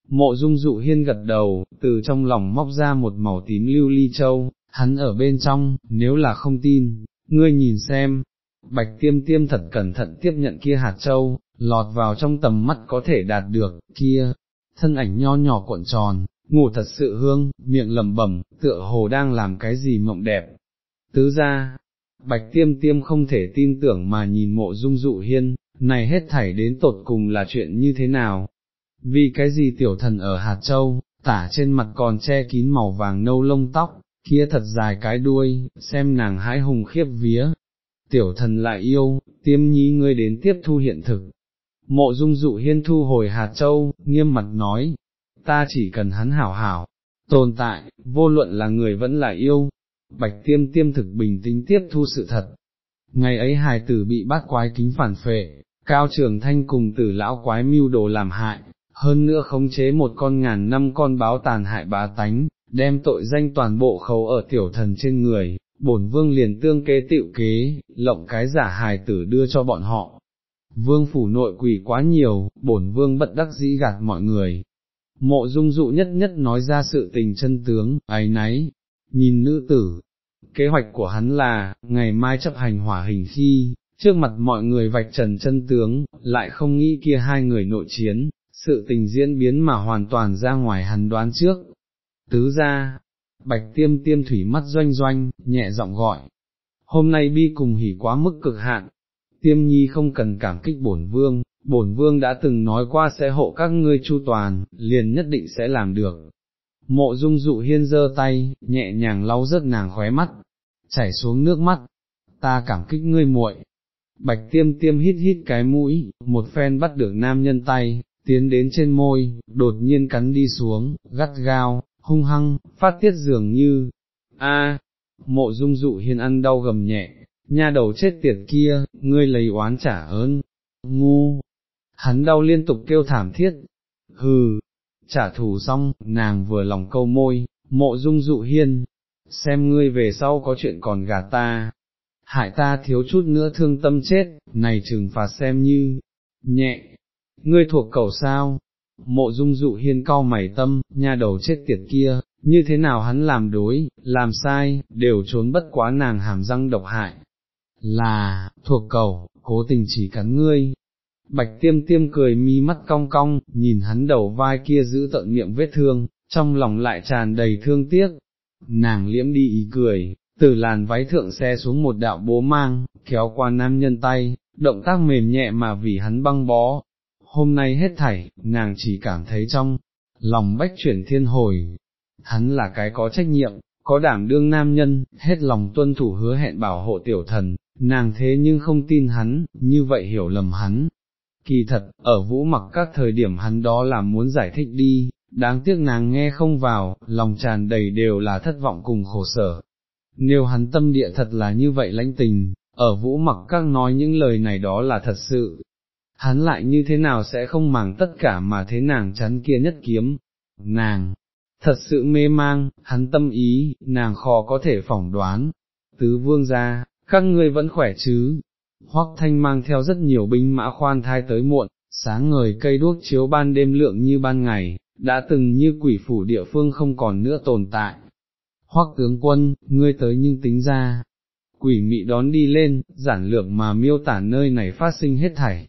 Mộ dung dụ hiên gật đầu, từ trong lòng móc ra một màu tím lưu ly châu, hắn ở bên trong, nếu là không tin, ngươi nhìn xem, bạch tiêm tiêm thật cẩn thận tiếp nhận kia hạt châu, lọt vào trong tầm mắt có thể đạt được, kia, thân ảnh nho nhỏ cuộn tròn, ngủ thật sự hương, miệng lẩm bẩm, tựa hồ đang làm cái gì mộng đẹp. Tứ ra, bạch tiêm tiêm không thể tin tưởng mà nhìn mộ dung dụ hiên, này hết thảy đến tột cùng là chuyện như thế nào, vì cái gì tiểu thần ở hạt châu, tả trên mặt còn che kín màu vàng nâu lông tóc, kia thật dài cái đuôi, xem nàng hãi hùng khiếp vía, tiểu thần lại yêu, tiêm nhi ngươi đến tiếp thu hiện thực. Mộ dung dụ hiên thu hồi hạt châu, nghiêm mặt nói, ta chỉ cần hắn hảo hảo, tồn tại, vô luận là người vẫn là yêu, bạch tiêm tiêm thực bình tĩnh tiếp thu sự thật. Ngày ấy hài tử bị bắt quái kính phản phệ, cao trường thanh cùng tử lão quái mưu đồ làm hại, hơn nữa khống chế một con ngàn năm con báo tàn hại bá tánh, đem tội danh toàn bộ khấu ở tiểu thần trên người, bổn vương liền tương kế tiệu kế, lộng cái giả hài tử đưa cho bọn họ. Vương phủ nội quỷ quá nhiều, bổn vương bận đắc dĩ gạt mọi người. Mộ dung dụ nhất nhất nói ra sự tình chân tướng, ấy nấy, nhìn nữ tử. Kế hoạch của hắn là, ngày mai chấp hành hỏa hình khi, trước mặt mọi người vạch trần chân tướng, lại không nghĩ kia hai người nội chiến, sự tình diễn biến mà hoàn toàn ra ngoài hắn đoán trước. Tứ ra, bạch tiêm tiêm thủy mắt doanh doanh, nhẹ giọng gọi. Hôm nay bi cùng hỉ quá mức cực hạn, tiêm nhi không cần cảm kích bổn vương, bổn vương đã từng nói qua sẽ hộ các ngươi chu toàn, liền nhất định sẽ làm được. Mộ dung dụ hiên giơ tay, nhẹ nhàng lau rớt nàng khóe mắt, chảy xuống nước mắt, ta cảm kích ngươi muội. Bạch tiêm tiêm hít hít cái mũi, một phen bắt được nam nhân tay, tiến đến trên môi, đột nhiên cắn đi xuống, gắt gao, hung hăng, phát tiết dường như, a, mộ dung dụ hiên ăn đau gầm nhẹ, nha đầu chết tiệt kia, ngươi lấy oán trả ơn, ngu, hắn đau liên tục kêu thảm thiết, hừ, trả thù xong, nàng vừa lòng câu môi, mộ dung dụ hiên, xem ngươi về sau có chuyện còn gạt ta, hại ta thiếu chút nữa thương tâm chết, này trừng phạt xem như, nhẹ, ngươi thuộc cầu sao? Mộ dung dụ hiên cau mày tâm, nha đầu chết tiệt kia, như thế nào hắn làm đối, làm sai, đều trốn bất quá nàng hàm răng độc hại. Là, thuộc cầu, cố tình chỉ cắn ngươi. Bạch tiêm tiêm cười mi mắt cong cong, nhìn hắn đầu vai kia giữ tận miệng vết thương, trong lòng lại tràn đầy thương tiếc. Nàng liễm đi ý cười, từ làn váy thượng xe xuống một đạo bố mang, kéo qua nam nhân tay, động tác mềm nhẹ mà vì hắn băng bó, hôm nay hết thảy, nàng chỉ cảm thấy trong, lòng bách chuyển thiên hồi, hắn là cái có trách nhiệm, có đảm đương nam nhân, hết lòng tuân thủ hứa hẹn bảo hộ tiểu thần, nàng thế nhưng không tin hắn, như vậy hiểu lầm hắn. Kỳ thật, ở vũ mặc các thời điểm hắn đó là muốn giải thích đi, đáng tiếc nàng nghe không vào, lòng tràn đầy đều là thất vọng cùng khổ sở. Nếu hắn tâm địa thật là như vậy lãnh tình, ở vũ mặc các nói những lời này đó là thật sự, hắn lại như thế nào sẽ không màng tất cả mà thế nàng chắn kia nhất kiếm, nàng, thật sự mê mang, hắn tâm ý, nàng khó có thể phỏng đoán, tứ vương ra, các ngươi vẫn khỏe chứ, hoắc thanh mang theo rất nhiều binh mã khoan thai tới muộn, sáng ngời cây đuốc chiếu ban đêm lượng như ban ngày, đã từng như quỷ phủ địa phương không còn nữa tồn tại. Hoắc tướng quân, ngươi tới nhưng tính ra, quỷ mị đón đi lên, giản lược mà miêu tả nơi này phát sinh hết thảy.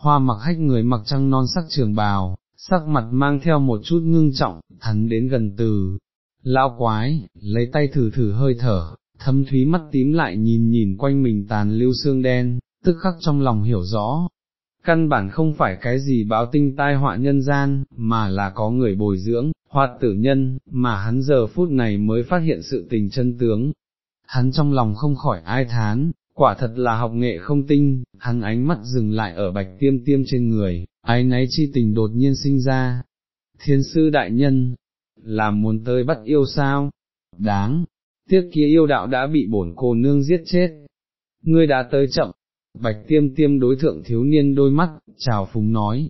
Hoa mặc hách người mặc trăng non sắc trường bào, sắc mặt mang theo một chút ngưng trọng, hắn đến gần từ. Lão quái, lấy tay thử thử hơi thở, thâm thúy mắt tím lại nhìn nhìn quanh mình tàn lưu xương đen, tức khắc trong lòng hiểu rõ. Căn bản không phải cái gì báo tinh tai họa nhân gian, mà là có người bồi dưỡng, hoạt tử nhân, mà hắn giờ phút này mới phát hiện sự tình chân tướng. Hắn trong lòng không khỏi ai thán, quả thật là học nghệ không tinh, hắn ánh mắt dừng lại ở bạch tiêm tiêm trên người, ái náy chi tình đột nhiên sinh ra. Thiên sư đại nhân, làm muốn tới bắt yêu sao? Đáng, tiếc kia yêu đạo đã bị bổn cô nương giết chết. Ngươi đã tới chậm, bạch tiêm tiêm đối thượng thiếu niên đôi mắt, chào phúng nói,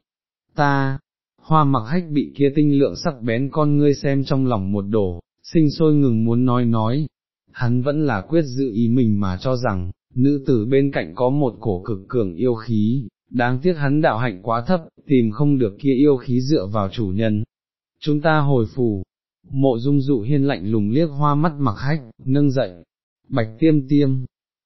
ta, hoa mặc hách bị kia tinh lượng sắc bén con ngươi xem trong lòng một đổ, sinh sôi ngừng muốn nói nói, hắn vẫn là quyết giữ ý mình mà cho rằng, nữ tử bên cạnh có một cổ cực cường yêu khí, đáng tiếc hắn đạo hạnh quá thấp, tìm không được kia yêu khí dựa vào chủ nhân. Chúng ta hồi phù, mộ dung dụ hiên lạnh lùng liếc hoa mắt mặc hách, nâng dậy, bạch tiêm tiêm,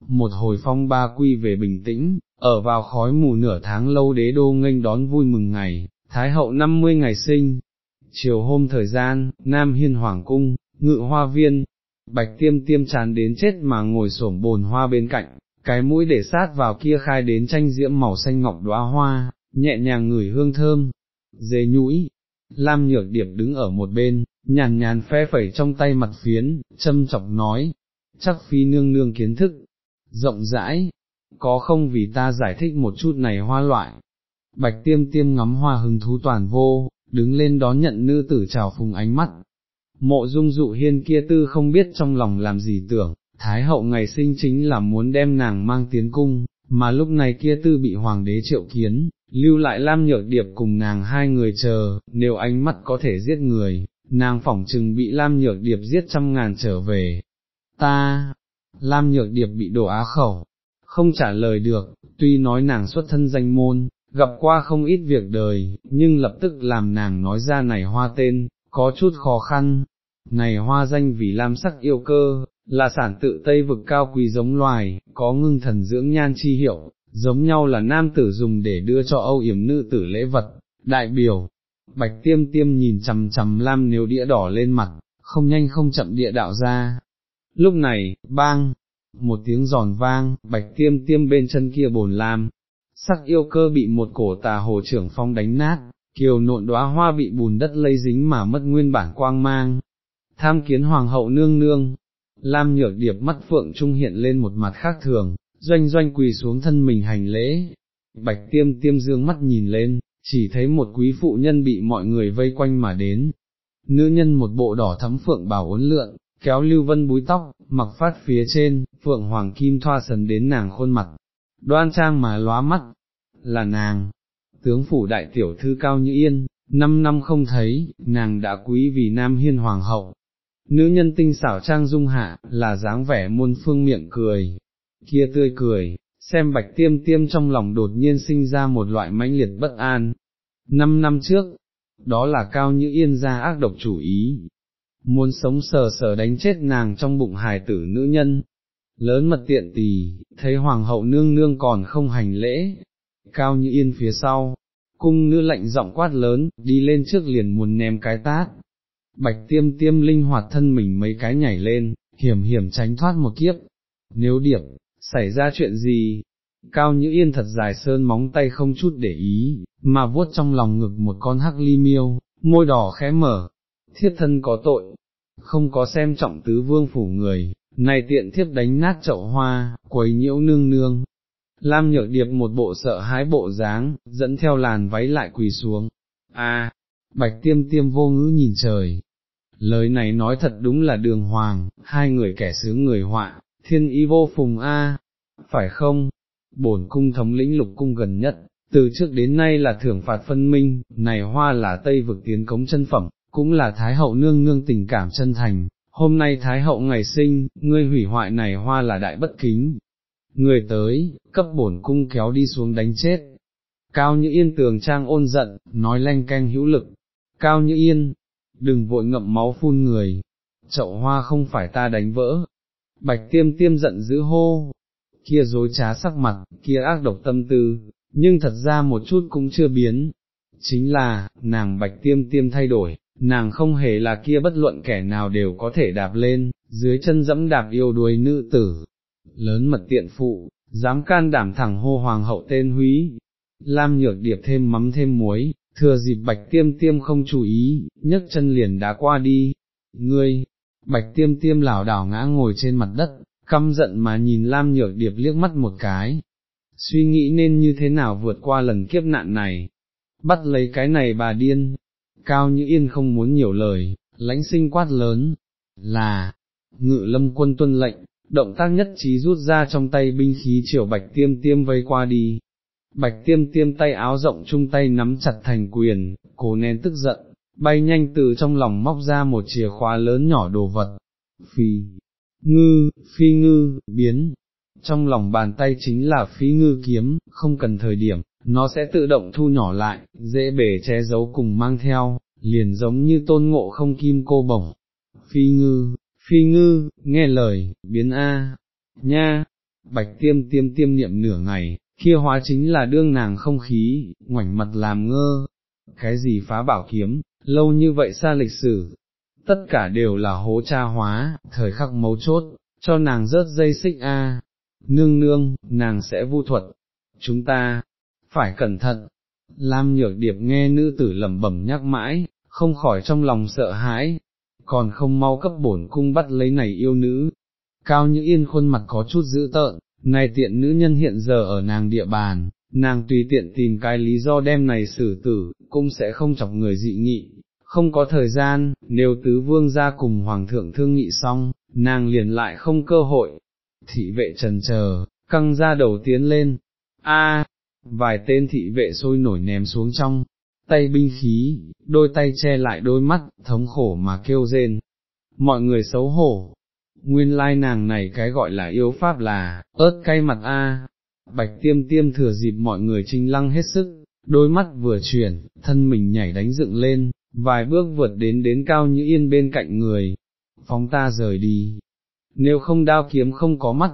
một hồi phong ba quy về bình tĩnh, ở vào khói mù nửa tháng lâu đế đô nghênh đón vui mừng ngày, thái hậu 50 ngày sinh, chiều hôm thời gian, Nam Hiên Hoàng Cung, ngự hoa viên, bạch tiêm tiêm chán đến chết mà ngồi xổm bồn hoa bên cạnh, cái mũi để sát vào kia khai đến tranh diễm màu xanh ngọc đóa hoa, nhẹ nhàng ngửi hương thơm, dế nhũi, Lam Nhược Điệp đứng ở một bên, nhàn nhàn phe phẩy trong tay mặt phiến, châm chọc nói, chắc phi nương nương kiến thức, rộng rãi, có không vì ta giải thích một chút này hoa loại. Bạch tiêm tiêm ngắm hoa hứng thú toàn vô, đứng lên đón nhận nữ tử trào phùng ánh mắt. Mộ dung dụ hiên kia tư không biết trong lòng làm gì tưởng, Thái hậu ngày sinh chính là muốn đem nàng mang tiến cung, mà lúc này kia tư bị hoàng đế triệu kiến, lưu lại Lam Nhược Điệp cùng nàng hai người chờ, nếu ánh mắt có thể giết người, nàng phỏng chừng bị Lam Nhược Điệp giết trăm ngàn trở về. Ta, Lam Nhược Điệp bị đổ á khẩu, không trả lời được, tuy nói nàng xuất thân danh môn, gặp qua không ít việc đời, nhưng lập tức làm nàng nói ra này hoa tên, có chút khó khăn. Này hoa danh vì lam sắc yêu cơ, là sản tự Tây vực cao quý giống loài, có ngưng thần dưỡng nhan chi hiệu, giống nhau là nam tử dùng để đưa cho âu yểm nữ tử lễ vật, đại biểu. Bạch tiêm tiêm nhìn chằm chằm lam nếu đĩa đỏ lên mặt, không nhanh không chậm địa đạo ra. Lúc này, bang, một tiếng giòn vang, bạch tiêm tiêm bên chân kia bồn lam, sắc yêu cơ bị một cổ tà hồ trưởng phong đánh nát, kiều nộn đóa hoa bị bùn đất lây dính mà mất nguyên bản quang mang. Tham kiến hoàng hậu nương nương, Lam nhược điệp mắt phượng trung hiện lên một mặt khác thường, doanh doanh quỳ xuống thân mình hành lễ, bạch tiêm tiêm dương mắt nhìn lên, chỉ thấy một quý phụ nhân bị mọi người vây quanh mà đến. Nữ nhân một bộ đỏ thấm phượng bảo uốn lượn, kéo lưu vân búi tóc, mặc phát phía trên, phượng hoàng kim thoa sần đến nàng khuôn mặt, đoan trang mà lóa mắt, là nàng, tướng phủ đại tiểu thư cao như yên, năm năm không thấy, nàng đã quý vì nam hiên hoàng hậu, nữ nhân tinh xảo trang dung hạ, là dáng vẻ muôn phương miệng cười, kia tươi cười, xem bạch tiêm tiêm trong lòng đột nhiên sinh ra một loại mãnh liệt bất an. Năm năm trước, đó là cao như yên ra ác độc chủ ý, muốn sống sờ sờ đánh chết nàng trong bụng hài tử nữ nhân. Lớn mật tiện tì, thấy hoàng hậu nương nương còn không hành lễ, cao như yên phía sau, cung nữ lạnh giọng quát lớn, đi lên trước liền muốn ném cái tát, bạch tiêm tiêm linh hoạt thân mình mấy cái nhảy lên, hiểm hiểm tránh thoát một kiếp, nếu điệp, xảy ra chuyện gì, cao như yên thật dài sơn móng tay không chút để ý, mà vuốt trong lòng ngực một con hắc ly miêu, môi đỏ khẽ mở, thiết thân có tội, không có xem trọng tứ vương phủ người, này tiện thiếp đánh nát chậu hoa, quấy nhiễu nương nương. Lam nhược điệp một bộ sợ hái bộ dáng, dẫn theo làn váy lại quỳ xuống. A, bạch tiêm tiêm vô ngữ nhìn trời. Lời này nói thật đúng là đường hoàng, hai người kẻ sướng người họa, thiên ý vô phùng A, phải không? Bổn cung thống lĩnh lục cung gần nhất, từ trước đến nay là thưởng phạt phân minh, này hoa là Tây vực tiến cống chân phẩm, cũng là Thái hậu nương nương tình cảm chân thành, hôm nay Thái hậu ngày sinh, ngươi hủy hoại này hoa là đại bất kính. Người tới, cấp bổn cung kéo đi xuống đánh chết. Cao như yên tường trang ôn giận, nói lanh canh hữu lực. Cao như yên, đừng vội ngậm máu phun người. Chậu hoa không phải ta đánh vỡ. Bạch tiêm tiêm giận dữ hô. Kia dối trá sắc mặt, kia ác độc tâm tư, nhưng thật ra một chút cũng chưa biến. Chính là, nàng bạch tiêm tiêm thay đổi, nàng không hề là kia bất luận kẻ nào đều có thể đạp lên, dưới chân dẫm đạp yêu đuôi nữ tử, lớn mật tiện phụ, dám can đảm thẳng hô hoàng hậu tên húy, lam nhược điệp thêm mắm thêm muối, thừa dịp bạch tiêm tiêm không chú ý, nhấc chân liền đá qua đi, ngươi, bạch tiêm tiêm lảo đảo ngã ngồi trên mặt đất, căm giận mà nhìn lam nhược điệp liếc mắt một cái, suy nghĩ nên như thế nào vượt qua lần kiếp nạn này, bắt lấy cái này bà điên, cao như yên không muốn nhiều lời, lãnh sinh quát lớn, là, ngự lâm quân tuân lệnh, động tác nhất trí rút ra trong tay binh khí chiều bạch tiêm tiêm vây qua đi. Bạch tiêm tiêm tay áo rộng chung tay nắm chặt thành quyền, cố nén tức giận, bay nhanh từ trong lòng móc ra một chìa khóa lớn nhỏ đồ vật. Phi, ngư, phi ngư, biến. Trong lòng bàn tay chính là phi ngư kiếm, không cần thời điểm, nó sẽ tự động thu nhỏ lại, dễ bể che giấu cùng mang theo, liền giống như tôn ngộ không kim cô bổng. Phi ngư, phi ngư, nghe lời, biến A, nha, bạch tiêm tiêm tiêm niệm nửa ngày, kia hóa chính là đương nàng không khí, ngoảnh mặt làm ngơ, cái gì phá bảo kiếm, lâu như vậy xa lịch sử, tất cả đều là hố cha hóa, thời khắc mấu chốt, cho nàng rớt dây xích A, nương nương, nàng sẽ vu thuật, chúng ta, phải cẩn thận. Lam nhược điệp nghe nữ tử lẩm bẩm nhắc mãi, không khỏi trong lòng sợ hãi, còn không mau cấp bổn cung bắt lấy này yêu nữ. Cao như yên khuôn mặt có chút dữ tợn, này tiện nữ nhân hiện giờ ở nàng địa bàn, nàng tùy tiện tìm cái lý do đem này xử tử, cũng sẽ không chọc người dị nghị, không có thời gian, nếu tứ vương ra cùng hoàng thượng thương nghị xong, nàng liền lại không cơ hội. Thị vệ trần chờ, căng ra đầu tiến lên, a vài tên thị vệ sôi nổi ném xuống trong, tay binh khí, đôi tay che lại đôi mắt, thống khổ mà kêu rên. Mọi người xấu hổ, nguyên lai nàng này cái gọi là yêu pháp là, ớt cay mặt a. Bạch tiêm tiêm thừa dịp mọi người trinh lăng hết sức, đôi mắt vừa chuyển, thân mình nhảy đánh dựng lên, vài bước vượt đến đến cao như yên bên cạnh người, phóng ta rời đi, nếu không đao kiếm không có mắt,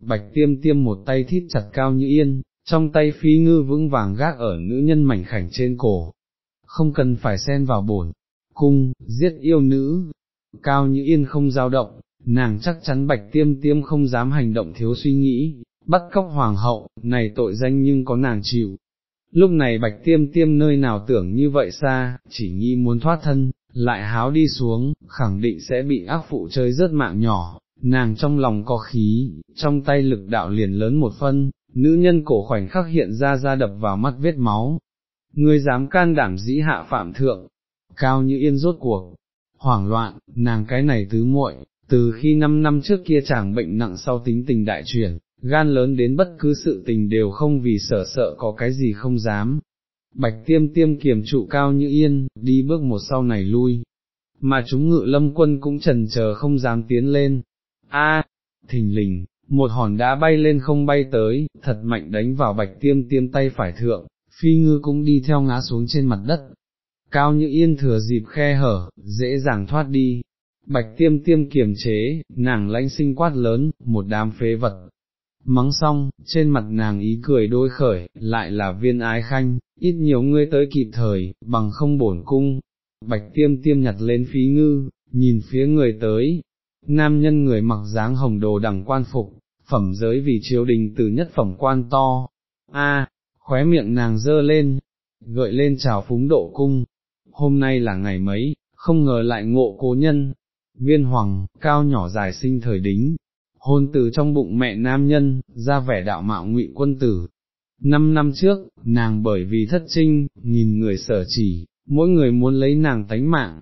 bạch tiêm tiêm một tay thít chặt cao như yên, trong tay phi ngư vững vàng gác ở nữ nhân mảnh khảnh trên cổ, không cần phải xen vào bổn, cung, giết yêu nữ, cao như yên không dao động, nàng chắc chắn bạch tiêm tiêm không dám hành động thiếu suy nghĩ, bắt cóc hoàng hậu, này tội danh nhưng có nàng chịu. Lúc này bạch tiêm tiêm nơi nào tưởng như vậy xa, chỉ nghĩ muốn thoát thân, lại háo đi xuống, khẳng định sẽ bị ác phụ chơi rớt mạng nhỏ, nàng trong lòng có khí, trong tay lực đạo liền lớn một phân, nữ nhân cổ khoảnh khắc hiện ra ra đập vào mắt vết máu. Ngươi dám can đảm dĩ hạ phạm thượng, cao như yên rốt cuộc, hoảng loạn, nàng cái này tứ muội, từ khi năm năm trước kia chàng bệnh nặng sau tính tình đại chuyển, gan lớn đến bất cứ sự tình đều không vì sợ sợ có cái gì không dám. Bạch tiêm tiêm kiềm trụ cao như yên, đi bước một sau này lui, mà chúng ngự lâm quân cũng trần chờ không dám tiến lên. A, thình lình, một hòn đá bay lên không bay tới, thật mạnh đánh vào bạch tiêm tiêm tay phải thượng, phi ngư cũng đi theo ngã xuống trên mặt đất. Cao như yên thừa dịp khe hở, dễ dàng thoát đi. Bạch tiêm tiêm kiềm chế, nàng lãnh sinh quát lớn, một đám phế vật. Mắng xong, trên mặt nàng ý cười đôi khởi, lại là viên ái khanh, ít nhiều ngươi tới kịp thời, bằng không bổn cung. Bạch tiêm tiêm nhặt lên phí ngư, nhìn phía người tới, nam nhân người mặc dáng hồng đồ đẳng quan phục, phẩm giới vì triều đình từ nhất phẩm quan to, a khóe miệng nàng dơ lên, gợi lên chào phúng độ cung, hôm nay là ngày mấy, không ngờ lại ngộ cố nhân, viên hoàng, cao nhỏ dài sinh thời đính, hôn từ trong bụng mẹ nam nhân, ra vẻ đạo mạo ngụy quân tử. Năm năm trước, nàng bởi vì thất trinh, nghìn người sở chỉ, mỗi người muốn lấy nàng tánh mạng,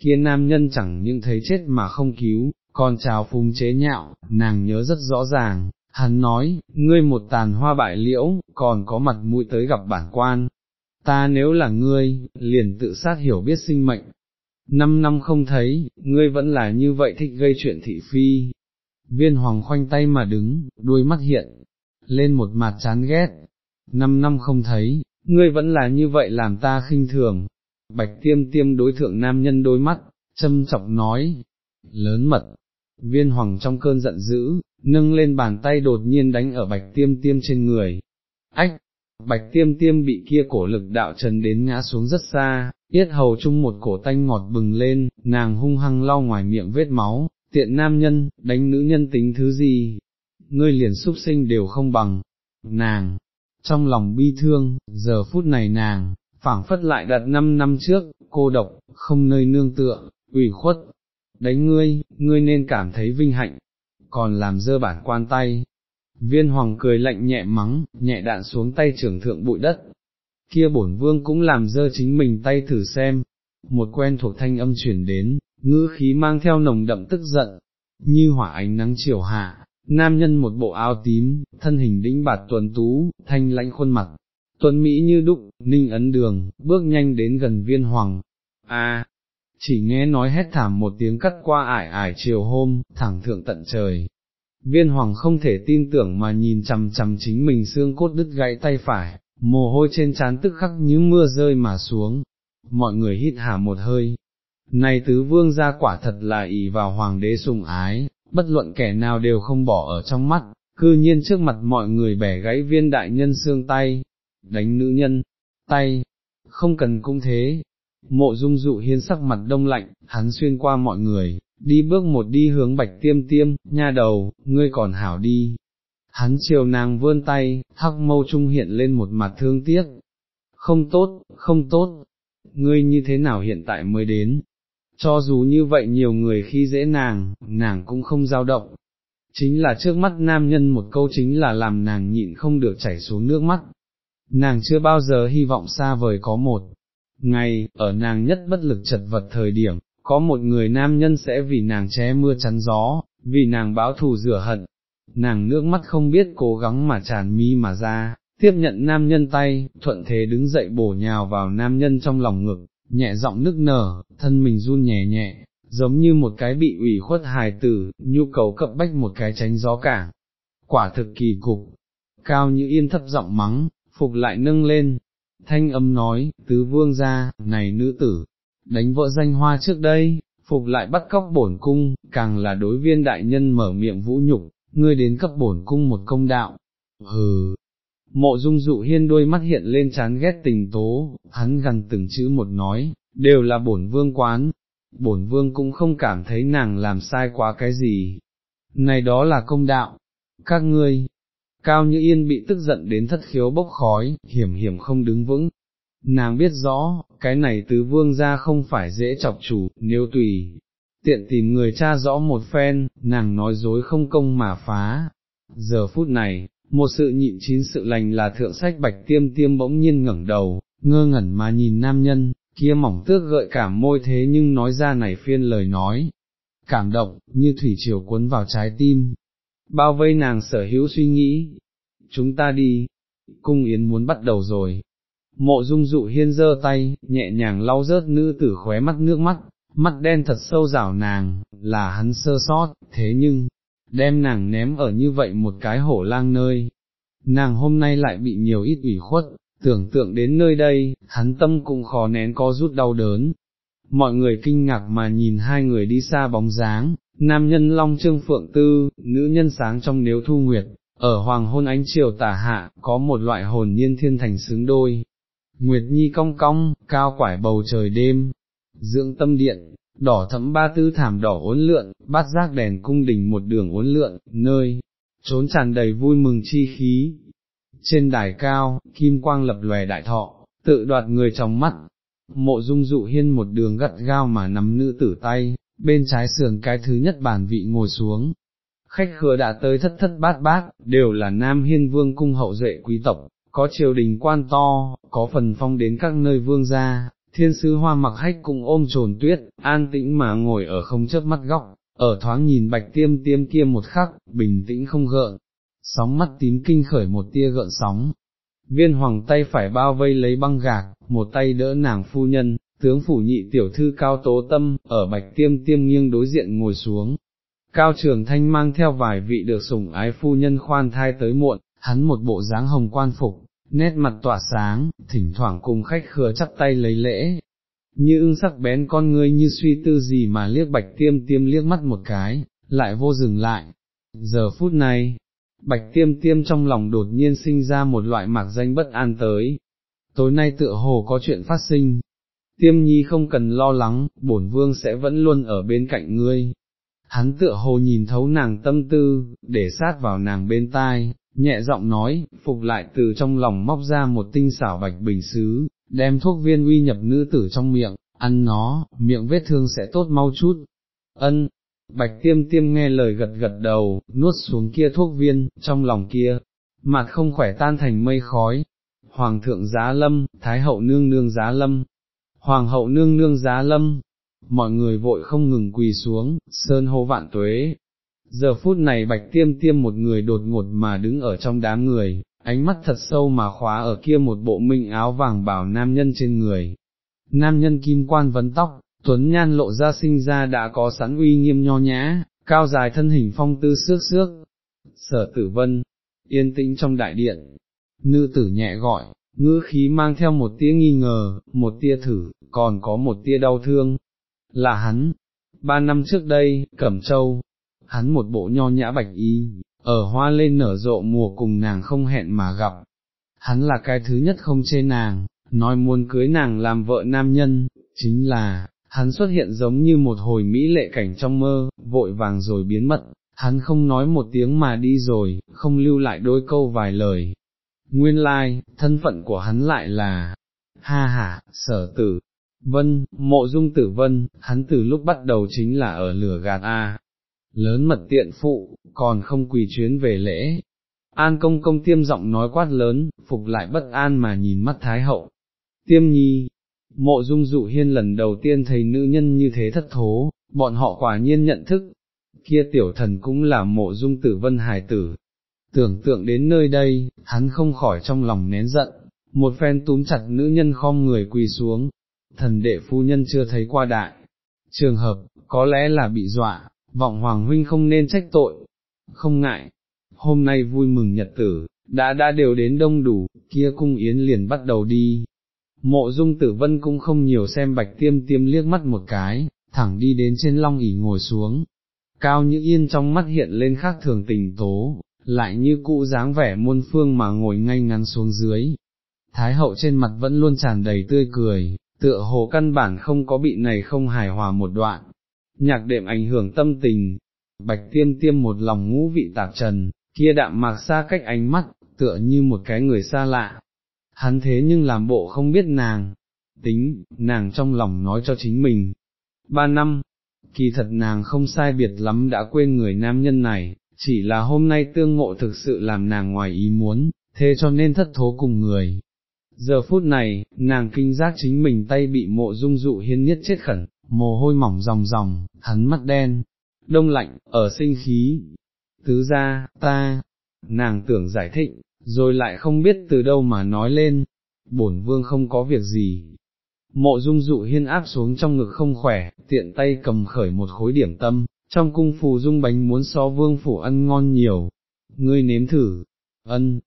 kia nam nhân chẳng những thấy chết mà không cứu, còn chào phung chế nhạo, nàng nhớ rất rõ ràng, Hắn nói, ngươi một tàn hoa bại liễu, còn có mặt mũi tới gặp bản quan. Ta nếu là ngươi, liền tự sát hiểu biết sinh mệnh. Năm năm không thấy, ngươi vẫn là như vậy thích gây chuyện thị phi. Viên hoàng khoanh tay mà đứng, đuôi mắt hiện, lên một mặt chán ghét. Năm năm không thấy, ngươi vẫn là như vậy làm ta khinh thường. Bạch tiêm tiêm đối thượng nam nhân đôi mắt, châm chọc nói, lớn mật, viên hoàng trong cơn giận dữ, nâng lên bàn tay đột nhiên đánh ở bạch tiêm tiêm trên người. Ách, bạch tiêm tiêm bị kia cổ lực đạo trần đến ngã xuống rất xa, yết hầu chung một cổ tanh ngọt bừng lên, nàng hung hăng lau ngoài miệng vết máu, tiện nam nhân, đánh nữ nhân tính thứ gì, ngươi liền súc sinh đều không bằng, nàng, trong lòng bi thương, giờ phút này nàng, phảng phất lại đặt năm năm trước, cô độc, không nơi nương tựa, ủy khuất, đánh ngươi, ngươi nên cảm thấy vinh hạnh, còn làm dơ bản quan tay. Viên hoàng cười lạnh nhẹ mắng, nhẹ đạn xuống tay trưởng thượng bụi đất. Kia bổn vương cũng làm dơ chính mình tay thử xem. Một quen thuộc thanh âm chuyển đến, ngữ khí mang theo nồng đậm tức giận, như hỏa ánh nắng chiều hạ, nam nhân một bộ áo tím, thân hình đĩnh bạt tuần tú, thanh lãnh khuôn mặt, tuấn Mỹ như đúc, ninh ấn đường, bước nhanh đến gần viên hoàng. A, chỉ nghe nói hét thảm một tiếng cắt qua ải ải chiều hôm, thẳng thượng tận trời. Viên hoàng không thể tin tưởng mà nhìn chằm chằm chính mình xương cốt đứt gãy tay phải, mồ hôi trên trán tức khắc như mưa rơi mà xuống. Mọi người hít hà một hơi. Này tứ vương gia quả thật là ỷ vào hoàng đế sùng ái, bất luận kẻ nào đều không bỏ ở trong mắt, cư nhiên trước mặt mọi người bẻ gãy viên đại nhân xương tay, đánh nữ nhân, tay, không cần cũng thế, Mộ dung dụ hiên sắc mặt đông lạnh, hắn xuyên qua mọi người, đi bước một đi hướng bạch tiêm tiêm, nha đầu, ngươi còn hảo đi. Hắn chiều nàng vươn tay, thắc mâu trung hiện lên một mặt thương tiếc. Không tốt, không tốt, ngươi như thế nào hiện tại mới đến. Cho dù như vậy nhiều người khi dễ nàng, nàng cũng không dao động. Chính là trước mắt nam nhân một câu chính là làm nàng nhịn không được chảy xuống nước mắt. Nàng chưa bao giờ hy vọng xa vời có một ngày, ở nàng nhất bất lực chật vật thời điểm, có một người nam nhân sẽ vì nàng che mưa chắn gió, vì nàng báo thù rửa hận, nàng nước mắt không biết cố gắng mà tràn mi mà ra, tiếp nhận nam nhân tay, thuận thế đứng dậy bổ nhào vào nam nhân trong lòng ngực, nhẹ giọng nức nở, thân mình run nhẹ nhẹ, giống như một cái bị ủy khuất hài tử, nhu cầu cập bách một cái tránh gió cả. Quả thực kỳ cục, cao như yên thấp giọng mắng, phục lại nâng lên, thanh âm nói, tứ vương gia, này nữ tử, đánh vợ danh hoa trước đây, phục lại bắt cóc bổn cung, càng là đối viên đại nhân mở miệng vũ nhục, ngươi đến cấp bổn cung một công đạo, hừ. Mộ dung dụ hiên đôi mắt hiện lên chán ghét tình tố, hắn gần từng chữ một nói, đều là bổn vương quán, bổn vương cũng không cảm thấy nàng làm sai quá cái gì. Này đó là công đạo, các ngươi, Cao Như Yên bị tức giận đến thất khiếu bốc khói, hiểm hiểm không đứng vững. Nàng biết rõ, cái này tứ vương ra không phải dễ chọc chủ, nếu tùy, tiện tìm người cha rõ một phen, nàng nói dối không công mà phá. Giờ phút này, một sự nhịn chín sự lành là thượng sách bạch tiêm tiêm bỗng nhiên ngẩng đầu, ngơ ngẩn mà nhìn nam nhân, kia mỏng tước gợi cảm môi thế nhưng nói ra này phiên lời nói. Cảm động, như thủy triều cuốn vào trái tim, bao vây nàng sở hữu suy nghĩ, chúng ta đi, cung yến muốn bắt đầu rồi. Mộ dung dụ hiên giơ tay, nhẹ nhàng lau rớt nữ tử khóe mắt nước mắt, mắt đen thật sâu rảo nàng, là hắn sơ sót, thế nhưng, đem nàng ném ở như vậy một cái hổ lang nơi. Nàng hôm nay lại bị nhiều ít ủy khuất, tưởng tượng đến nơi đây, hắn tâm cũng khó nén có rút đau đớn. Mọi người kinh ngạc mà nhìn hai người đi xa bóng dáng, nam nhân long trương phượng tư, nữ nhân sáng trong nếu thu nguyệt, ở hoàng hôn ánh chiều tả hạ, có một loại hồn nhiên thiên thành xứng đôi. Nguyệt nhi cong cong, cao quải bầu trời đêm, dưỡng tâm điện, đỏ thẫm ba tư thảm đỏ uốn lượn, bát giác đèn cung đình một đường uốn lượn, nơi, trốn tràn đầy vui mừng chi khí. Trên đài cao, kim quang lập lòe đại thọ, tự đoạt người trong mắt, mộ dung dụ hiên một đường gắt gao mà nắm nữ tử tay, bên trái sườn cái thứ nhất bản vị ngồi xuống. Khách khứa đã tới thất thất bát bát, đều là nam hiên vương cung hậu duệ quý tộc, có triều đình quan to, có phần phong đến các nơi vương gia, thiên sứ hoa mặc hách cùng ôm trồn tuyết, an tĩnh mà ngồi ở không chớp mắt góc, ở thoáng nhìn bạch tiêm tiêm kia một khắc, bình tĩnh không gợn, sóng mắt tím kinh khởi một tia gợn sóng. Viên hoàng tay phải bao vây lấy băng gạc, một tay đỡ nàng phu nhân, tướng phủ nhị tiểu thư cao tố tâm, ở bạch tiêm tiêm nghiêng đối diện ngồi xuống. Cao trường thanh mang theo vài vị được sủng ái phu nhân khoan thai tới muộn, hắn một bộ dáng hồng quan phục, nét mặt tỏa sáng, thỉnh thoảng cùng khách khứa chắp tay lấy lễ. Như ưng sắc bén con ngươi như suy tư gì mà liếc bạch tiêm tiêm liếc mắt một cái, lại vô dừng lại. Giờ phút này, bạch tiêm tiêm trong lòng đột nhiên sinh ra một loại mạc danh bất an tới. Tối nay tựa hồ có chuyện phát sinh, tiêm nhi không cần lo lắng, bổn vương sẽ vẫn luôn ở bên cạnh ngươi. Hắn tựa hồ nhìn thấu nàng tâm tư, để sát vào nàng bên tai, nhẹ giọng nói, phục lại từ trong lòng móc ra một tinh xảo bạch bình xứ, đem thuốc viên uy nhập nữ tử trong miệng, ăn nó, miệng vết thương sẽ tốt mau chút. Ân, bạch tiêm tiêm nghe lời gật gật đầu, nuốt xuống kia thuốc viên, trong lòng kia, mặt không khỏe tan thành mây khói. Hoàng thượng giá lâm, Thái hậu nương nương giá lâm, Hoàng hậu nương nương giá lâm, mọi người vội không ngừng quỳ xuống, sơn hô vạn tuế. Giờ phút này bạch tiêm tiêm một người đột ngột mà đứng ở trong đám người, ánh mắt thật sâu mà khóa ở kia một bộ minh áo vàng bảo nam nhân trên người. Nam nhân kim quan vấn tóc, tuấn nhan lộ ra sinh ra đã có sẵn uy nghiêm nho nhã, cao dài thân hình phong tư xước xước. Sở tử vân, yên tĩnh trong đại điện, nữ tử nhẹ gọi, ngữ khí mang theo một tia nghi ngờ, một tia thử, còn có một tia đau thương, là hắn, ba năm trước đây, Cẩm Châu, hắn một bộ nho nhã bạch y, ở hoa lên nở rộ mùa cùng nàng không hẹn mà gặp, hắn là cái thứ nhất không chê nàng, nói muốn cưới nàng làm vợ nam nhân, chính là, hắn xuất hiện giống như một hồi mỹ lệ cảnh trong mơ, vội vàng rồi biến mất, hắn không nói một tiếng mà đi rồi, không lưu lại đôi câu vài lời, Nguyên lai, like, thân phận của hắn lại là, ha ha, sở tử, vân, mộ dung tử vân, hắn từ lúc bắt đầu chính là ở lửa gạt A, lớn mật tiện phụ, còn không quỳ chuyến về lễ. An công công tiêm giọng nói quát lớn, phục lại bất an mà nhìn mắt thái hậu. Tiêm nhi, mộ dung dụ hiên lần đầu tiên thấy nữ nhân như thế thất thố, bọn họ quả nhiên nhận thức, kia tiểu thần cũng là mộ dung tử vân hài tử, tưởng tượng đến nơi đây, hắn không khỏi trong lòng nén giận, một phen túm chặt nữ nhân khom người quỳ xuống, thần đệ phu nhân chưa thấy qua đại, trường hợp, có lẽ là bị dọa, vọng hoàng huynh không nên trách tội, không ngại, hôm nay vui mừng nhật tử, đã đã đều đến đông đủ, kia cung yến liền bắt đầu đi. Mộ dung tử vân cũng không nhiều xem bạch tiêm tiêm liếc mắt một cái, thẳng đi đến trên long ỉ ngồi xuống. Cao như yên trong mắt hiện lên khác thường tình tố, lại như cũ dáng vẻ muôn phương mà ngồi ngay ngắn xuống dưới. Thái hậu trên mặt vẫn luôn tràn đầy tươi cười, tựa hồ căn bản không có bị này không hài hòa một đoạn. Nhạc đệm ảnh hưởng tâm tình, bạch tiêm tiêm một lòng ngũ vị tạp trần, kia đạm mạc xa cách ánh mắt, tựa như một cái người xa lạ. Hắn thế nhưng làm bộ không biết nàng, tính, nàng trong lòng nói cho chính mình. Ba năm, kỳ thật nàng không sai biệt lắm đã quên người nam nhân này, chỉ là hôm nay tương ngộ thực sự làm nàng ngoài ý muốn, thế cho nên thất thố cùng người. Giờ phút này, nàng kinh giác chính mình tay bị mộ dung dụ hiên nhất chết khẩn, mồ hôi mỏng ròng ròng, hắn mắt đen, đông lạnh, ở sinh khí. Tứ ra, ta, nàng tưởng giải thích, rồi lại không biết từ đâu mà nói lên, bổn vương không có việc gì. Mộ dung dụ hiên áp xuống trong ngực không khỏe, tiện tay cầm khởi một khối điểm tâm, trong cung phù dung bánh muốn so vương phủ ăn ngon nhiều, ngươi nếm thử, ân,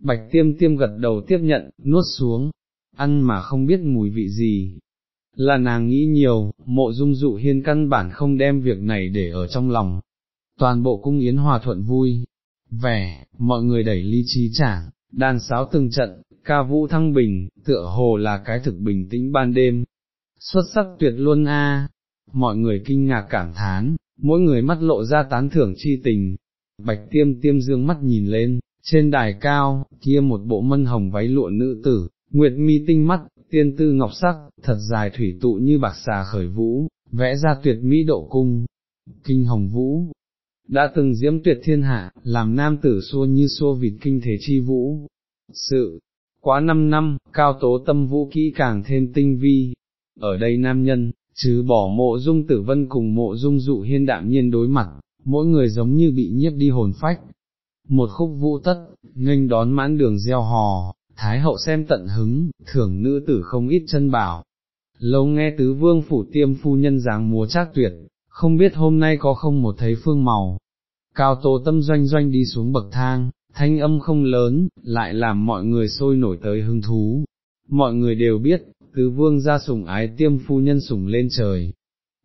bạch tiêm tiêm gật đầu tiếp nhận, nuốt xuống, ăn mà không biết mùi vị gì, là nàng nghĩ nhiều, mộ dung dụ hiên căn bản không đem việc này để ở trong lòng, toàn bộ cung yến hòa thuận vui, vẻ, mọi người đẩy ly trí trả đàn sáo từng trận, ca vũ thăng bình, tựa hồ là cái thực bình tĩnh ban đêm, xuất sắc tuyệt luôn a. mọi người kinh ngạc cảm thán, mỗi người mắt lộ ra tán thưởng chi tình, bạch tiêm tiêm dương mắt nhìn lên, trên đài cao, kia một bộ mân hồng váy lụa nữ tử, nguyệt mi tinh mắt, tiên tư ngọc sắc, thật dài thủy tụ như bạc xà khởi vũ, vẽ ra tuyệt mỹ độ cung, kinh hồng vũ, đã từng diễm tuyệt thiên hạ, làm nam tử xua như xua vịt kinh thế chi vũ. Sự, quá năm năm, cao tố tâm vũ kỹ càng thêm tinh vi, ở đây nam nhân, chứ bỏ mộ dung tử vân cùng mộ dung dụ hiên đạm nhiên đối mặt, mỗi người giống như bị nhiếp đi hồn phách. một khúc vũ tất, nghênh đón mãn đường gieo hò, Thái hậu xem tận hứng, thưởng nữ tử không ít chân bảo. Lâu nghe tứ vương phủ tiêm phu nhân dáng múa trác tuyệt, không biết hôm nay có không một thấy phương màu. Cao tố tâm doanh doanh đi xuống bậc thang, thanh âm không lớn, lại làm mọi người sôi nổi tới hứng thú. Mọi người đều biết, tứ vương ra sủng ái tiêm phu nhân sủng lên trời.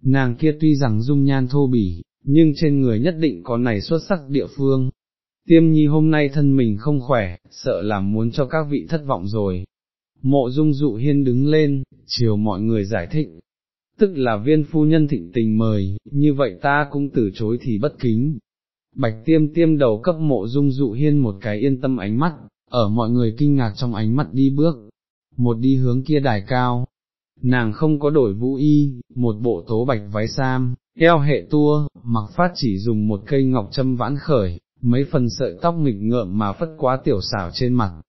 Nàng kia tuy rằng dung nhan thô bỉ, nhưng trên người nhất định có này xuất sắc địa phương, tiêm nhi hôm nay thân mình không khỏe, sợ làm muốn cho các vị thất vọng rồi. Mộ dung dụ hiên đứng lên, chiều mọi người giải thích, tức là viên phu nhân thịnh tình mời, như vậy ta cũng từ chối thì bất kính. Bạch tiêm tiêm đầu cấp mộ dung dụ hiên một cái yên tâm ánh mắt, ở mọi người kinh ngạc trong ánh mắt đi bước, một đi hướng kia đài cao. Nàng không có đổi vũ y, một bộ tố bạch váy sam, eo hệ tua, mặc phát chỉ dùng một cây ngọc châm vãn khởi, mấy phần sợi tóc nghịch ngợm mà phất quá tiểu xảo trên mặt.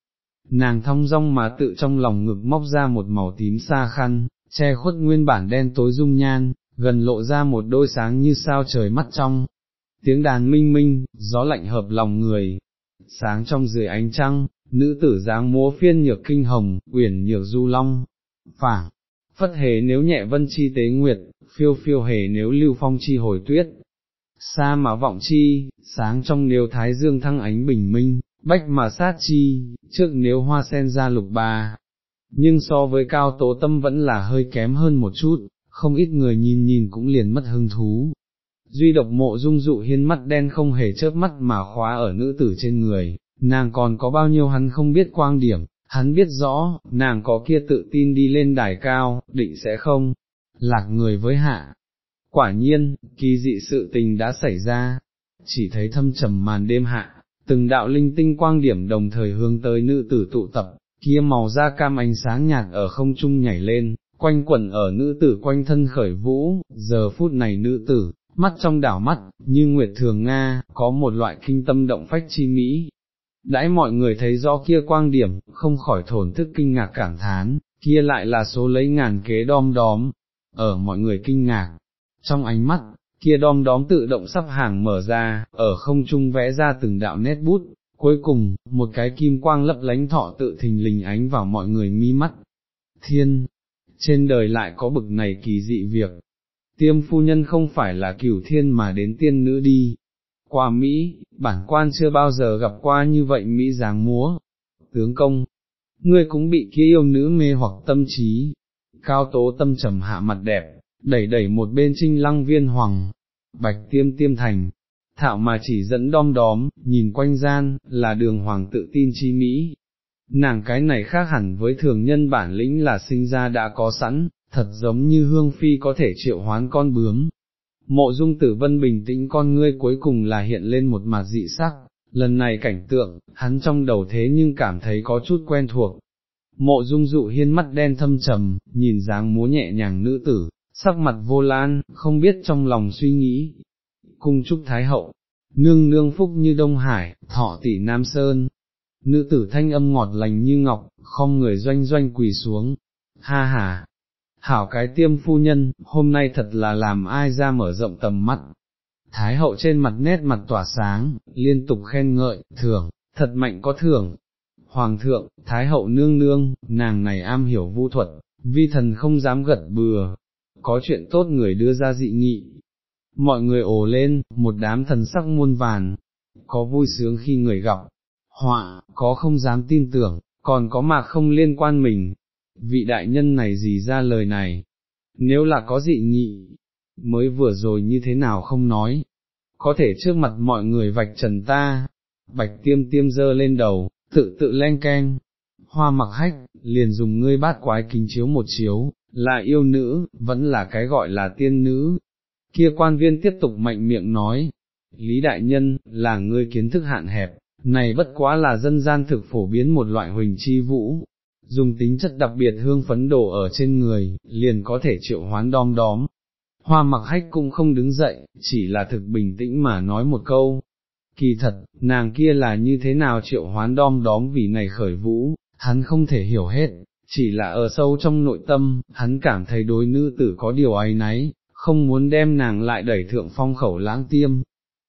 Nàng thong dong mà tự trong lòng ngực móc ra một màu tím xa khăn, che khuất nguyên bản đen tối dung nhan, gần lộ ra một đôi sáng như sao trời mắt trong. Tiếng đàn minh minh, gió lạnh hợp lòng người. Sáng trong dưới ánh trăng, nữ tử dáng múa phiên nhược kinh hồng, uyển nhược du long. Phảng, phất hề nếu nhẹ vân chi tế nguyệt, phiêu phiêu hề nếu lưu phong chi hồi tuyết, xa mà vọng chi, sáng trong nếu thái dương thăng ánh bình minh, bách mà sát chi, trước nếu hoa sen ra lục ba. Nhưng so với cao tố tâm vẫn là hơi kém hơn một chút, không ít người nhìn nhìn cũng liền mất hứng thú. Duy độc mộ dung dụ hiên mắt đen không hề chớp mắt mà khóa ở nữ tử trên người, nàng còn có bao nhiêu hắn không biết quang điểm, hắn biết rõ, nàng có kia tự tin đi lên đài cao, định sẽ không, lạc người với hạ, Quả nhiên, kỳ dị sự tình đã xảy ra, chỉ thấy thâm trầm màn đêm hạ, từng đạo linh tinh quang điểm đồng thời hướng tới nữ tử tụ tập, kia màu da cam ánh sáng nhạt ở không trung nhảy lên, quanh quẩn ở nữ tử quanh thân khởi vũ, giờ phút này nữ tử, mắt trong đảo mắt, như Nguyệt Thường Nga, có một loại kinh tâm động phách chi mỹ. Đãi mọi người thấy do kia quang điểm, không khỏi thổn thức kinh ngạc cảm thán, kia lại là số lấy ngàn kế đom đóm, ở mọi người kinh ngạc, trong ánh mắt, kia đom đóm tự động sắp hàng mở ra, ở không trung vẽ ra từng đạo nét bút, cuối cùng, một cái kim quang lấp lánh thọ tự thình lình ánh vào mọi người mi mắt. Thiên, trên đời lại có bực này kỳ dị việc, tiêm phu nhân không phải là cửu thiên mà đến tiên nữ đi. Qua Mỹ, bản quan chưa bao giờ gặp qua như vậy Mỹ dáng múa. Tướng công, ngươi cũng bị kia yêu nữ mê hoặc tâm trí. Cao tố tâm trầm hạ mặt đẹp, đẩy đẩy một bên trinh lăng viên hoàng, bạch tiêm tiêm thành, thạo mà chỉ dẫn đom đóm, nhìn quanh gian, là đường hoàng tự tin chi Mỹ. Nàng cái này khác hẳn với thường nhân bản lĩnh là sinh ra đã có sẵn, thật giống như hương phi có thể triệu hoán con bướm. Mộ dung tử vân bình tĩnh con ngươi cuối cùng là hiện lên một mặt dị sắc, lần này cảnh tượng, hắn trong đầu thế nhưng cảm thấy có chút quen thuộc. Mộ dung dụ hiên mắt đen thâm trầm, nhìn dáng múa nhẹ nhàng nữ tử, sắc mặt vô lan, không biết trong lòng suy nghĩ. Cung trúc Thái Hậu, nương nương phúc như Đông Hải, thọ tỷ Nam Sơn, nữ tử thanh âm ngọt lành như ngọc, không người doanh doanh quỳ xuống, ha ha, hảo cái tiêm phu nhân, hôm nay thật là làm ai ra mở rộng tầm mắt. Thái hậu trên mặt nét mặt tỏa sáng, liên tục khen ngợi, thưởng, thật mạnh có thưởng. Hoàng thượng, Thái hậu nương nương, nàng này am hiểu vu thuật, vi thần không dám gật bừa, có chuyện tốt người đưa ra dị nghị. Mọi người ồ lên, một đám thần sắc muôn vàn, có vui sướng khi người gặp, họa, có không dám tin tưởng, còn có mà không liên quan mình. Vị đại nhân này gì ra lời này, nếu là có dị nghị, mới vừa rồi như thế nào không nói, có thể trước mặt mọi người vạch trần ta, bạch tiêm tiêm dơ lên đầu, tự tự len keng, hoa mặc hách, liền dùng ngươi bát quái kính chiếu một chiếu, là yêu nữ, vẫn là cái gọi là tiên nữ. Kia quan viên tiếp tục mạnh miệng nói, Lý Đại Nhân, là ngươi kiến thức hạn hẹp, này bất quá là dân gian thực phổ biến một loại huỳnh chi vũ, dùng tính chất đặc biệt hương phấn đổ ở trên người, liền có thể triệu hoán đom đóm. Hoa mặc hách cũng không đứng dậy, chỉ là thực bình tĩnh mà nói một câu. Kỳ thật, nàng kia là như thế nào triệu hoán đom đóm vì này khởi vũ, hắn không thể hiểu hết, chỉ là ở sâu trong nội tâm, hắn cảm thấy đối nữ tử có điều ấy nấy, không muốn đem nàng lại đẩy thượng phong khẩu lãng tiêm.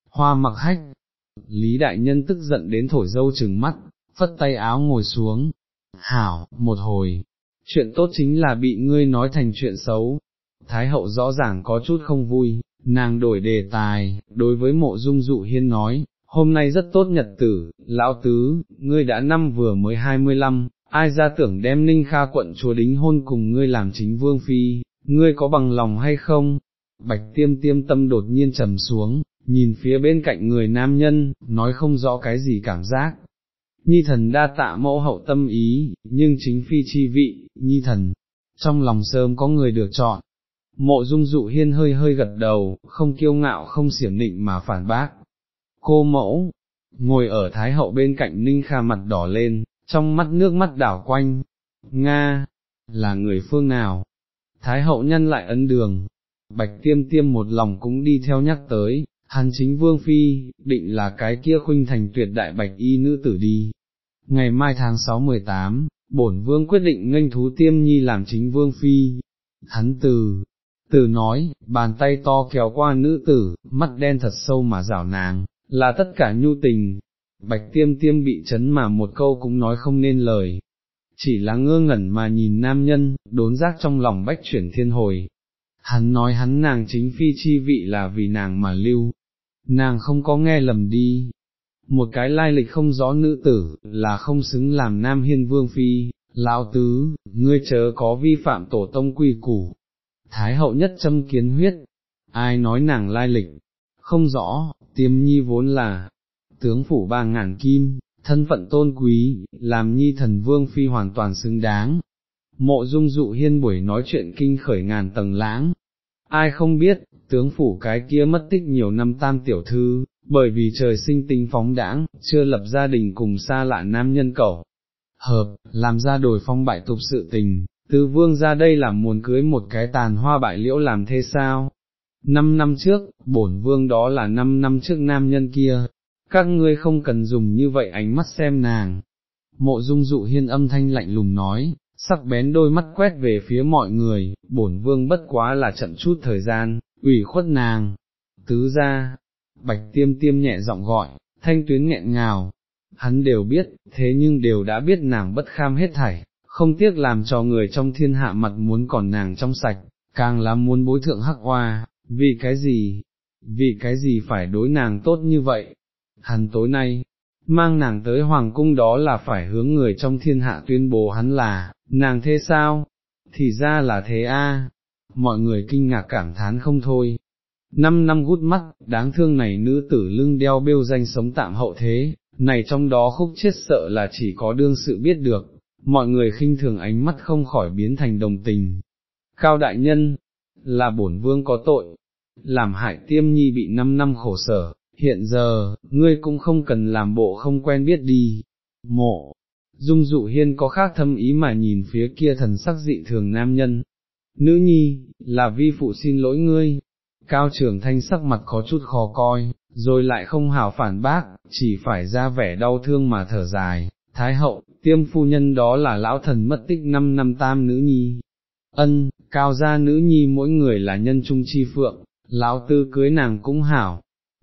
Hoa mặc hách, Lý Đại Nhân tức giận đến thổi dâu trừng mắt, phất tay áo ngồi xuống, hảo, một hồi, chuyện tốt chính là bị ngươi nói thành chuyện xấu. Thái hậu rõ ràng có chút không vui, nàng đổi đề tài, đối với mộ dung dụ hiên nói, hôm nay rất tốt nhật tử, lão tứ, ngươi đã năm vừa mới hai mươi lăm, ai ra tưởng đem ninh kha quận chúa đính hôn cùng ngươi làm chính vương phi, ngươi có bằng lòng hay không? Bạch tiêm tiêm tâm đột nhiên trầm xuống, nhìn phía bên cạnh người nam nhân, nói không rõ cái gì cảm giác. Nhi thần đa tạ mẫu hậu tâm ý, nhưng chính phi chi vị, nhi thần, trong lòng sớm có người được chọn. Mộ dung dụ hiên hơi hơi gật đầu, không kiêu ngạo không xiểm nịnh mà phản bác. Cô mẫu, ngồi ở thái hậu bên cạnh ninh kha mặt đỏ lên, trong mắt nước mắt đảo quanh. Nga, là người phương nào? Thái hậu nhân lại ấn đường, bạch tiêm tiêm một lòng cũng đi theo nhắc tới, hắn chính vương phi, định là cái kia khuynh thành tuyệt đại bạch y nữ tử đi. Ngày mai tháng 6-18, bổn vương quyết định nghênh thú tiêm nhi làm chính vương phi. Hắn từ, từ nói, bàn tay to kéo qua nữ tử, mắt đen thật sâu mà rảo nàng, là tất cả nhu tình. Bạch tiêm tiêm bị chấn mà một câu cũng nói không nên lời, chỉ là ngơ ngẩn mà nhìn nam nhân, đốn giác trong lòng bách chuyển thiên hồi. Hắn nói hắn nàng chính phi chi vị là vì nàng mà lưu, nàng không có nghe lầm đi. Một cái lai lịch không rõ nữ tử, là không xứng làm nam hiên vương phi, lão tứ, ngươi chớ có vi phạm tổ tông quy củ. Thái hậu nhất châm kiến huyết, ai nói nàng lai lịch, không rõ, tiêm nhi vốn là, tướng phủ ba ngàn kim, thân phận tôn quý, làm nhi thần vương phi hoàn toàn xứng đáng. Mộ dung dụ hiên buổi nói chuyện kinh khởi ngàn tầng lãng, ai không biết, tướng phủ cái kia mất tích nhiều năm tam tiểu thư, bởi vì trời sinh tính phóng đãng, chưa lập gia đình cùng xa lạ nam nhân cẩu. Hợp, làm ra đổi phong bại tục sự tình, tứ vương ra đây là muốn cưới một cái tàn hoa bại liễu làm thế sao? Năm năm trước, bổn vương đó là năm năm trước nam nhân kia, các ngươi không cần dùng như vậy ánh mắt xem nàng. Mộ dung dụ hiên âm thanh lạnh lùng nói, sắc bén đôi mắt quét về phía mọi người, bổn vương bất quá là chậm chút thời gian, ủy khuất nàng. Tứ ra, bạch tiêm tiêm nhẹ giọng gọi, thanh tuyến nghẹn ngào, hắn đều biết, thế nhưng đều đã biết nàng bất kham hết thảy, không tiếc làm cho người trong thiên hạ mặt muốn còn nàng trong sạch, càng là muốn bối thượng hắc hoa, vì cái gì, vì cái gì phải đối nàng tốt như vậy, hắn tối nay, mang nàng tới hoàng cung đó là phải hướng người trong thiên hạ tuyên bố hắn là, nàng thế sao? Thì ra là thế a mọi người kinh ngạc cảm thán không thôi. Năm năm gút mắt, đáng thương này nữ tử lưng đeo bêu danh sống tạm hậu thế, này trong đó khúc chết sợ là chỉ có đương sự biết được, mọi người khinh thường ánh mắt không khỏi biến thành đồng tình. Cao đại nhân, là bổn vương có tội, làm hại tiêm nhi bị năm năm khổ sở, hiện giờ, ngươi cũng không cần làm bộ không quen biết đi, mộ, dung dụ hiên có khác thâm ý mà nhìn phía kia thần sắc dị thường nam nhân, nữ nhi, là vi phụ xin lỗi ngươi, cao trưởng thanh sắc mặt có chút khó coi, rồi lại không hảo phản bác, chỉ phải ra vẻ đau thương mà thở dài, thái hậu, tiêm phu nhân đó là lão thần mất tích năm năm tam nữ nhi. Ân, cao gia nữ nhi mỗi người là nhân trung chi phượng, lão tư cưới nàng cũng hảo,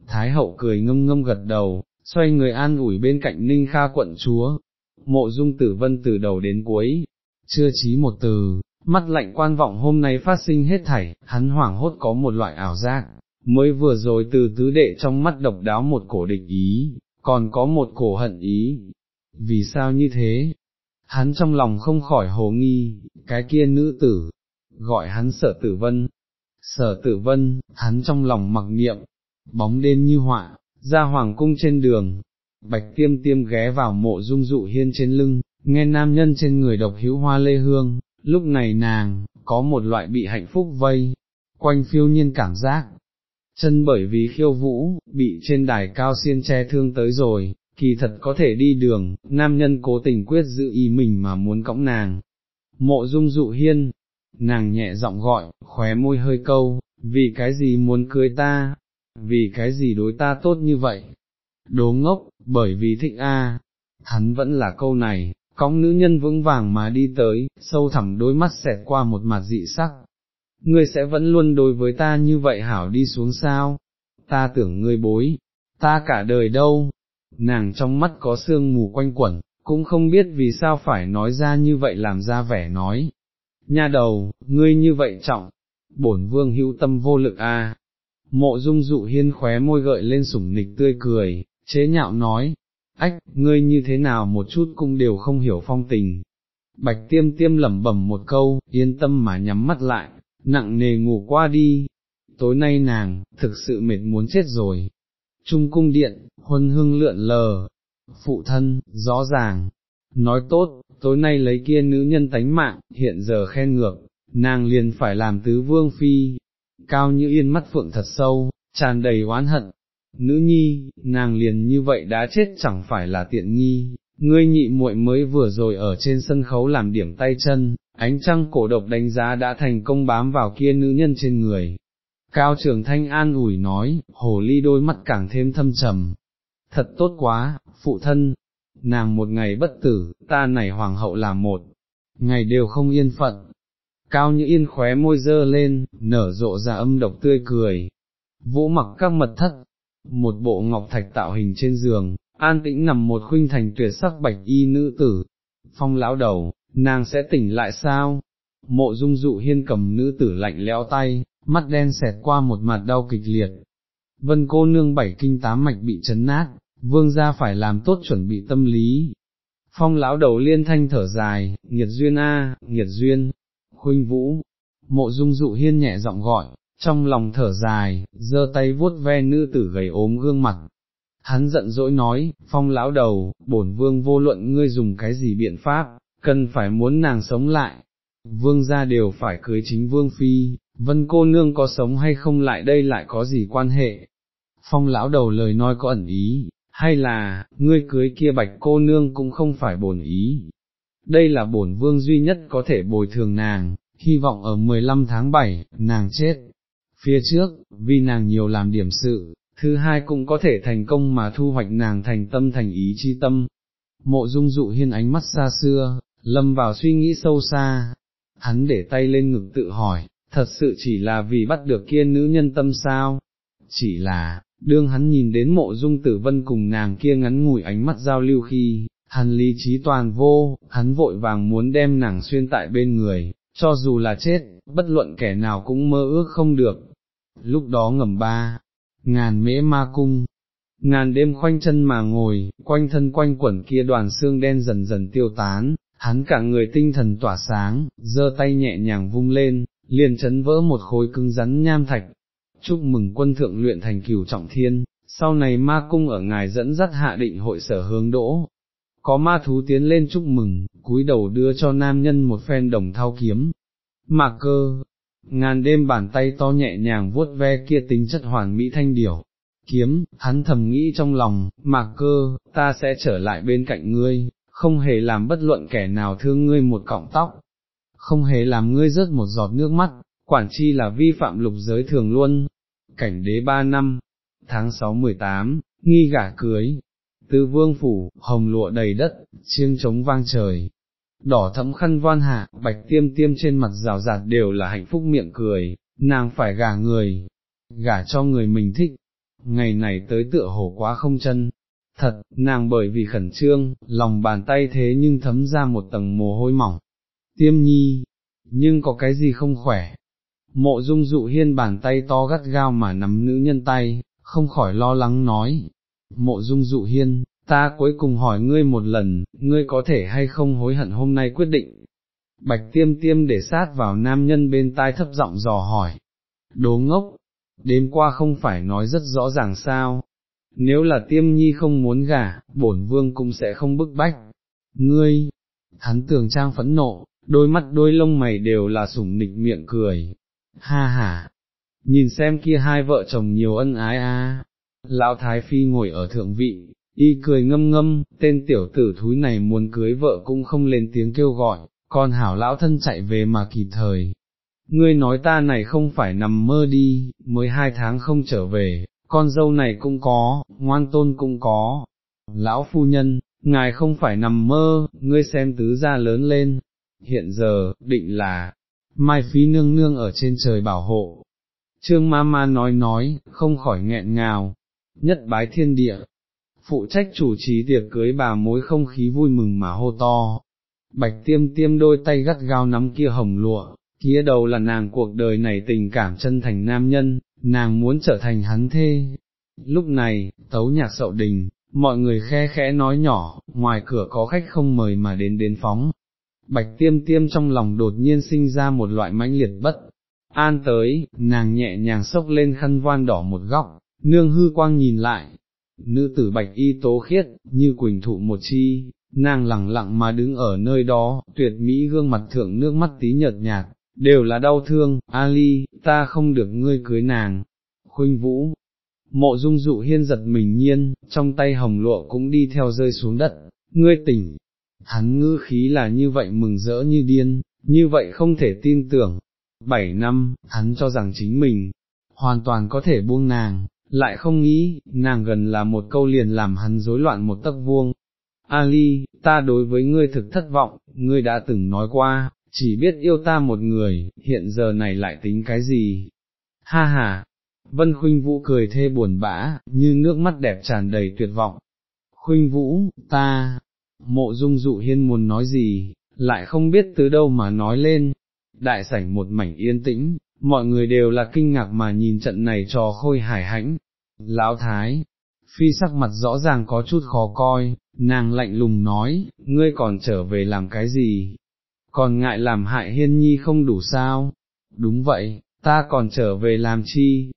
Thái hậu cười ngâm ngâm gật đầu, xoay người an ủi bên cạnh ninh kha quận chúa, mộ dung tử vân từ đầu đến cuối, chưa chí một từ, mắt lạnh quan vọng hôm nay phát sinh hết thảy, hắn hoảng hốt có một loại ảo giác, mới vừa rồi từ tứ đệ trong mắt độc đáo một cổ địch ý, còn có một cổ hận ý, vì sao như thế? Hắn trong lòng không khỏi hồ nghi, cái kia nữ tử, gọi hắn sở tử vân, sở tử vân, hắn trong lòng mặc niệm, bóng đêm như họa, ra hoàng cung trên đường, bạch tiêm tiêm ghé vào mộ dung dụ hiên trên lưng, nghe nam nhân trên người độc hữu hoa lê hương, lúc này nàng, có một loại bị hạnh phúc vây, quanh phiêu nhiên cảm giác, chân bởi vì khiêu vũ, bị trên đài cao xiên che thương tới rồi, kỳ thật có thể đi đường, nam nhân cố tình quyết giữ ý mình mà muốn cõng nàng. Mộ dung dụ hiên, nàng nhẹ giọng gọi, khóe môi hơi câu, vì cái gì muốn cưới ta, vì cái gì đối ta tốt như vậy? Đố ngốc, bởi vì thích a. Hắn vẫn là câu này, cõng nữ nhân vững vàng mà đi tới, sâu thẳm đôi mắt xẹt qua một mặt dị sắc. Ngươi sẽ vẫn luôn đối với ta như vậy hảo đi xuống sao? Ta tưởng ngươi bối, ta cả đời đâu, nàng trong mắt có sương mù quanh quẩn, cũng không biết vì sao phải nói ra như vậy làm ra vẻ nói. Nha đầu, ngươi như vậy trọng, bổn vương hữu tâm vô lực a. Mộ dung dụ hiên khóe môi gợi lên sủng nịch tươi cười, chế nhạo nói, ách, ngươi như thế nào một chút cũng đều không hiểu phong tình. Bạch tiêm tiêm lẩm bẩm một câu, yên tâm mà nhắm mắt lại, nặng nề ngủ qua đi. Tối nay nàng, thực sự mệt muốn chết rồi. Trung cung điện, huân hương lượn lờ, phụ thân, rõ ràng, nói tốt, tối nay lấy kia nữ nhân tánh mạng, hiện giờ khen ngược, nàng liền phải làm tứ vương phi, cao như yên mắt phượng thật sâu, tràn đầy oán hận, nữ nhi, nàng liền như vậy đã chết chẳng phải là tiện nghi, ngươi nhị muội mới vừa rồi ở trên sân khấu làm điểm tay chân, ánh trăng cổ độc đánh giá đã thành công bám vào kia nữ nhân trên người. Cao trưởng thanh an ủi nói, hồ ly đôi mắt càng thêm thâm trầm. Thật tốt quá, phụ thân, nàng một ngày bất tử, ta này hoàng hậu là một, ngày đều không yên phận. Cao như yên khóe môi dơ lên, nở rộ ra âm độc tươi cười. Vũ mặc các mật thất, một bộ ngọc thạch tạo hình trên giường, an tĩnh nằm một khuynh thành tuyệt sắc bạch y nữ tử. Phong lão đầu, nàng sẽ tỉnh lại sao? Mộ dung dụ hiên cầm nữ tử lạnh lẽo tay, mắt đen xẹt qua một mặt đau kịch liệt. Vân cô nương bảy kinh tám mạch bị chấn nát, vương gia phải làm tốt chuẩn bị tâm lý. Phong lão đầu liên thanh thở dài, nghiệt duyên a, nghiệt duyên, khuynh vũ, mộ dung dụ hiên nhẹ giọng gọi, trong lòng thở dài, giơ tay vuốt ve nữ tử gầy ốm gương mặt. Hắn giận dỗi nói, phong lão đầu, bổn vương vô luận ngươi dùng cái gì biện pháp, cần phải muốn nàng sống lại. Vương gia đều phải cưới chính vương phi, vân cô nương có sống hay không lại đây lại có gì quan hệ. Phong lão đầu lời nói có ẩn ý, hay là, ngươi cưới kia bạch cô nương cũng không phải bổn ý. Đây là bổn vương duy nhất có thể bồi thường nàng, hy vọng ở 15 tháng 7, nàng chết. Phía trước, vì nàng nhiều làm điểm sự, thứ hai cũng có thể thành công mà thu hoạch nàng thành tâm thành ý chi tâm. Mộ dung dụ hiên ánh mắt xa xưa, lâm vào suy nghĩ sâu xa, hắn để tay lên ngực tự hỏi, thật sự chỉ là vì bắt được kia nữ nhân tâm sao? Chỉ là, đương hắn nhìn đến mộ dung tử vân cùng nàng kia ngắn ngủi ánh mắt giao lưu khi, hắn lý trí toàn vô, hắn vội vàng muốn đem nàng xuyên tại bên người, cho dù là chết, bất luận kẻ nào cũng mơ ước không được. Lúc đó ngầm ba, ngàn mễ ma cung, ngàn đêm khoanh chân mà ngồi, quanh thân quanh quẩn kia đoàn xương đen dần dần tiêu tán, hắn cả người tinh thần tỏa sáng, giơ tay nhẹ nhàng vung lên, liền chấn vỡ một khối cứng rắn nham thạch. Chúc mừng quân thượng luyện thành cửu trọng thiên, sau này ma cung ở ngài dẫn dắt hạ định hội sở hướng đỗ. Có ma thú tiến lên chúc mừng, cúi đầu đưa cho nam nhân một phen đồng thao kiếm. Mạc cơ, ngàn đêm bàn tay to nhẹ nhàng vuốt ve kia tính chất hoàn mỹ thanh điểu. Kiếm, hắn thầm nghĩ trong lòng, mạc cơ, ta sẽ trở lại bên cạnh ngươi, không hề làm bất luận kẻ nào thương ngươi một cọng tóc, không hề làm ngươi rớt một giọt nước mắt, quản chi là vi phạm lục giới thường luôn. Cảnh đế ba năm, tháng 6-18, nghi gả cưới, tư vương phủ, hồng lụa đầy đất, chiêng trống vang trời. Đỏ thẫm khăn voan hạ, bạch tiêm tiêm trên mặt rào rạt đều là hạnh phúc miệng cười, nàng phải gả người, gả cho người mình thích, ngày này tới tựa hổ quá không chân, thật, nàng bởi vì khẩn trương, lòng bàn tay thế nhưng thấm ra một tầng mồ hôi mỏng, tiêm nhi, nhưng có cái gì không khỏe. Mộ dung dụ hiên bàn tay to gắt gao mà nắm nữ nhân tay, không khỏi lo lắng nói. Mộ dung dụ hiên, ta cuối cùng hỏi ngươi một lần, ngươi có thể hay không hối hận hôm nay quyết định. Bạch tiêm tiêm để sát vào nam nhân bên tai thấp giọng dò hỏi. Đố ngốc, đêm qua không phải nói rất rõ ràng sao, nếu là tiêm nhi không muốn gả, bổn vương cũng sẽ không bức bách. Ngươi, hắn tường trang phẫn nộ, đôi mắt đôi lông mày đều là sủng nịch miệng cười, ha ha, nhìn xem kia hai vợ chồng nhiều ân ái a. Lão Thái Phi ngồi ở thượng vị, y cười ngâm ngâm, tên tiểu tử thúi này muốn cưới vợ cũng không lên tiếng kêu gọi, còn hảo lão thân chạy về mà kịp thời. Ngươi nói ta này không phải nằm mơ đi, mới hai tháng không trở về, con dâu này cũng có, ngoan tôn cũng có. Lão phu nhân, ngài không phải nằm mơ, ngươi xem tứ gia lớn lên, hiện giờ, định là, mai phí nương nương ở trên trời bảo hộ. Trương ma ma nói nói, không khỏi nghẹn ngào, nhất bái thiên địa, phụ trách chủ trì tiệc cưới bà mối không khí vui mừng mà hô to. Bạch tiêm tiêm đôi tay gắt gao nắm kia hồng lụa, kia đầu là nàng cuộc đời này tình cảm chân thành nam nhân, nàng muốn trở thành hắn thê. Lúc này, tấu nhạc sậu đình, mọi người khe khẽ nói nhỏ, ngoài cửa có khách không mời mà đến đến phóng. Bạch tiêm tiêm trong lòng đột nhiên sinh ra một loại mãnh liệt bất, an tới, nàng nhẹ nhàng xốc lên khăn voan đỏ một góc, nương hư quang nhìn lại, nữ tử bạch y tố khiết, như quỳnh thụ một chi, nàng lặng lặng mà đứng ở nơi đó, tuyệt mỹ gương mặt thượng nước mắt tí nhợt nhạt, đều là đau thương, Ali, ta không được ngươi cưới nàng. Khuynh Vũ, mộ dung dụ hiên giật mình nhiên, trong tay hồng lụa cũng đi theo rơi xuống đất, ngươi tỉnh. Hắn ngữ khí là như vậy mừng rỡ như điên, như vậy không thể tin tưởng. Bảy năm, hắn cho rằng chính mình, hoàn toàn có thể buông nàng, lại không nghĩ, nàng gần là một câu liền làm hắn rối loạn một tấc vuông. Ali, ta đối với ngươi thực thất vọng, ngươi đã từng nói qua, chỉ biết yêu ta một người, hiện giờ này lại tính cái gì? Ha ha! Vân Khuynh Vũ cười thê buồn bã, như nước mắt đẹp tràn đầy tuyệt vọng. Khuynh Vũ, ta, mộ dung dụ hiên muốn nói gì, lại không biết từ đâu mà nói lên. Đại sảnh một mảnh yên tĩnh, mọi người đều là kinh ngạc mà nhìn trận này trò khôi hải hãnh. Lão Thái, phi sắc mặt rõ ràng có chút khó coi, nàng lạnh lùng nói, ngươi còn trở về làm cái gì, còn ngại làm hại hiên nhi không đủ sao, đúng vậy, ta còn trở về làm chi,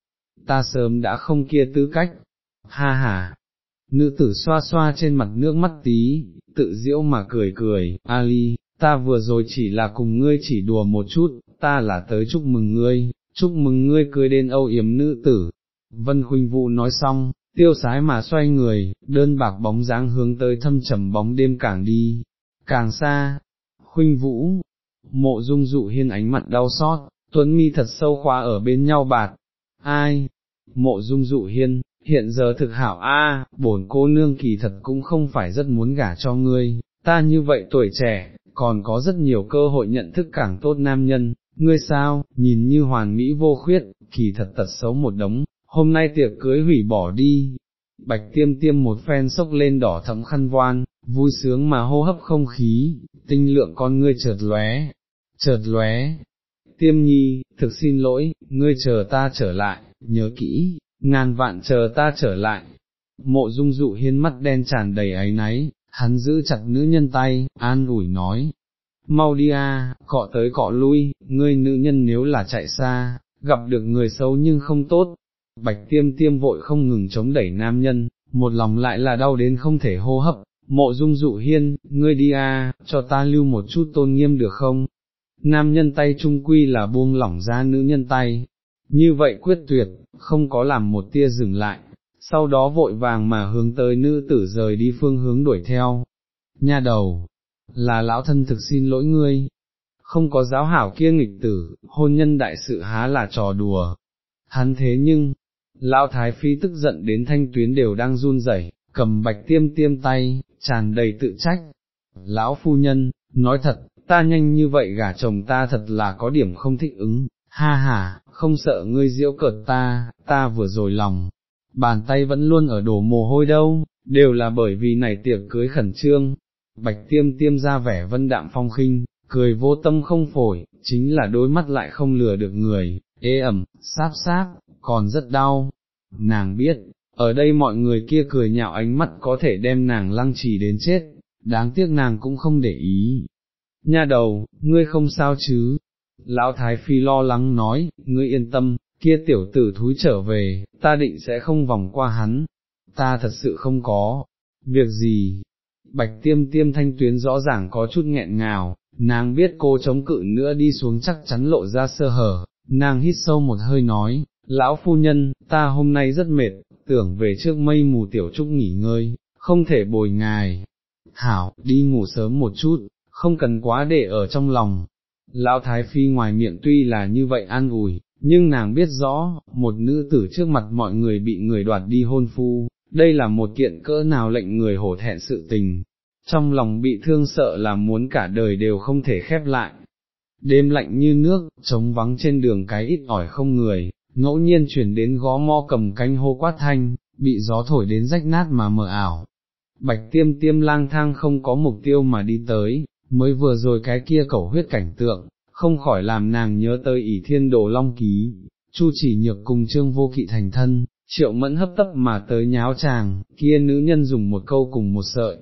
ta sớm đã không kia tư cách, ha ha. Nữ tử xoa xoa trên mặt nước mắt tí, tự diễu mà cười cười, Ali, ta vừa rồi chỉ là cùng ngươi chỉ đùa một chút, ta là tới chúc mừng ngươi, chúc mừng ngươi cưới đến âu yếm nữ tử. Vân Khuynh Vũ nói xong, tiêu sái mà xoay người, đơn bạc bóng dáng hướng tới thâm trầm bóng đêm càng đi, càng xa, khuynh vũ, mộ dung dụ hiên ánh mặt đau xót, tuấn mi thật sâu khóa ở bên nhau bạt, ai, mộ dung dụ hiên, hiện giờ thực hảo a, bổn cô nương kỳ thật cũng không phải rất muốn gả cho ngươi, ta như vậy tuổi trẻ, còn có rất nhiều cơ hội nhận thức càng tốt nam nhân, ngươi sao, nhìn như hoàn mỹ vô khuyết, kỳ thật tật xấu một đống, hôm nay tiệc cưới hủy bỏ đi. Bạch tiêm tiêm một phen sốc lên đỏ thẫm khăn voan, vui sướng mà hô hấp không khí, tinh lượng con ngươi chợt lóe, chợt lóe. Tiêm nhi, thực xin lỗi, ngươi chờ ta trở lại, nhớ kỹ, ngàn vạn chờ ta trở lại. Mộ dung dụ hiên mắt đen tràn đầy áy náy, hắn giữ chặt nữ nhân tay, an ủi nói. Mau đi a, cọ tới cọ lui, ngươi nữ nhân nếu là chạy xa, gặp được người xấu nhưng không tốt. Bạch tiêm tiêm vội không ngừng chống đẩy nam nhân, một lòng lại là đau đến không thể hô hấp, mộ dung dụ hiên, ngươi đi a, cho ta lưu một chút tôn nghiêm được không? Nam nhân tay trung quy là buông lỏng ra nữ nhân tay, như vậy quyết tuyệt, không có làm một tia dừng lại, sau đó vội vàng mà hướng tới nữ tử rời đi phương hướng đuổi theo. Nha đầu, là lão thân thực xin lỗi ngươi, không có giáo hảo kia nghịch tử, hôn nhân đại sự há là trò đùa. Hắn thế nhưng, lão thái phi tức giận đến thanh tuyến đều đang run rẩy, cầm bạch tiêm tiêm tay, tràn đầy tự trách. Lão phu nhân, nói thật, ta nhanh như vậy gả chồng ta thật là có điểm không thích ứng, ha ha, không sợ ngươi diễu cợt ta, ta vừa rồi lòng, bàn tay vẫn luôn ở đổ mồ hôi đâu, đều là bởi vì này tiệc cưới khẩn trương. Bạch tiêm tiêm ra vẻ vân đạm phong khinh, cười vô tâm không phổi, chính là đôi mắt lại không lừa được người, ê ẩm, sáp sáp, còn rất đau. Nàng biết, ở đây mọi người kia cười nhạo ánh mắt có thể đem nàng lăng trì đến chết, đáng tiếc nàng cũng không để ý. Nha đầu, ngươi không sao chứ? Lão Thái Phi lo lắng nói, ngươi yên tâm, kia tiểu tử thúi trở về, ta định sẽ không vòng qua hắn, ta thật sự không có, việc gì? Bạch tiêm tiêm thanh tuyến rõ ràng có chút nghẹn ngào, nàng biết cô chống cự nữa đi xuống chắc chắn lộ ra sơ hở, nàng hít sâu một hơi nói, lão phu nhân, ta hôm nay rất mệt, tưởng về trước mây mù tiểu trúc nghỉ ngơi, không thể bồi ngài. Hảo, đi ngủ sớm một chút, không cần quá để ở trong lòng. Lão Thái Phi ngoài miệng tuy là như vậy an ủi, nhưng nàng biết rõ, một nữ tử trước mặt mọi người bị người đoạt đi hôn phu, đây là một kiện cỡ nào lệnh người hổ thẹn sự tình, trong lòng bị thương sợ là muốn cả đời đều không thể khép lại. Đêm lạnh như nước, trống vắng trên đường cái ít ỏi không người, ngẫu nhiên chuyển đến gó mo cầm canh hô quát thanh, bị gió thổi đến rách nát mà mờ ảo. Bạch tiêm tiêm lang thang không có mục tiêu mà đi tới, mới vừa rồi cái kia cẩu huyết cảnh tượng, không khỏi làm nàng nhớ tới ỷ thiên đồ long ký, chu chỉ nhược cùng trương vô kỵ thành thân, triệu mẫn hấp tấp mà tới nháo chàng, kia nữ nhân dùng một câu cùng một sợi,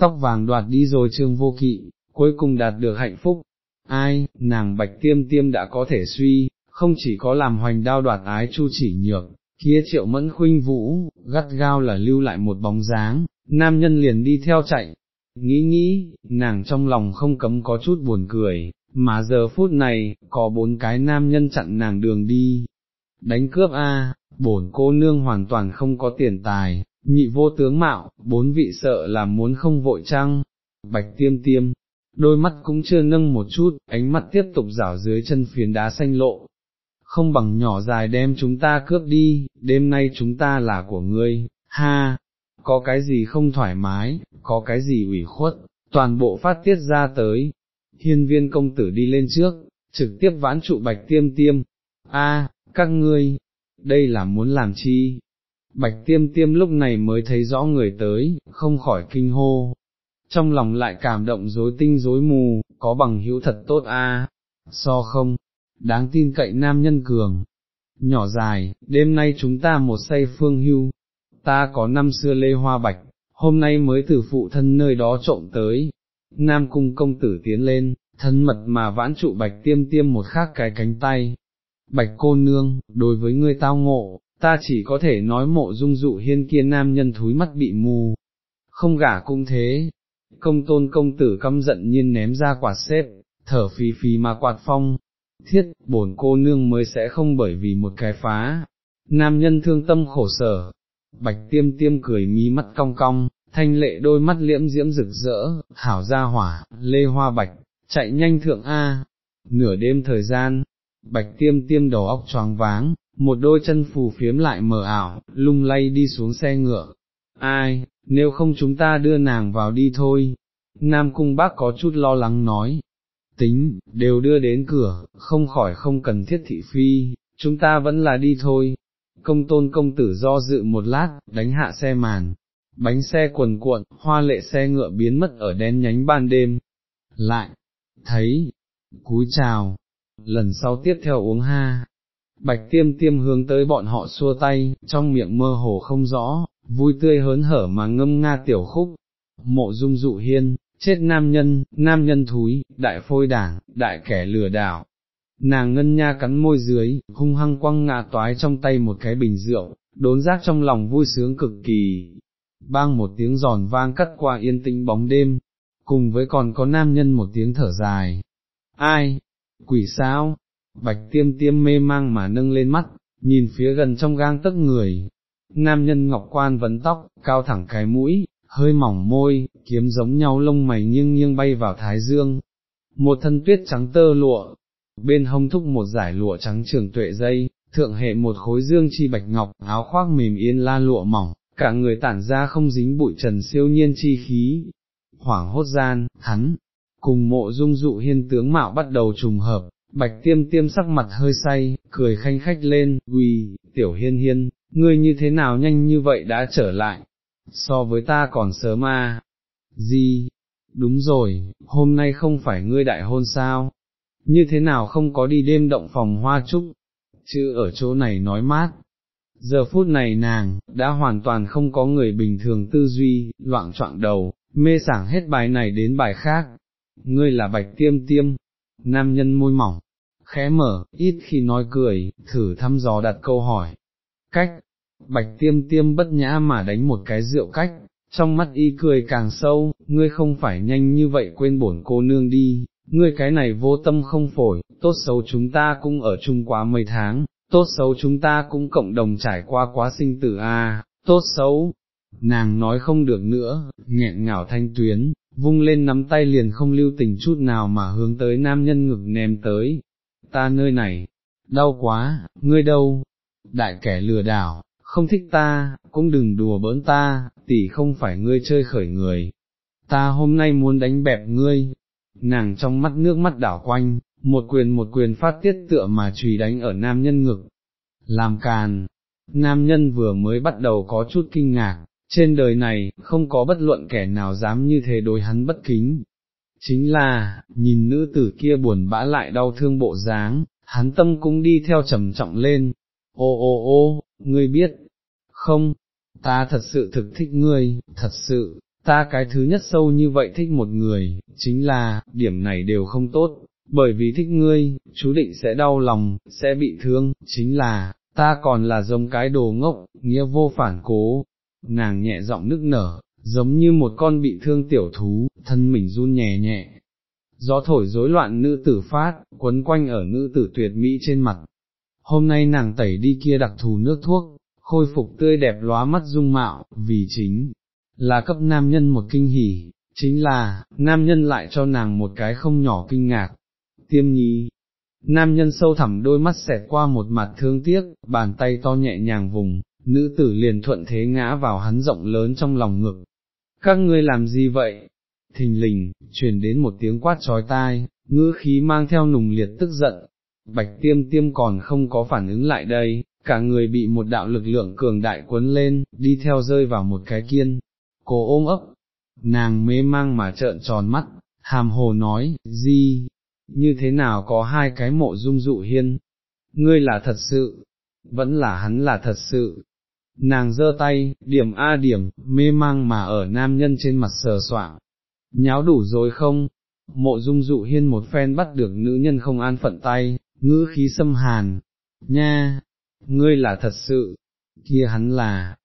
tóc vàng đoạt đi rồi trương vô kỵ, cuối cùng đạt được hạnh phúc. Ai, nàng bạch tiêm tiêm đã có thể suy, không chỉ có làm hoành đao đoạt ái chu chỉ nhược, kia triệu mẫn khuynh vũ, gắt gao là lưu lại một bóng dáng, nam nhân liền đi theo chạy. Nghĩ nghĩ, nàng trong lòng không cấm có chút buồn cười, mà giờ phút này, có bốn cái nam nhân chặn nàng đường đi. Đánh cướp a, bổn cô nương hoàn toàn không có tiền tài, nhị vô tướng mạo, bốn vị sợ là muốn không vội chăng, Bạch tiêm tiêm, đôi mắt cũng chưa nâng một chút, ánh mắt tiếp tục rảo dưới chân phiến đá xanh lộ. Không bằng nhỏ dài đem chúng ta cướp đi, đêm nay chúng ta là của ngươi, ha, có cái gì không thoải mái, có cái gì ủy khuất, toàn bộ phát tiết ra tới. Hiên viên công tử đi lên trước, trực tiếp vãn trụ bạch tiêm tiêm, a, các ngươi, đây là muốn làm chi? Bạch tiêm tiêm lúc này mới thấy rõ người tới, không khỏi kinh hô, trong lòng lại cảm động dối tinh dối mù, có bằng hữu thật tốt a, so không, đáng tin cậy nam nhân cường. Nhỏ dài, đêm nay chúng ta một say phương hưu, ta có năm xưa lê hoa bạch, hôm nay mới từ phụ thân nơi đó trộm tới. Nam cung công tử tiến lên, thân mật mà vãn trụ bạch tiêm tiêm một khác cái cánh tay. Bạch cô nương, đối với ngươi tao ngộ, ta chỉ có thể nói mộ dung dụ hiên kia nam nhân thúi mắt bị mù. Không gả cũng thế, công tôn công tử căm giận nhiên ném ra quạt xếp, thở phì phì mà quạt phong, thiết, bổn cô nương mới sẽ không bởi vì một cái phá, nam nhân thương tâm khổ sở, bạch tiêm tiêm cười mí mắt cong cong, thanh lệ đôi mắt liễm diễm rực rỡ, hảo ra hỏa, lê hoa bạch, chạy nhanh thượng A, nửa đêm thời gian, bạch tiêm tiêm đầu óc choáng váng, một đôi chân phù phiếm lại mờ ảo, lung lay đi xuống xe ngựa, ai, nếu không chúng ta đưa nàng vào đi thôi. Nam cung bác có chút lo lắng nói, tính, đều đưa đến cửa, không khỏi không cần thiết thị phi, chúng ta vẫn là đi thôi. Công tôn công tử do dự một lát, đánh hạ xe màn, bánh xe quần cuộn, hoa lệ xe ngựa biến mất ở đen nhánh ban đêm. Lại, thấy, cúi chào, lần sau tiếp theo uống ha. Bạch tiêm tiêm hướng tới bọn họ xua tay, trong miệng mơ hồ không rõ, vui tươi hớn hở mà ngâm nga tiểu khúc, mộ dung dụ hiên, chết nam nhân, nam nhân thúi, đại phôi đảng, đại kẻ lừa đảo. Nàng ngân nha cắn môi dưới, hung hăng quăng ngạ toái trong tay một cái bình rượu, đốn giác trong lòng vui sướng cực kỳ. Bang một tiếng giòn vang cắt qua yên tĩnh bóng đêm, cùng với còn có nam nhân một tiếng thở dài. Ai? Quỷ sao? Bạch tiêm tiêm mê mang mà nâng lên mắt, nhìn phía gần trong gang tấc người, nam nhân ngọc quan vấn tóc, cao thẳng cái mũi, hơi mỏng môi, kiếm giống nhau lông mày nghiêng nghiêng bay vào thái dương, một thân tuyết trắng tơ lụa, bên hông thúc một giải lụa trắng trường tuệ dây, thượng hệ một khối dương chi bạch ngọc, áo khoác mềm yên la lụa mỏng, cả người tản ra không dính bụi trần siêu nhiên chi khí, hoảng hốt gian, hắn, cùng mộ dung dụ hiên tướng mạo bắt đầu trùng hợp, bạch tiêm tiêm sắc mặt hơi say, cười khanh khách lên, uy, tiểu hiên hiên, ngươi như thế nào nhanh như vậy đã trở lại, so với ta còn sớm à, gì, đúng rồi, hôm nay không phải ngươi đại hôn sao, như thế nào không có đi đêm động phòng hoa trúc, chứ ở chỗ này nói mát. Giờ phút này nàng, đã hoàn toàn không có người bình thường tư duy, loạn trọng đầu, mê sảng hết bài này đến bài khác. Ngươi là bạch tiêm tiêm, nam nhân môi mỏng, khẽ mở, ít khi nói cười, thử thăm dò đặt câu hỏi, cách, bạch tiêm tiêm bất nhã mà đánh một cái rượu cách, trong mắt y cười càng sâu, ngươi không phải nhanh như vậy quên bổn cô nương đi, ngươi cái này vô tâm không phổi, tốt xấu chúng ta cũng ở chung quá mấy tháng, tốt xấu chúng ta cũng cộng đồng trải qua quá sinh tử a, tốt xấu, nàng nói không được nữa, nghẹn ngào thanh tuyến, vung lên nắm tay liền không lưu tình chút nào mà hướng tới nam nhân ngực ném tới, ta nơi này, đau quá, ngươi đâu, đại kẻ lừa đảo, không thích ta, cũng đừng đùa bỡn ta, tỷ không phải ngươi chơi khởi người, ta hôm nay muốn đánh bẹp ngươi, nàng trong mắt nước mắt đảo quanh, một quyền một quyền phát tiết tựa mà trùy đánh ở nam nhân ngực, làm càn, nam nhân vừa mới bắt đầu có chút kinh ngạc, trên đời này, không có bất luận kẻ nào dám như thế đối hắn bất kính. Chính là, nhìn nữ tử kia buồn bã lại đau thương bộ dáng, hắn tâm cũng đi theo trầm trọng lên, ô ô ô, ngươi biết, không, ta thật sự thực thích ngươi, thật sự, ta cái thứ nhất sâu như vậy thích một người, chính là, điểm này đều không tốt, bởi vì thích ngươi, chú định sẽ đau lòng, sẽ bị thương, chính là, ta còn là giống cái đồ ngốc, nghĩa vô phản cố, nàng nhẹ giọng nức nở, giống như một con bị thương tiểu thú, thân mình run nhẹ nhẹ. Gió thổi rối loạn nữ tử phát, quấn quanh ở nữ tử tuyệt mỹ trên mặt. Hôm nay nàng tẩy đi kia đặc thù nước thuốc, khôi phục tươi đẹp lóa mắt dung mạo, vì chính là cấp nam nhân một kinh hỉ, chính là, nam nhân lại cho nàng một cái không nhỏ kinh ngạc. Tiêm nhi, nam nhân sâu thẳm đôi mắt xẹt qua một mặt thương tiếc, bàn tay to nhẹ nhàng vùng, nữ tử liền thuận thế ngã vào hắn rộng lớn trong lòng ngực. Các ngươi làm gì vậy? Thình lình, truyền đến một tiếng quát trói tai, ngữ khí mang theo nùng liệt tức giận. Bạch tiêm tiêm còn không có phản ứng lại đây, cả người bị một đạo lực lượng cường đại cuốn lên, đi theo rơi vào một cái kiên. Cô ôm ấp, nàng mê mang mà trợn tròn mắt, hàm hồ nói, gì, như thế nào có hai cái mộ dung dụ hiên, ngươi là thật sự, vẫn là hắn là thật sự, nàng giơ tay, điểm a điểm, mê mang mà ở nam nhân trên mặt sờ soạng, nháo đủ rồi không? Mộ dung dụ hiên một phen bắt được nữ nhân không an phận tay, ngữ khí xâm hàn, nha, ngươi là thật sự, kia hắn là,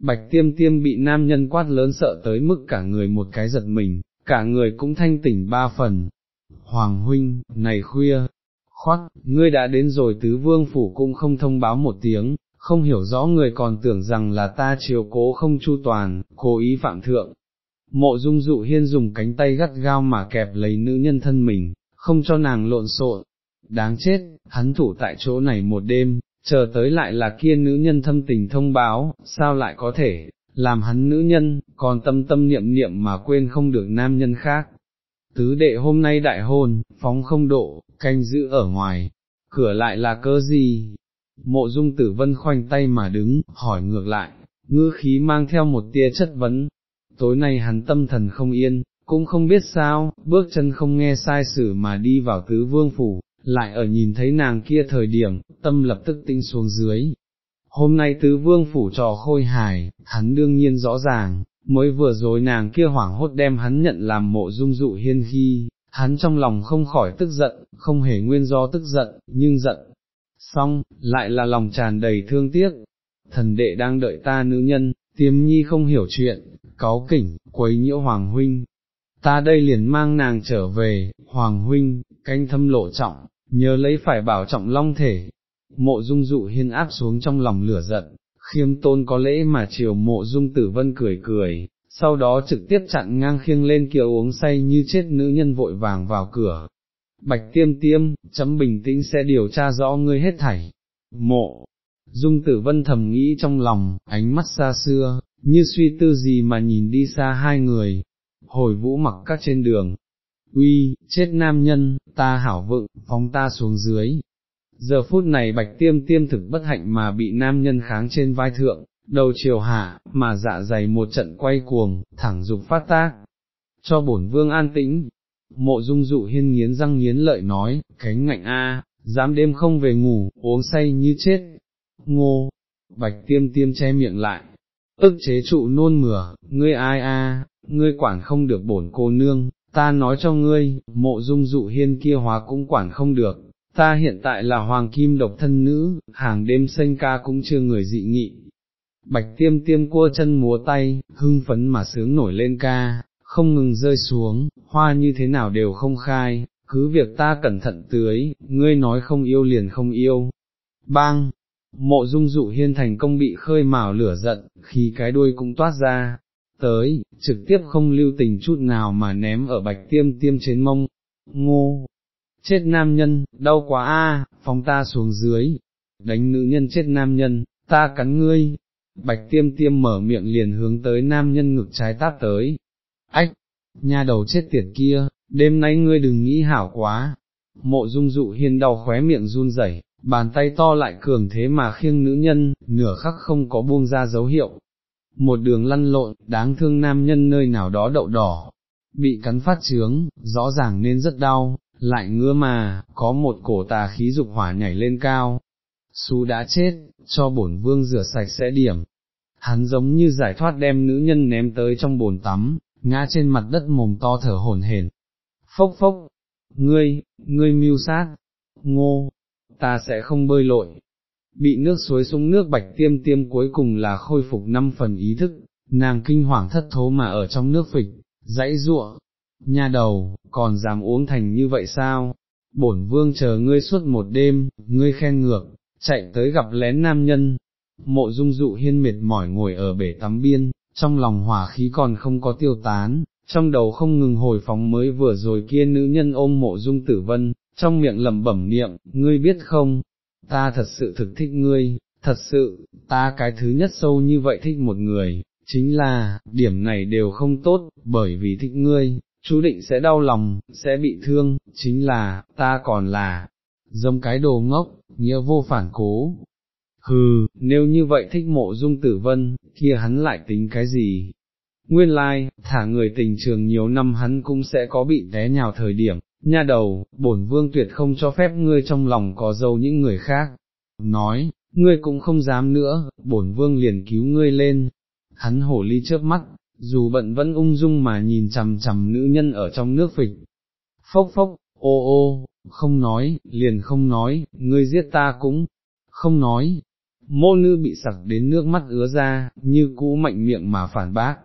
bạch tiêm tiêm bị nam nhân quát lớn sợ tới mức cả người một cái giật mình, cả người cũng thanh tỉnh ba phần. Hoàng huynh, này khuya, khoát, ngươi đã đến rồi tứ vương phủ cũng không thông báo một tiếng, không hiểu rõ người còn tưởng rằng là ta chiều cố không chu toàn, cố ý phạm thượng. Mộ dung dụ hiên dùng cánh tay gắt gao mà kẹp lấy nữ nhân thân mình, không cho nàng lộn xộn. Đáng chết, hắn thủ tại chỗ này một đêm, chờ tới lại là kia nữ nhân thâm tình thông báo, sao lại có thể, làm hắn nữ nhân, còn tâm tâm niệm niệm mà quên không được nam nhân khác. Tứ đệ hôm nay đại hôn, phóng không độ, canh giữ ở ngoài, cửa lại là cơ gì, Mộ dung tử vân khoanh tay mà đứng, hỏi ngược lại, ngư khí mang theo một tia chất vấn. Tối nay hắn tâm thần không yên, cũng không biết sao, bước chân không nghe sai sử mà đi vào tứ vương phủ, lại ở nhìn thấy nàng kia thời điểm, tâm lập tức tinh xuống dưới. Hôm nay tứ vương phủ trò khôi hài, hắn đương nhiên rõ ràng, mới vừa rồi nàng kia hoảng hốt đem hắn nhận làm mộ dung dụ hiên khi, hắn trong lòng không khỏi tức giận, không hề nguyên do tức giận, nhưng giận, xong, lại là lòng tràn đầy thương tiếc, thần đệ đang đợi ta nữ nhân, tiêm nhi không hiểu chuyện, cáu kỉnh, quấy nhiễu hoàng huynh, ta đây liền mang nàng trở về, hoàng huynh, canh thâm lộ trọng, nhớ lấy phải bảo trọng long thể, mộ dung dụ hiên áp xuống trong lòng lửa giận, khiêm tôn có lễ mà chiều mộ dung tử vân cười cười, sau đó trực tiếp chặn ngang khiêng lên kia uống say như chết nữ nhân vội vàng vào cửa, Bạch tiêm tiêm, chấm bình tĩnh sẽ điều tra rõ ngươi hết thảy. Mộ, dung tử vân thầm nghĩ trong lòng, ánh mắt xa xưa, như suy tư gì mà nhìn đi xa hai người, hồi vũ mặc các trên đường. Uy, chết nam nhân, ta hảo vựng, phóng ta xuống dưới. Giờ phút này bạch tiêm tiêm thực bất hạnh mà bị nam nhân kháng trên vai thượng, đầu chiều hạ, mà dạ dày một trận quay cuồng, thẳng dục phát tác. Cho bổn vương an tĩnh, Mộ dung dụ hiên nghiến răng nghiến lợi nói, cánh ngạnh a, dám đêm không về ngủ, uống say như chết. Ngô, bạch tiêm tiêm che miệng lại, ức chế trụ nôn mửa, ngươi ai a, ngươi quản không được bổn cô nương, ta nói cho ngươi, mộ dung dụ hiên kia hóa cũng quản không được, ta hiện tại là hoàng kim độc thân nữ, hàng đêm xanh ca cũng chưa người dị nghị. Bạch tiêm tiêm cua chân múa tay, hưng phấn mà sướng nổi lên ca, không ngừng rơi xuống, hoa như thế nào đều không khai, cứ việc ta cẩn thận tưới, ngươi nói không yêu liền không yêu. Bang! Mộ dung dụ hiên thành công bị khơi mào lửa giận, khi cái đuôi cũng toát ra, tới, trực tiếp không lưu tình chút nào mà ném ở bạch tiêm tiêm trên mông, ngô, chết nam nhân, đau quá a, phóng ta xuống dưới, đánh nữ nhân chết nam nhân, ta cắn ngươi, bạch tiêm tiêm mở miệng liền hướng tới nam nhân ngực trái tát tới, ách, nha đầu chết tiệt kia, đêm nay ngươi đừng nghĩ hảo quá, mộ dung dụ hiên đau khóe miệng run rẩy, bàn tay to lại cường thế mà khiêng nữ nhân, nửa khắc không có buông ra dấu hiệu. Một đường lăn lộn, đáng thương nam nhân nơi nào đó đậu đỏ, bị cắn phát trướng, rõ ràng nên rất đau, lại ngứa mà, có một cổ tà khí dục hỏa nhảy lên cao. Xú đã chết, cho bổn vương rửa sạch sẽ điểm. Hắn giống như giải thoát đem nữ nhân ném tới trong bồn tắm, ngã trên mặt đất mồm to thở hổn hển. Phốc phốc, ngươi, ngươi mưu sát, ngô, ta sẽ không bơi lội. Bị nước suối súng nước bạch tiêm tiêm cuối cùng là khôi phục năm phần ý thức, nàng kinh hoàng thất thố mà ở trong nước phịch, dãy ruộng, nha đầu, còn dám uống thành như vậy sao? Bổn vương chờ ngươi suốt một đêm, ngươi khen ngược, chạy tới gặp lén nam nhân. Mộ dung dụ hiên mệt mỏi ngồi ở bể tắm biên, trong lòng hỏa khí còn không có tiêu tán, trong đầu không ngừng hồi phóng mới vừa rồi kia nữ nhân ôm mộ dung tử vân, trong miệng lẩm bẩm niệm, ngươi biết không, ta thật sự thực thích ngươi, thật sự, ta cái thứ nhất sâu như vậy thích một người, chính là, điểm này đều không tốt, bởi vì thích ngươi, chú định sẽ đau lòng, sẽ bị thương, chính là, ta còn là, giống cái đồ ngốc, nghĩa vô phản cố. Hừ, nếu như vậy thích mộ dung tử vân, kia hắn lại tính cái gì? Nguyên lai, like, thả người tình trường nhiều năm hắn cũng sẽ có bị té nhào thời điểm, nha đầu, bổn vương tuyệt không cho phép ngươi trong lòng có dâu những người khác. Nói, ngươi cũng không dám nữa, bổn vương liền cứu ngươi lên. Hắn hổ ly chớp mắt, dù bận vẫn ung dung mà nhìn chằm chằm nữ nhân ở trong nước phịch. Phốc phốc, ô ô, không nói, liền không nói, ngươi giết ta cũng, không nói. Mô nữ bị sặc đến nước mắt ứa ra, như cũ mạnh miệng mà phản bác.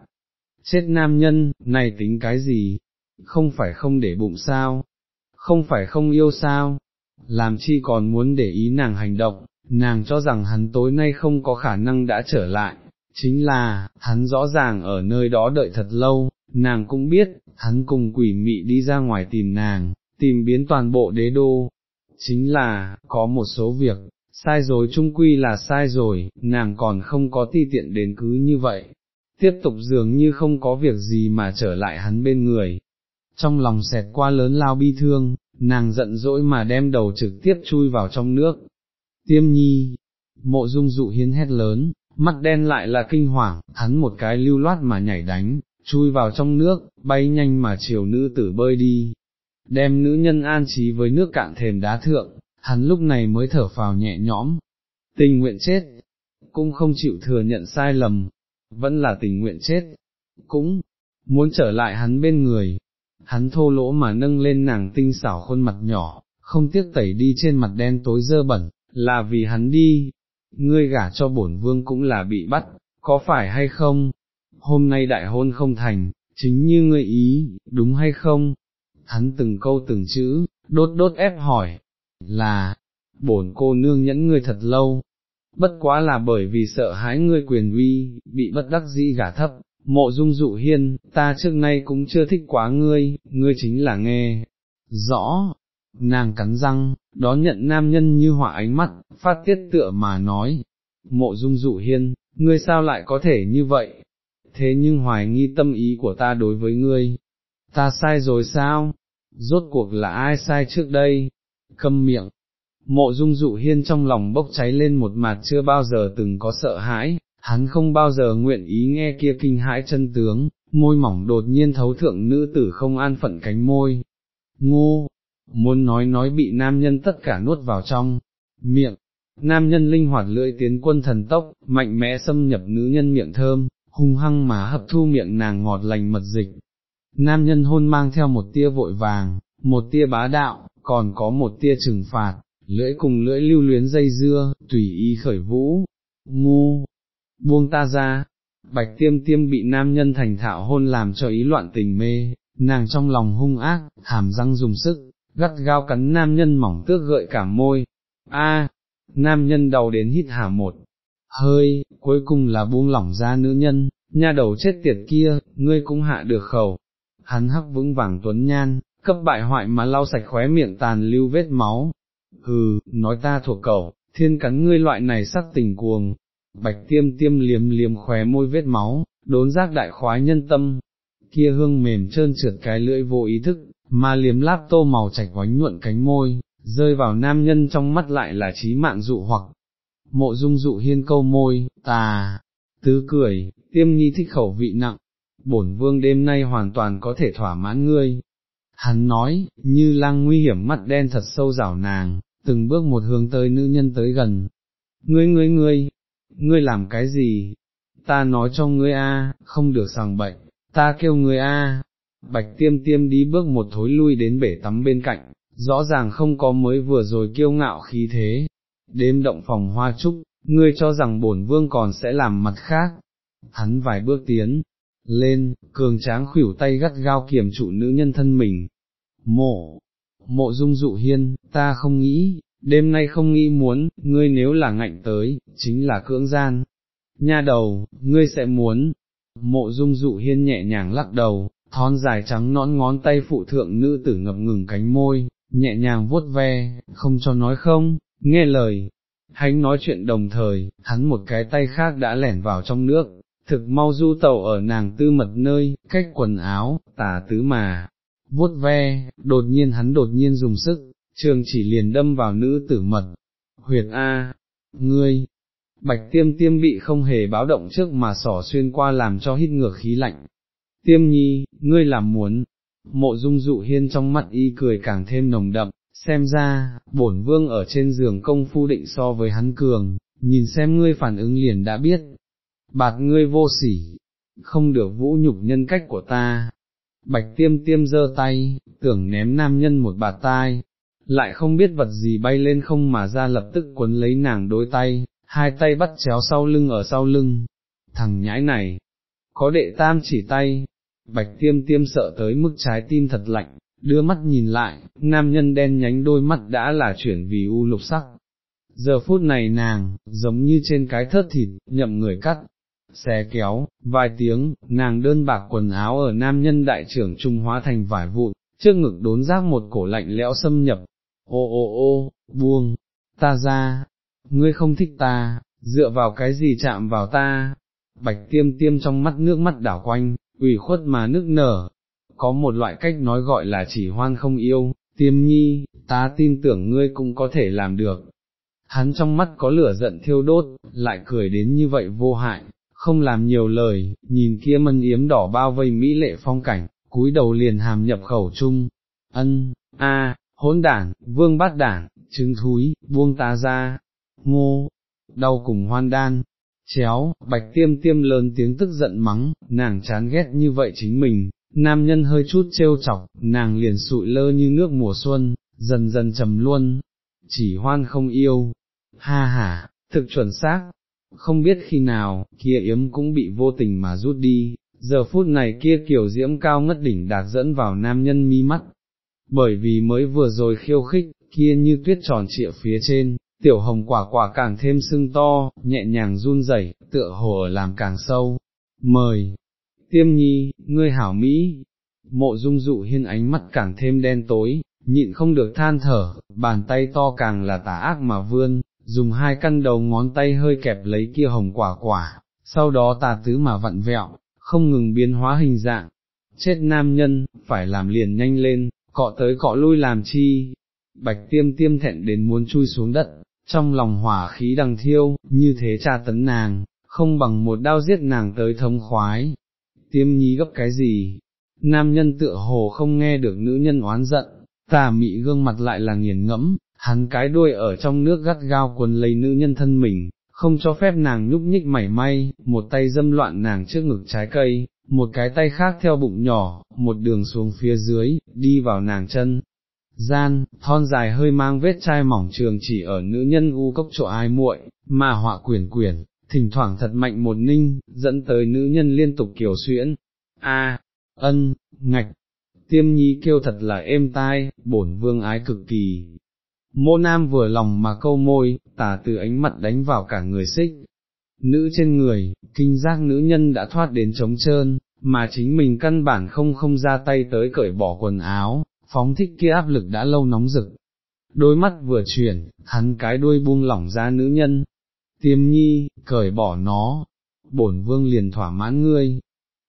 Chết nam nhân, này tính cái gì? Không phải không để bụng sao? Không phải không yêu sao? Làm chi còn muốn để ý nàng hành động, nàng cho rằng hắn tối nay không có khả năng đã trở lại, chính là, hắn rõ ràng ở nơi đó đợi thật lâu, nàng cũng biết, hắn cùng quỷ mị đi ra ngoài tìm nàng, tìm biến toàn bộ đế đô, chính là, có một số việc, sai rồi trung quy là sai rồi, nàng còn không có ti tiện đến cứ như vậy, tiếp tục dường như không có việc gì mà trở lại hắn bên người. Trong lòng xẹt qua lớn lao bi thương, nàng giận dỗi mà đem đầu trực tiếp chui vào trong nước. Tiêm nhi, mộ dung dụ hiến hét lớn, mắt đen lại là kinh hoàng, hắn một cái lưu loát mà nhảy đánh, chui vào trong nước, bay nhanh mà chiều nữ tử bơi đi, đem nữ nhân an trí với nước cạn thềm đá thượng, hắn lúc này mới thở phào nhẹ nhõm, tình nguyện chết, cũng không chịu thừa nhận sai lầm, vẫn là tình nguyện chết, cũng muốn trở lại hắn bên người, hắn thô lỗ mà nâng lên nàng tinh xảo khuôn mặt nhỏ, không tiếc tẩy đi trên mặt đen tối dơ bẩn, là vì hắn đi, ngươi gả cho bổn vương cũng là bị bắt, có phải hay không? Hôm nay đại hôn không thành, chính như ngươi ý, đúng hay không? Hắn từng câu từng chữ, đốt đốt ép hỏi, là, bổn cô nương nhẫn ngươi thật lâu, bất quá là bởi vì sợ hãi ngươi quyền uy, bị bất đắc dĩ gả thấp, mộ dung dụ hiên, ta trước nay cũng chưa thích quá ngươi, ngươi chính là nghe, rõ, nàng cắn răng, đón nhận nam nhân như hỏa ánh mắt, phát tiết tựa mà nói, mộ dung dụ hiên, ngươi sao lại có thể như vậy, thế nhưng hoài nghi tâm ý của ta đối với ngươi, ta sai rồi sao, rốt cuộc là ai sai trước đây, câm miệng, mộ dung dụ hiên trong lòng bốc cháy lên một mặt chưa bao giờ từng có sợ hãi, hắn không bao giờ nguyện ý nghe kia kinh hãi chân tướng, môi mỏng đột nhiên thấu thượng nữ tử không an phận cánh môi, ngu, muốn nói nói bị nam nhân tất cả nuốt vào trong, miệng, nam nhân linh hoạt lưỡi tiến quân thần tốc, mạnh mẽ xâm nhập nữ nhân miệng thơm, hung hăng mà hấp thu miệng nàng ngọt lành mật dịch. Nam nhân hôn mang theo một tia vội vàng, một tia bá đạo, còn có một tia trừng phạt, lưỡi cùng lưỡi lưu luyến dây dưa, tùy ý khởi vũ, ngu, buông ta ra, bạch tiêm tiêm bị nam nhân thành thạo hôn làm cho ý loạn tình mê, nàng trong lòng hung ác, hàm răng dùng sức, gắt gao cắn nam nhân mỏng tước gợi cả môi, a, nam nhân đầu đến hít hà một, hơi, cuối cùng là buông lỏng ra nữ nhân, nha đầu chết tiệt kia, ngươi cũng hạ được khẩu, hắn hắc vững vàng tuấn nhan, cấp bại hoại mà lau sạch khóe miệng tàn lưu vết máu, hừ, nói ta thuộc cẩu, thiên cắn ngươi loại này sắc tình cuồng, bạch tiêm tiêm liếm liếm khóe môi vết máu, đốn giác đại khoái nhân tâm, kia hương mềm trơn trượt cái lưỡi vô ý thức, mà liếm láp tô màu chạch vánh nhuận cánh môi, rơi vào nam nhân trong mắt lại là trí mạng dụ hoặc. Mộ dung dụ hiên câu môi, tà, tứ cười, tiêm nhi thích khẩu vị nặng, bổn vương đêm nay hoàn toàn có thể thỏa mãn ngươi. Hắn nói, như lang nguy hiểm mắt đen thật sâu rảo nàng, từng bước một hướng tới nữ nhân tới gần. Ngươi ngươi ngươi, ngươi làm cái gì? Ta nói cho ngươi a, không được sàng bệnh, ta kêu ngươi a. Bạch tiêm tiêm đi bước một thối lui đến bể tắm bên cạnh, rõ ràng không có mới vừa rồi kiêu ngạo khí thế. Đêm động phòng hoa trúc, ngươi cho rằng bổn vương còn sẽ làm mặt khác. Hắn vài bước tiến, lên, cường tráng khuỷu tay gắt gao kiềm trụ nữ nhân thân mình. Mộ, mộ dung dụ hiên, ta không nghĩ, đêm nay không nghĩ muốn, ngươi nếu là ngạnh tới, chính là cưỡng gian. Nha đầu, ngươi sẽ muốn. Mộ dung dụ hiên nhẹ nhàng lắc đầu, thon dài trắng nõn ngón tay phụ thượng nữ tử ngập ngừng cánh môi, nhẹ nhàng vuốt ve, không cho nói không, nghe lời. Hắn nói chuyện đồng thời, hắn một cái tay khác đã lẻn vào trong nước, thực mau du tẩu ở nàng tư mật nơi, cách quần áo, tà tứ mà, vuốt ve, đột nhiên hắn đột nhiên dùng sức, trường chỉ liền đâm vào nữ tử mật, huyệt A, ngươi, bạch tiêm tiêm bị không hề báo động trước mà sỏ xuyên qua làm cho hít ngược khí lạnh, tiêm nhi, ngươi làm muốn, mộ dung dụ hiên trong mắt y cười càng thêm nồng đậm, xem ra, bổn vương ở trên giường công phu định so với hắn cường, nhìn xem ngươi phản ứng liền đã biết, bạt ngươi vô sỉ, không được vũ nhục nhân cách của ta. Bạch tiêm tiêm giơ tay, tưởng ném nam nhân một bạt tai, lại không biết vật gì bay lên không mà ra lập tức quấn lấy nàng đôi tay, hai tay bắt chéo sau lưng ở sau lưng. Thằng nhãi này, có đệ tam chỉ tay, bạch tiêm tiêm sợ tới mức trái tim thật lạnh, đưa mắt nhìn lại, nam nhân đen nhánh đôi mắt đã là chuyển vì u lục sắc. Giờ phút này nàng, giống như trên cái thớt thịt, nhậm người cắt, xé kéo, vài tiếng, nàng đơn bạc quần áo ở nam nhân đại trưởng trung hóa thành vải vụn, trước ngực đốn giác một cổ lạnh lẽo xâm nhập, ô ô ô, buông, ta ra, ngươi không thích ta, dựa vào cái gì chạm vào ta, bạch tiêm tiêm trong mắt nước mắt đảo quanh, ủy khuất mà nước nở, có một loại cách nói gọi là chỉ hoan không yêu, tiêm nhi, ta tin tưởng ngươi cũng có thể làm được. Hắn trong mắt có lửa giận thiêu đốt, lại cười đến như vậy vô hại, không làm nhiều lời, nhìn kia mân yếm đỏ bao vây mỹ lệ phong cảnh, cúi đầu liền hàm nhập khẩu chung, ân, a, hỗn đảng, vương bát đảng, trứng thúi, buông ta ra, ngô, đau cùng hoan đan, chéo, bạch tiêm tiêm lớn tiếng tức giận mắng, nàng chán ghét như vậy chính mình, nam nhân hơi chút trêu chọc, nàng liền sụi lơ như nước mùa xuân, dần dần trầm luôn, chỉ hoan không yêu, ha ha, thực chuẩn xác, không biết khi nào, kia yếm cũng bị vô tình mà rút đi, giờ phút này kia kiểu diễm cao ngất đỉnh đạc dẫn vào nam nhân mi mắt, bởi vì mới vừa rồi khiêu khích, kia như tuyết tròn trịa phía trên, tiểu hồng quả quả càng thêm sưng to, nhẹ nhàng run rẩy, tựa hồ ở làm càng sâu, mời, tiêm nhi, ngươi hảo Mỹ, mộ dung dụ hiên ánh mắt càng thêm đen tối, nhịn không được than thở, bàn tay to càng là tà ác mà vươn, dùng hai căn đầu ngón tay hơi kẹp lấy kia hồng quả quả, sau đó tà tứ mà vặn vẹo, không ngừng biến hóa hình dạng. Chết nam nhân, phải làm liền nhanh lên, cọ tới cọ lui làm chi. Bạch tiêm tiêm thẹn đến muốn chui xuống đất, trong lòng hỏa khí đằng thiêu, như thế tra tấn nàng, không bằng một đao giết nàng tới thống khoái. Tiêm nhí gấp cái gì? Nam nhân tựa hồ không nghe được nữ nhân oán giận, tà mị gương mặt lại là nghiền ngẫm, hắn cái đuôi ở trong nước gắt gao quần lấy nữ nhân thân mình, không cho phép nàng nhúc nhích mảy may, một tay dâm loạn nàng trước ngực trái cây, một cái tay khác theo bụng nhỏ, một đường xuống phía dưới, đi vào nàng chân. Gian, thon dài hơi mang vết chai mỏng trường chỉ ở nữ nhân u cốc chỗ ai muội, mà họa quyển quyển, thỉnh thoảng thật mạnh một ninh, dẫn tới nữ nhân liên tục kiểu xuyễn. A, ân, ngạch, tiêm nhi kêu thật là êm tai, bổn vương ái cực kỳ, Mô nam vừa lòng mà câu môi, tà từ ánh mặt đánh vào cả người xích. Nữ trên người, kinh giác nữ nhân đã thoát đến trống trơn, mà chính mình căn bản không không ra tay tới cởi bỏ quần áo, phóng thích kia áp lực đã lâu nóng rực. Đôi mắt vừa chuyển, hắn cái đuôi buông lỏng ra nữ nhân. Tiêm nhi, cởi bỏ nó, bổn vương liền thỏa mãn ngươi.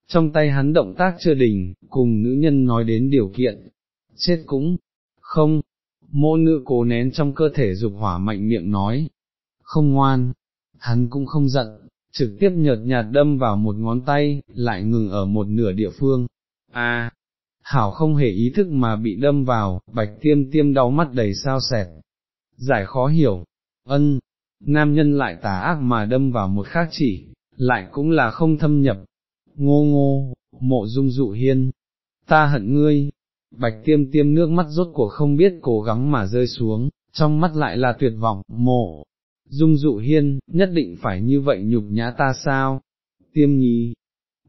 Trong tay hắn động tác chưa đình, cùng nữ nhân nói đến điều kiện. Chết cũng, không, mô nữ cố nén trong cơ thể dục hỏa mạnh miệng nói, không ngoan, hắn cũng không giận, trực tiếp nhợt nhạt đâm vào một ngón tay, lại ngừng ở một nửa địa phương, à, Hảo không hề ý thức mà bị đâm vào, bạch tiêm tiêm đau mắt đầy sao sẹt, giải khó hiểu, ân, nam nhân lại tà ác mà đâm vào một khác chỉ, lại cũng là không thâm nhập, ngô ngô, mộ dung dụ hiên, ta hận ngươi, bạch tiêm tiêm nước mắt rốt cuộc không biết cố gắng mà rơi xuống, trong mắt lại là tuyệt vọng, mổ, dung dụ hiên, nhất định phải như vậy nhục nhã ta sao, tiêm nhi,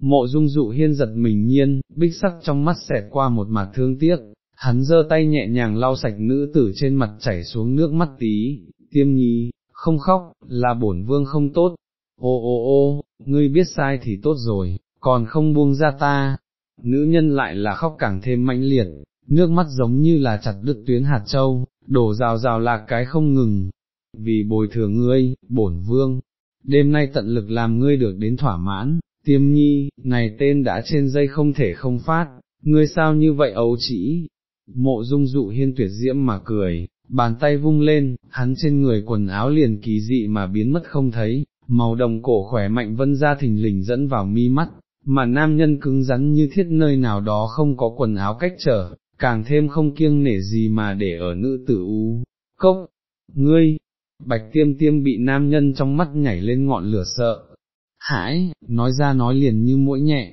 mộ dung dụ hiên giật mình nhiên, bích sắc trong mắt xẹt qua một mặt thương tiếc, hắn giơ tay nhẹ nhàng lau sạch nữ tử trên mặt chảy xuống nước mắt tí, tiêm nhi, không khóc, là bổn vương không tốt, ô ô ô, ngươi biết sai thì tốt rồi, còn không buông ra ta, nữ nhân lại là khóc càng thêm mãnh liệt, nước mắt giống như là chặt đứt tuyến hạt châu, đổ rào rào lạc cái không ngừng, vì bồi thường ngươi, bổn vương, đêm nay tận lực làm ngươi được đến thỏa mãn, tiêm nhi, này tên đã trên dây không thể không phát, ngươi sao như vậy ấu chỉ, mộ dung dụ hiên tuyệt diễm mà cười, bàn tay vung lên, hắn trên người quần áo liền kỳ dị mà biến mất không thấy, màu đồng cổ khỏe mạnh vân ra thình lình dẫn vào mi mắt, mà nam nhân cứng rắn như thiết nơi nào đó không có quần áo cách trở, càng thêm không kiêng nể gì mà để ở nữ tử u. Cốc, ngươi, bạch tiêm tiêm bị nam nhân trong mắt nhảy lên ngọn lửa sợ, hãi, nói ra nói liền như mũi nhẹ,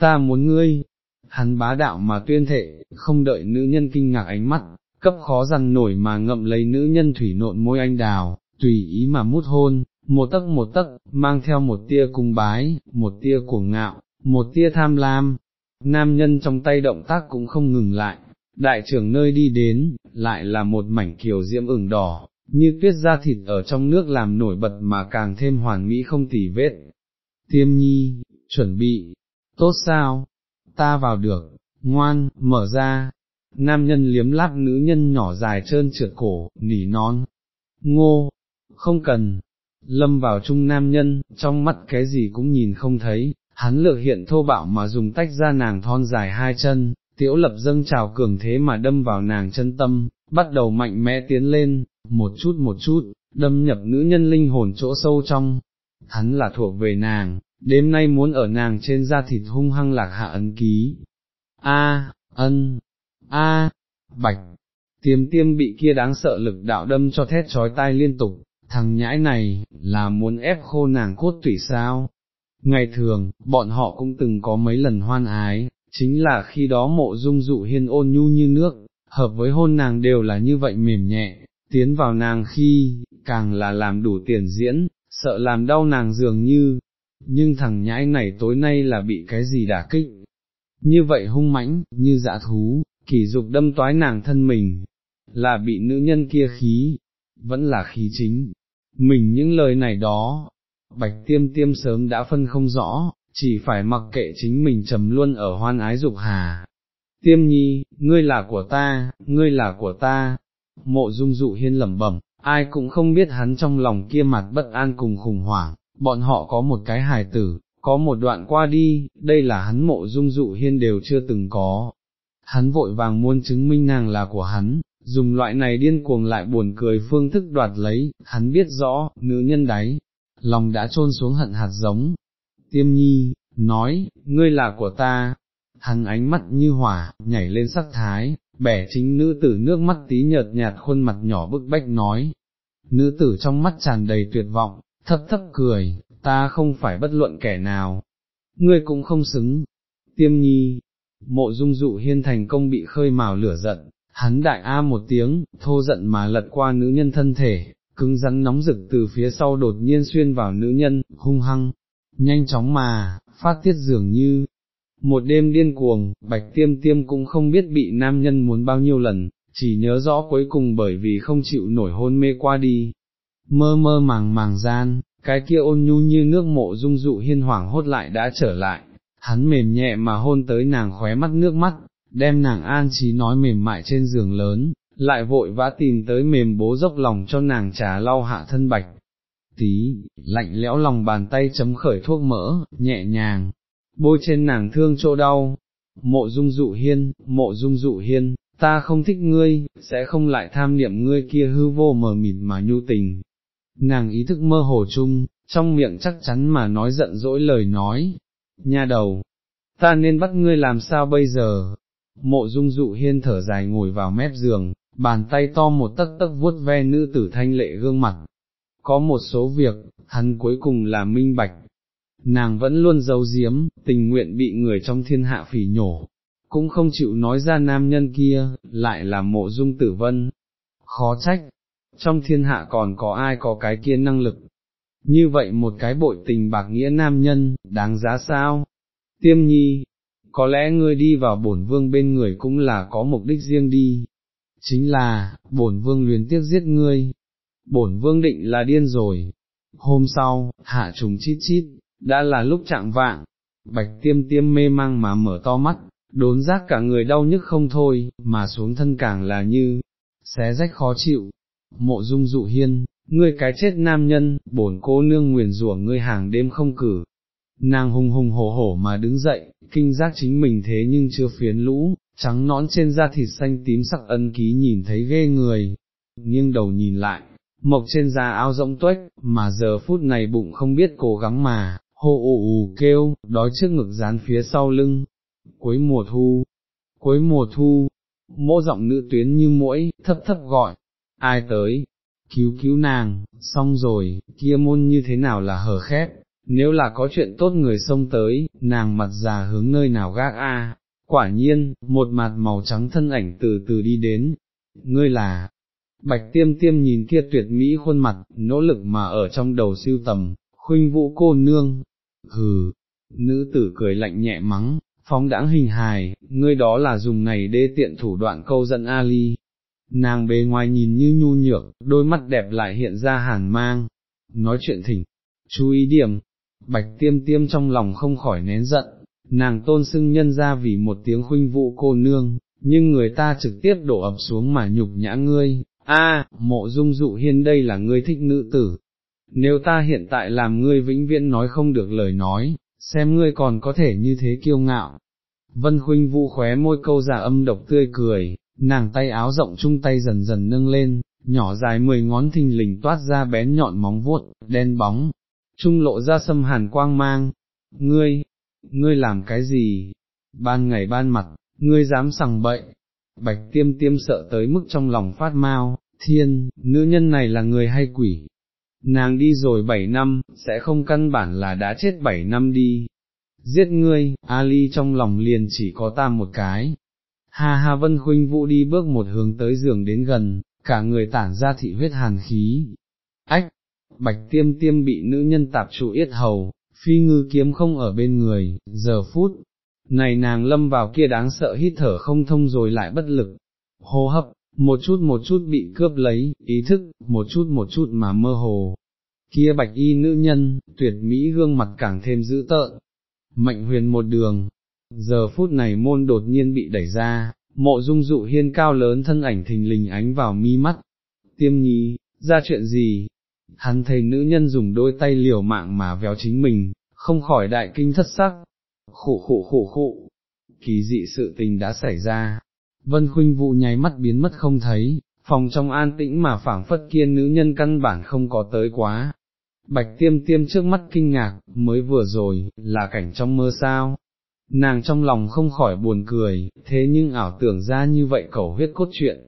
ta muốn ngươi, hắn bá đạo mà tuyên thệ, không đợi nữ nhân kinh ngạc ánh mắt, cấp khó dằn nổi mà ngậm lấy nữ nhân thủy nộn môi anh đào, tùy ý mà mút hôn, một tấc một tấc, mang theo một tia cung bái, một tia cuồng ngạo, một tia tham lam, nam nhân trong tay động tác cũng không ngừng lại, đại trưởng nơi đi đến, lại là một mảnh kiều diễm ửng đỏ, như tuyết da thịt ở trong nước làm nổi bật mà càng thêm hoàn mỹ không tỉ vết. Tiêm nhi, chuẩn bị, tốt sao, ta vào được, ngoan, mở ra, nam nhân liếm láp nữ nhân nhỏ dài trơn trượt cổ, nỉ non, ngô, không cần, lâm vào chung nam nhân, trong mắt cái gì cũng nhìn không thấy, hắn lược hiện thô bạo mà dùng tách ra nàng thon dài hai chân, tiễu lập dâng trào cường thế mà đâm vào nàng chân tâm, bắt đầu mạnh mẽ tiến lên, một chút một chút, đâm nhập nữ nhân linh hồn chỗ sâu trong, hắn là thuộc về nàng, đêm nay muốn ở nàng trên da thịt hung hăng lạc hạ ấn ký. A, ân, a, bạch, tiêm tiêm bị kia đáng sợ lực đạo đâm cho thét trói tai liên tục, thằng nhãi này, là muốn ép khô nàng cốt tủy sao. Ngày thường, bọn họ cũng từng có mấy lần hoan ái, chính là khi đó mộ dung dụ hiên ôn nhu như nước, hợp với hôn nàng đều là như vậy mềm nhẹ, tiến vào nàng khi, càng là làm đủ tiền diễn, sợ làm đau nàng dường như, nhưng thằng nhãi này tối nay là bị cái gì đả kích, như vậy hung mãnh, như dã thú, kỳ dục đâm toái nàng thân mình, là bị nữ nhân kia khí, vẫn là khí chính, mình những lời này đó, bạch tiêm tiêm sớm đã phân không rõ, chỉ phải mặc kệ chính mình trầm luôn ở hoan ái dục hà. Tiêm nhi, ngươi là của ta, ngươi là của ta, mộ dung dụ hiên lẩm bẩm, ai cũng không biết hắn trong lòng kia mặt bất an cùng khủng hoảng, bọn họ có một cái hài tử, có một đoạn qua đi, đây là hắn mộ dung dụ hiên đều chưa từng có. Hắn vội vàng muốn chứng minh nàng là của hắn, dùng loại này điên cuồng lại buồn cười phương thức đoạt lấy, hắn biết rõ, nữ nhân đáy, lòng đã trôn xuống hận hạt giống. Tiêm nhi, nói, ngươi là của ta, hắn ánh mắt như hỏa, nhảy lên sắc thái, bẻ chính nữ tử nước mắt tí nhợt nhạt khuôn mặt nhỏ bức bách nói. Nữ tử trong mắt tràn đầy tuyệt vọng, thấp thấp cười, ta không phải bất luận kẻ nào, ngươi cũng không xứng. Tiêm nhi, mộ dung dụ hiên thành công bị khơi mào lửa giận, hắn đại a một tiếng, thô giận mà lật qua nữ nhân thân thể, cứng rắn nóng rực từ phía sau đột nhiên xuyên vào nữ nhân, hung hăng, nhanh chóng mà, phát tiết dường như, một đêm điên cuồng, bạch tiêm tiêm cũng không biết bị nam nhân muốn bao nhiêu lần, chỉ nhớ rõ cuối cùng bởi vì không chịu nổi hôn mê qua đi, mơ mơ màng màng gian, cái kia ôn nhu như nước mộ dung dụ hiên hoảng hốt lại đã trở lại, hắn mềm nhẹ mà hôn tới nàng khóe mắt nước mắt, đem nàng an trí nói mềm mại trên giường lớn, lại vội vã tìm tới mềm bố dốc lòng cho nàng trà lau hạ thân bạch. Tí, lạnh lẽo lòng bàn tay chấm khởi thuốc mỡ, nhẹ nhàng, bôi trên nàng thương chỗ đau, mộ dung dụ hiên, mộ dung dụ hiên, ta không thích ngươi, sẽ không lại tham niệm ngươi kia hư vô mờ mịt mà nhu tình. Nàng ý thức mơ hồ chung, trong miệng chắc chắn mà nói giận dỗi lời nói, nha đầu, ta nên bắt ngươi làm sao bây giờ? Mộ dung dụ hiên thở dài ngồi vào mép giường, bàn tay to một tấc tấc vuốt ve nữ tử thanh lệ gương mặt. Có một số việc, hắn cuối cùng là minh bạch. Nàng vẫn luôn giấu giếm, tình nguyện bị người trong thiên hạ phỉ nhổ, cũng không chịu nói ra nam nhân kia, lại là mộ dung tử vân. Khó trách, trong thiên hạ còn có ai có cái kia năng lực. Như vậy một cái bội tình bạc nghĩa nam nhân, đáng giá sao? Tiêm nhi, có lẽ ngươi đi vào bổn vương bên người cũng là có mục đích riêng đi. Chính là, bổn vương luyến tiếc giết ngươi. Bổn vương định là điên rồi. Hôm sau, hạ trùng chít chít, đã là lúc trạng vạng, bạch tiêm tiêm mê mang mà mở to mắt, đốn giác cả người đau nhức không thôi, mà xuống thân càng là như, xé rách khó chịu. Mộ dung dụ hiên, ngươi cái chết nam nhân, bổn cô nương nguyền rủa ngươi hàng đêm không cử. Nàng hùng hùng hổ hổ mà đứng dậy, kinh giác chính mình thế nhưng chưa phiến lũ, trắng nõn trên da thịt xanh tím sắc ân ký nhìn thấy ghê người, nghiêng đầu nhìn lại, mộc trên da áo rỗng tuếch, mà giờ phút này bụng không biết cố gắng mà, hô ù ù kêu, đói trước ngực dán phía sau lưng, cuối mùa thu, cuối mùa thu, mỗ giọng nữ tuyến như mũi, thấp thấp gọi, ai tới, cứu cứu nàng, xong rồi, kia môn như thế nào là hở khép, nếu là có chuyện tốt người xông tới, nàng mặt già hướng nơi nào gác a. Quả nhiên, một mặt màu trắng thân ảnh từ từ đi đến, ngươi là, bạch tiêm tiêm nhìn kia tuyệt mỹ khuôn mặt, nỗ lực mà ở trong đầu siêu tầm, khuynh vũ cô nương, hừ, nữ tử cười lạnh nhẹ mắng, phóng đãng hình hài, ngươi đó là dùng này đê tiện thủ đoạn câu dẫn Ali. Nàng bề ngoài nhìn như nhu nhược, đôi mắt đẹp lại hiện ra hàn mang, nói chuyện thỉnh, chú ý điểm, bạch tiêm tiêm trong lòng không khỏi nén giận, nàng tôn xưng nhân ra vì một tiếng khuynh vụ cô nương, nhưng người ta trực tiếp đổ ập xuống mà nhục nhã ngươi, a mộ dung dụ hiên đây là ngươi thích nữ tử, nếu ta hiện tại làm ngươi vĩnh viễn nói không được lời nói, xem ngươi còn có thể như thế kiêu ngạo. Vân khuynh vũ khóe môi câu giả âm độc tươi cười, nàng tay áo rộng chung tay dần dần nâng lên, nhỏ dài mười ngón thình lình toát ra bén nhọn móng vuốt, đen bóng, trung lộ ra sâm hàn quang mang. Ngươi, ngươi làm cái gì? Ban ngày ban mặt, ngươi dám sằng bậy. Bạch tiêm tiêm sợ tới mức trong lòng phát mau, thiên, nữ nhân này là người hay quỷ, nàng đi rồi bảy năm, sẽ không căn bản là đã chết bảy năm đi. Giết ngươi, Ali trong lòng liền chỉ có ta một cái. Ha ha vân khuynh vũ đi bước một hướng tới giường đến gần, cả người tản ra thị huyết hàn khí. Ách, bạch tiêm tiêm bị nữ nhân tạp trụ yết hầu, phi ngư kiếm không ở bên người, giờ phút, này nàng lâm vào kia đáng sợ hít thở không thông rồi lại bất lực, hô hấp, một chút một chút bị cướp lấy, ý thức, một chút một chút mà mơ hồ. Kia bạch y nữ nhân, tuyệt mỹ gương mặt càng thêm dữ tợn. Mệnh huyền một đường, giờ phút này môn đột nhiên bị đẩy ra, mộ dung dụ hiên cao lớn thân ảnh thình lình ánh vào mi mắt. Tiêm nhi, ra chuyện gì? Hắn thấy nữ nhân dùng đôi tay liều mạng mà véo chính mình, không khỏi đại kinh thất sắc. Khụ khụ khụ khụ, kỳ dị sự tình đã xảy ra, Vân Khuynh Vũ nháy mắt biến mất không thấy, phòng trong an tĩnh mà phảng phất kiên nữ nhân căn bản không có tới quá. Bạch tiêm tiêm trước mắt kinh ngạc, mới vừa rồi, là cảnh trong mơ sao. Nàng trong lòng không khỏi buồn cười, thế nhưng ảo tưởng ra như vậy cẩu huyết cốt truyện.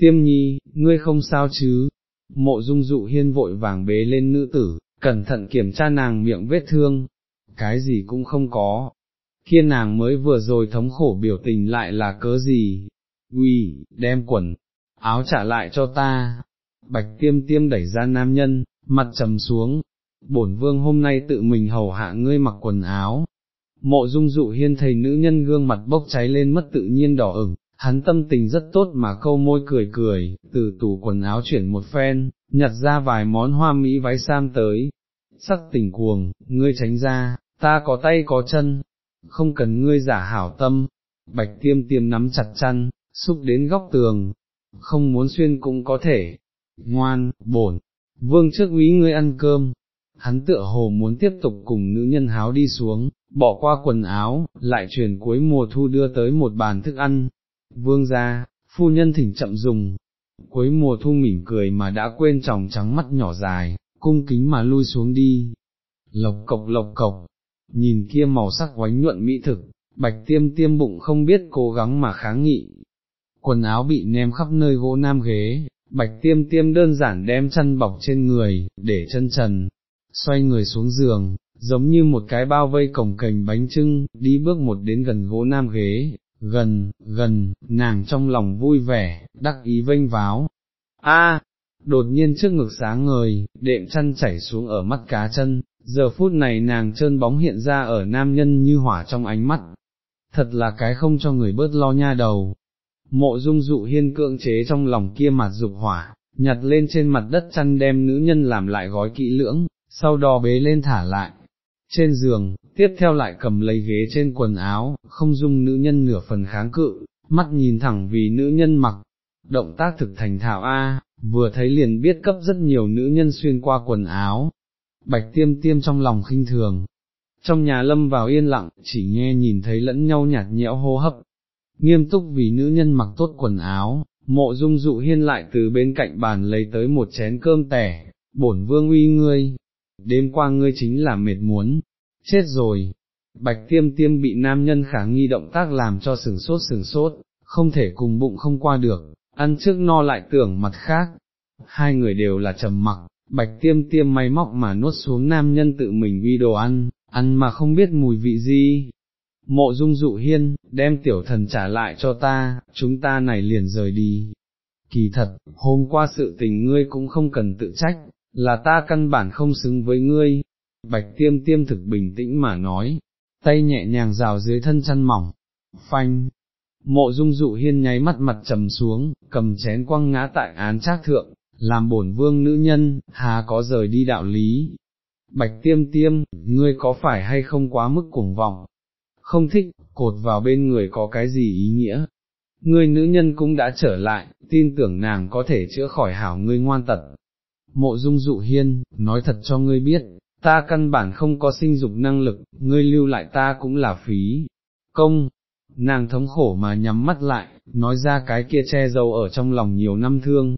Tiêm nhi, ngươi không sao chứ? Mộ dung dụ hiên vội vàng bế lên nữ tử, cẩn thận kiểm tra nàng miệng vết thương. Cái gì cũng không có, kia nàng mới vừa rồi thống khổ biểu tình lại là cớ gì, uy, đem quần, áo trả lại cho ta, bạch tiêm tiêm đẩy ra nam nhân, mặt trầm xuống, bổn vương hôm nay tự mình hầu hạ ngươi mặc quần áo, mộ dung dụ hiên thầy nữ nhân gương mặt bốc cháy lên mất tự nhiên đỏ ửng, hắn tâm tình rất tốt mà câu môi cười cười, từ tủ quần áo chuyển một phen, nhặt ra vài món hoa mỹ váy sam tới, sắc tình cuồng, ngươi tránh ra, ta có tay có chân, không cần ngươi giả hảo tâm, bạch tiêm tiêm nắm chặt chăn, xúc đến góc tường, không muốn xuyên cũng có thể, ngoan, bổn, vương trước úy ngươi ăn cơm, hắn tựa hồ muốn tiếp tục cùng nữ nhân háo đi xuống, bỏ qua quần áo, lại truyền cuối mùa thu đưa tới một bàn thức ăn, vương ra, phu nhân thỉnh chậm dùng, cuối mùa thu mỉm cười mà đã quên tròng trắng mắt nhỏ dài, cung kính mà lui xuống đi, lộc cộc lộc cộc, nhìn kia màu sắc oánh nhuận mỹ thực, bạch tiêm tiêm bụng không biết cố gắng mà kháng nghị, quần áo bị ném khắp nơi gỗ nam ghế, bạch tiêm tiêm đơn giản đem chăn bọc trên người, để chân trần, xoay người xuống giường, giống như một cái bao vây cổng cành bánh trưng, đi bước một đến gần gỗ nam ghế, gần, gần, nàng trong lòng vui vẻ, đắc ý vênh váo. A, đột nhiên trước ngực sáng ngời, đệm chăn chảy xuống ở mắt cá chân, giờ phút này nàng trơn bóng hiện ra ở nam nhân như hỏa trong ánh mắt. Thật là cái không cho người bớt lo nha đầu. Mộ dung dụ hiên cưỡng chế trong lòng kia mặt dục hỏa, nhặt lên trên mặt đất chăn đem nữ nhân làm lại gói kỹ lưỡng, sau đó bế lên thả lại. Trên giường, tiếp theo lại cầm lấy ghế trên quần áo, không dung nữ nhân nửa phần kháng cự, mắt nhìn thẳng vì nữ nhân mặc. Động tác thực thành thạo A, vừa thấy liền biết cấp rất nhiều nữ nhân xuyên qua quần áo. Bạch tiêm tiêm trong lòng khinh thường. Trong nhà lâm vào yên lặng, chỉ nghe nhìn thấy lẫn nhau nhạt nhẽo hô hấp. Nghiêm túc vì nữ nhân mặc tốt quần áo, mộ dung dụ hiên lại từ bên cạnh bàn lấy tới một chén cơm tẻ, bổn vương uy ngươi, đêm qua ngươi chính là mệt muốn, chết rồi. Bạch tiêm tiêm bị nam nhân khả nghi động tác làm cho sừng sốt sừng sốt, không thể cùng bụng không qua được, ăn trước no lại tưởng mặt khác. Hai người đều là trầm mặc, bạch tiêm tiêm máy móc mà nuốt xuống nam nhân tự mình uy đồ ăn, ăn mà không biết mùi vị gì. Mộ dung dụ hiên, đem tiểu thần trả lại cho ta, chúng ta này liền rời đi. Kỳ thật, hôm qua sự tình ngươi cũng không cần tự trách, là ta căn bản không xứng với ngươi. Bạch tiêm tiêm thực bình tĩnh mà nói, tay nhẹ nhàng rào dưới thân chăn mỏng, phanh. Mộ dung dụ hiên nháy mắt mặt trầm xuống, cầm chén quăng ngã tại án trác thượng, làm bổn vương nữ nhân, hà có rời đi đạo lý. Bạch tiêm tiêm, ngươi có phải hay không quá mức cuồng vọng, không thích, cột vào bên người có cái gì ý nghĩa. Ngươi nữ nhân cũng đã trở lại, tin tưởng nàng có thể chữa khỏi hảo ngươi ngoan tật, Mộ dung dụ hiên, nói thật cho ngươi biết, ta căn bản không có sinh dục năng lực, ngươi lưu lại ta cũng là phí. Công, nàng thống khổ mà nhắm mắt lại, nói ra cái kia che giấu ở trong lòng nhiều năm thương,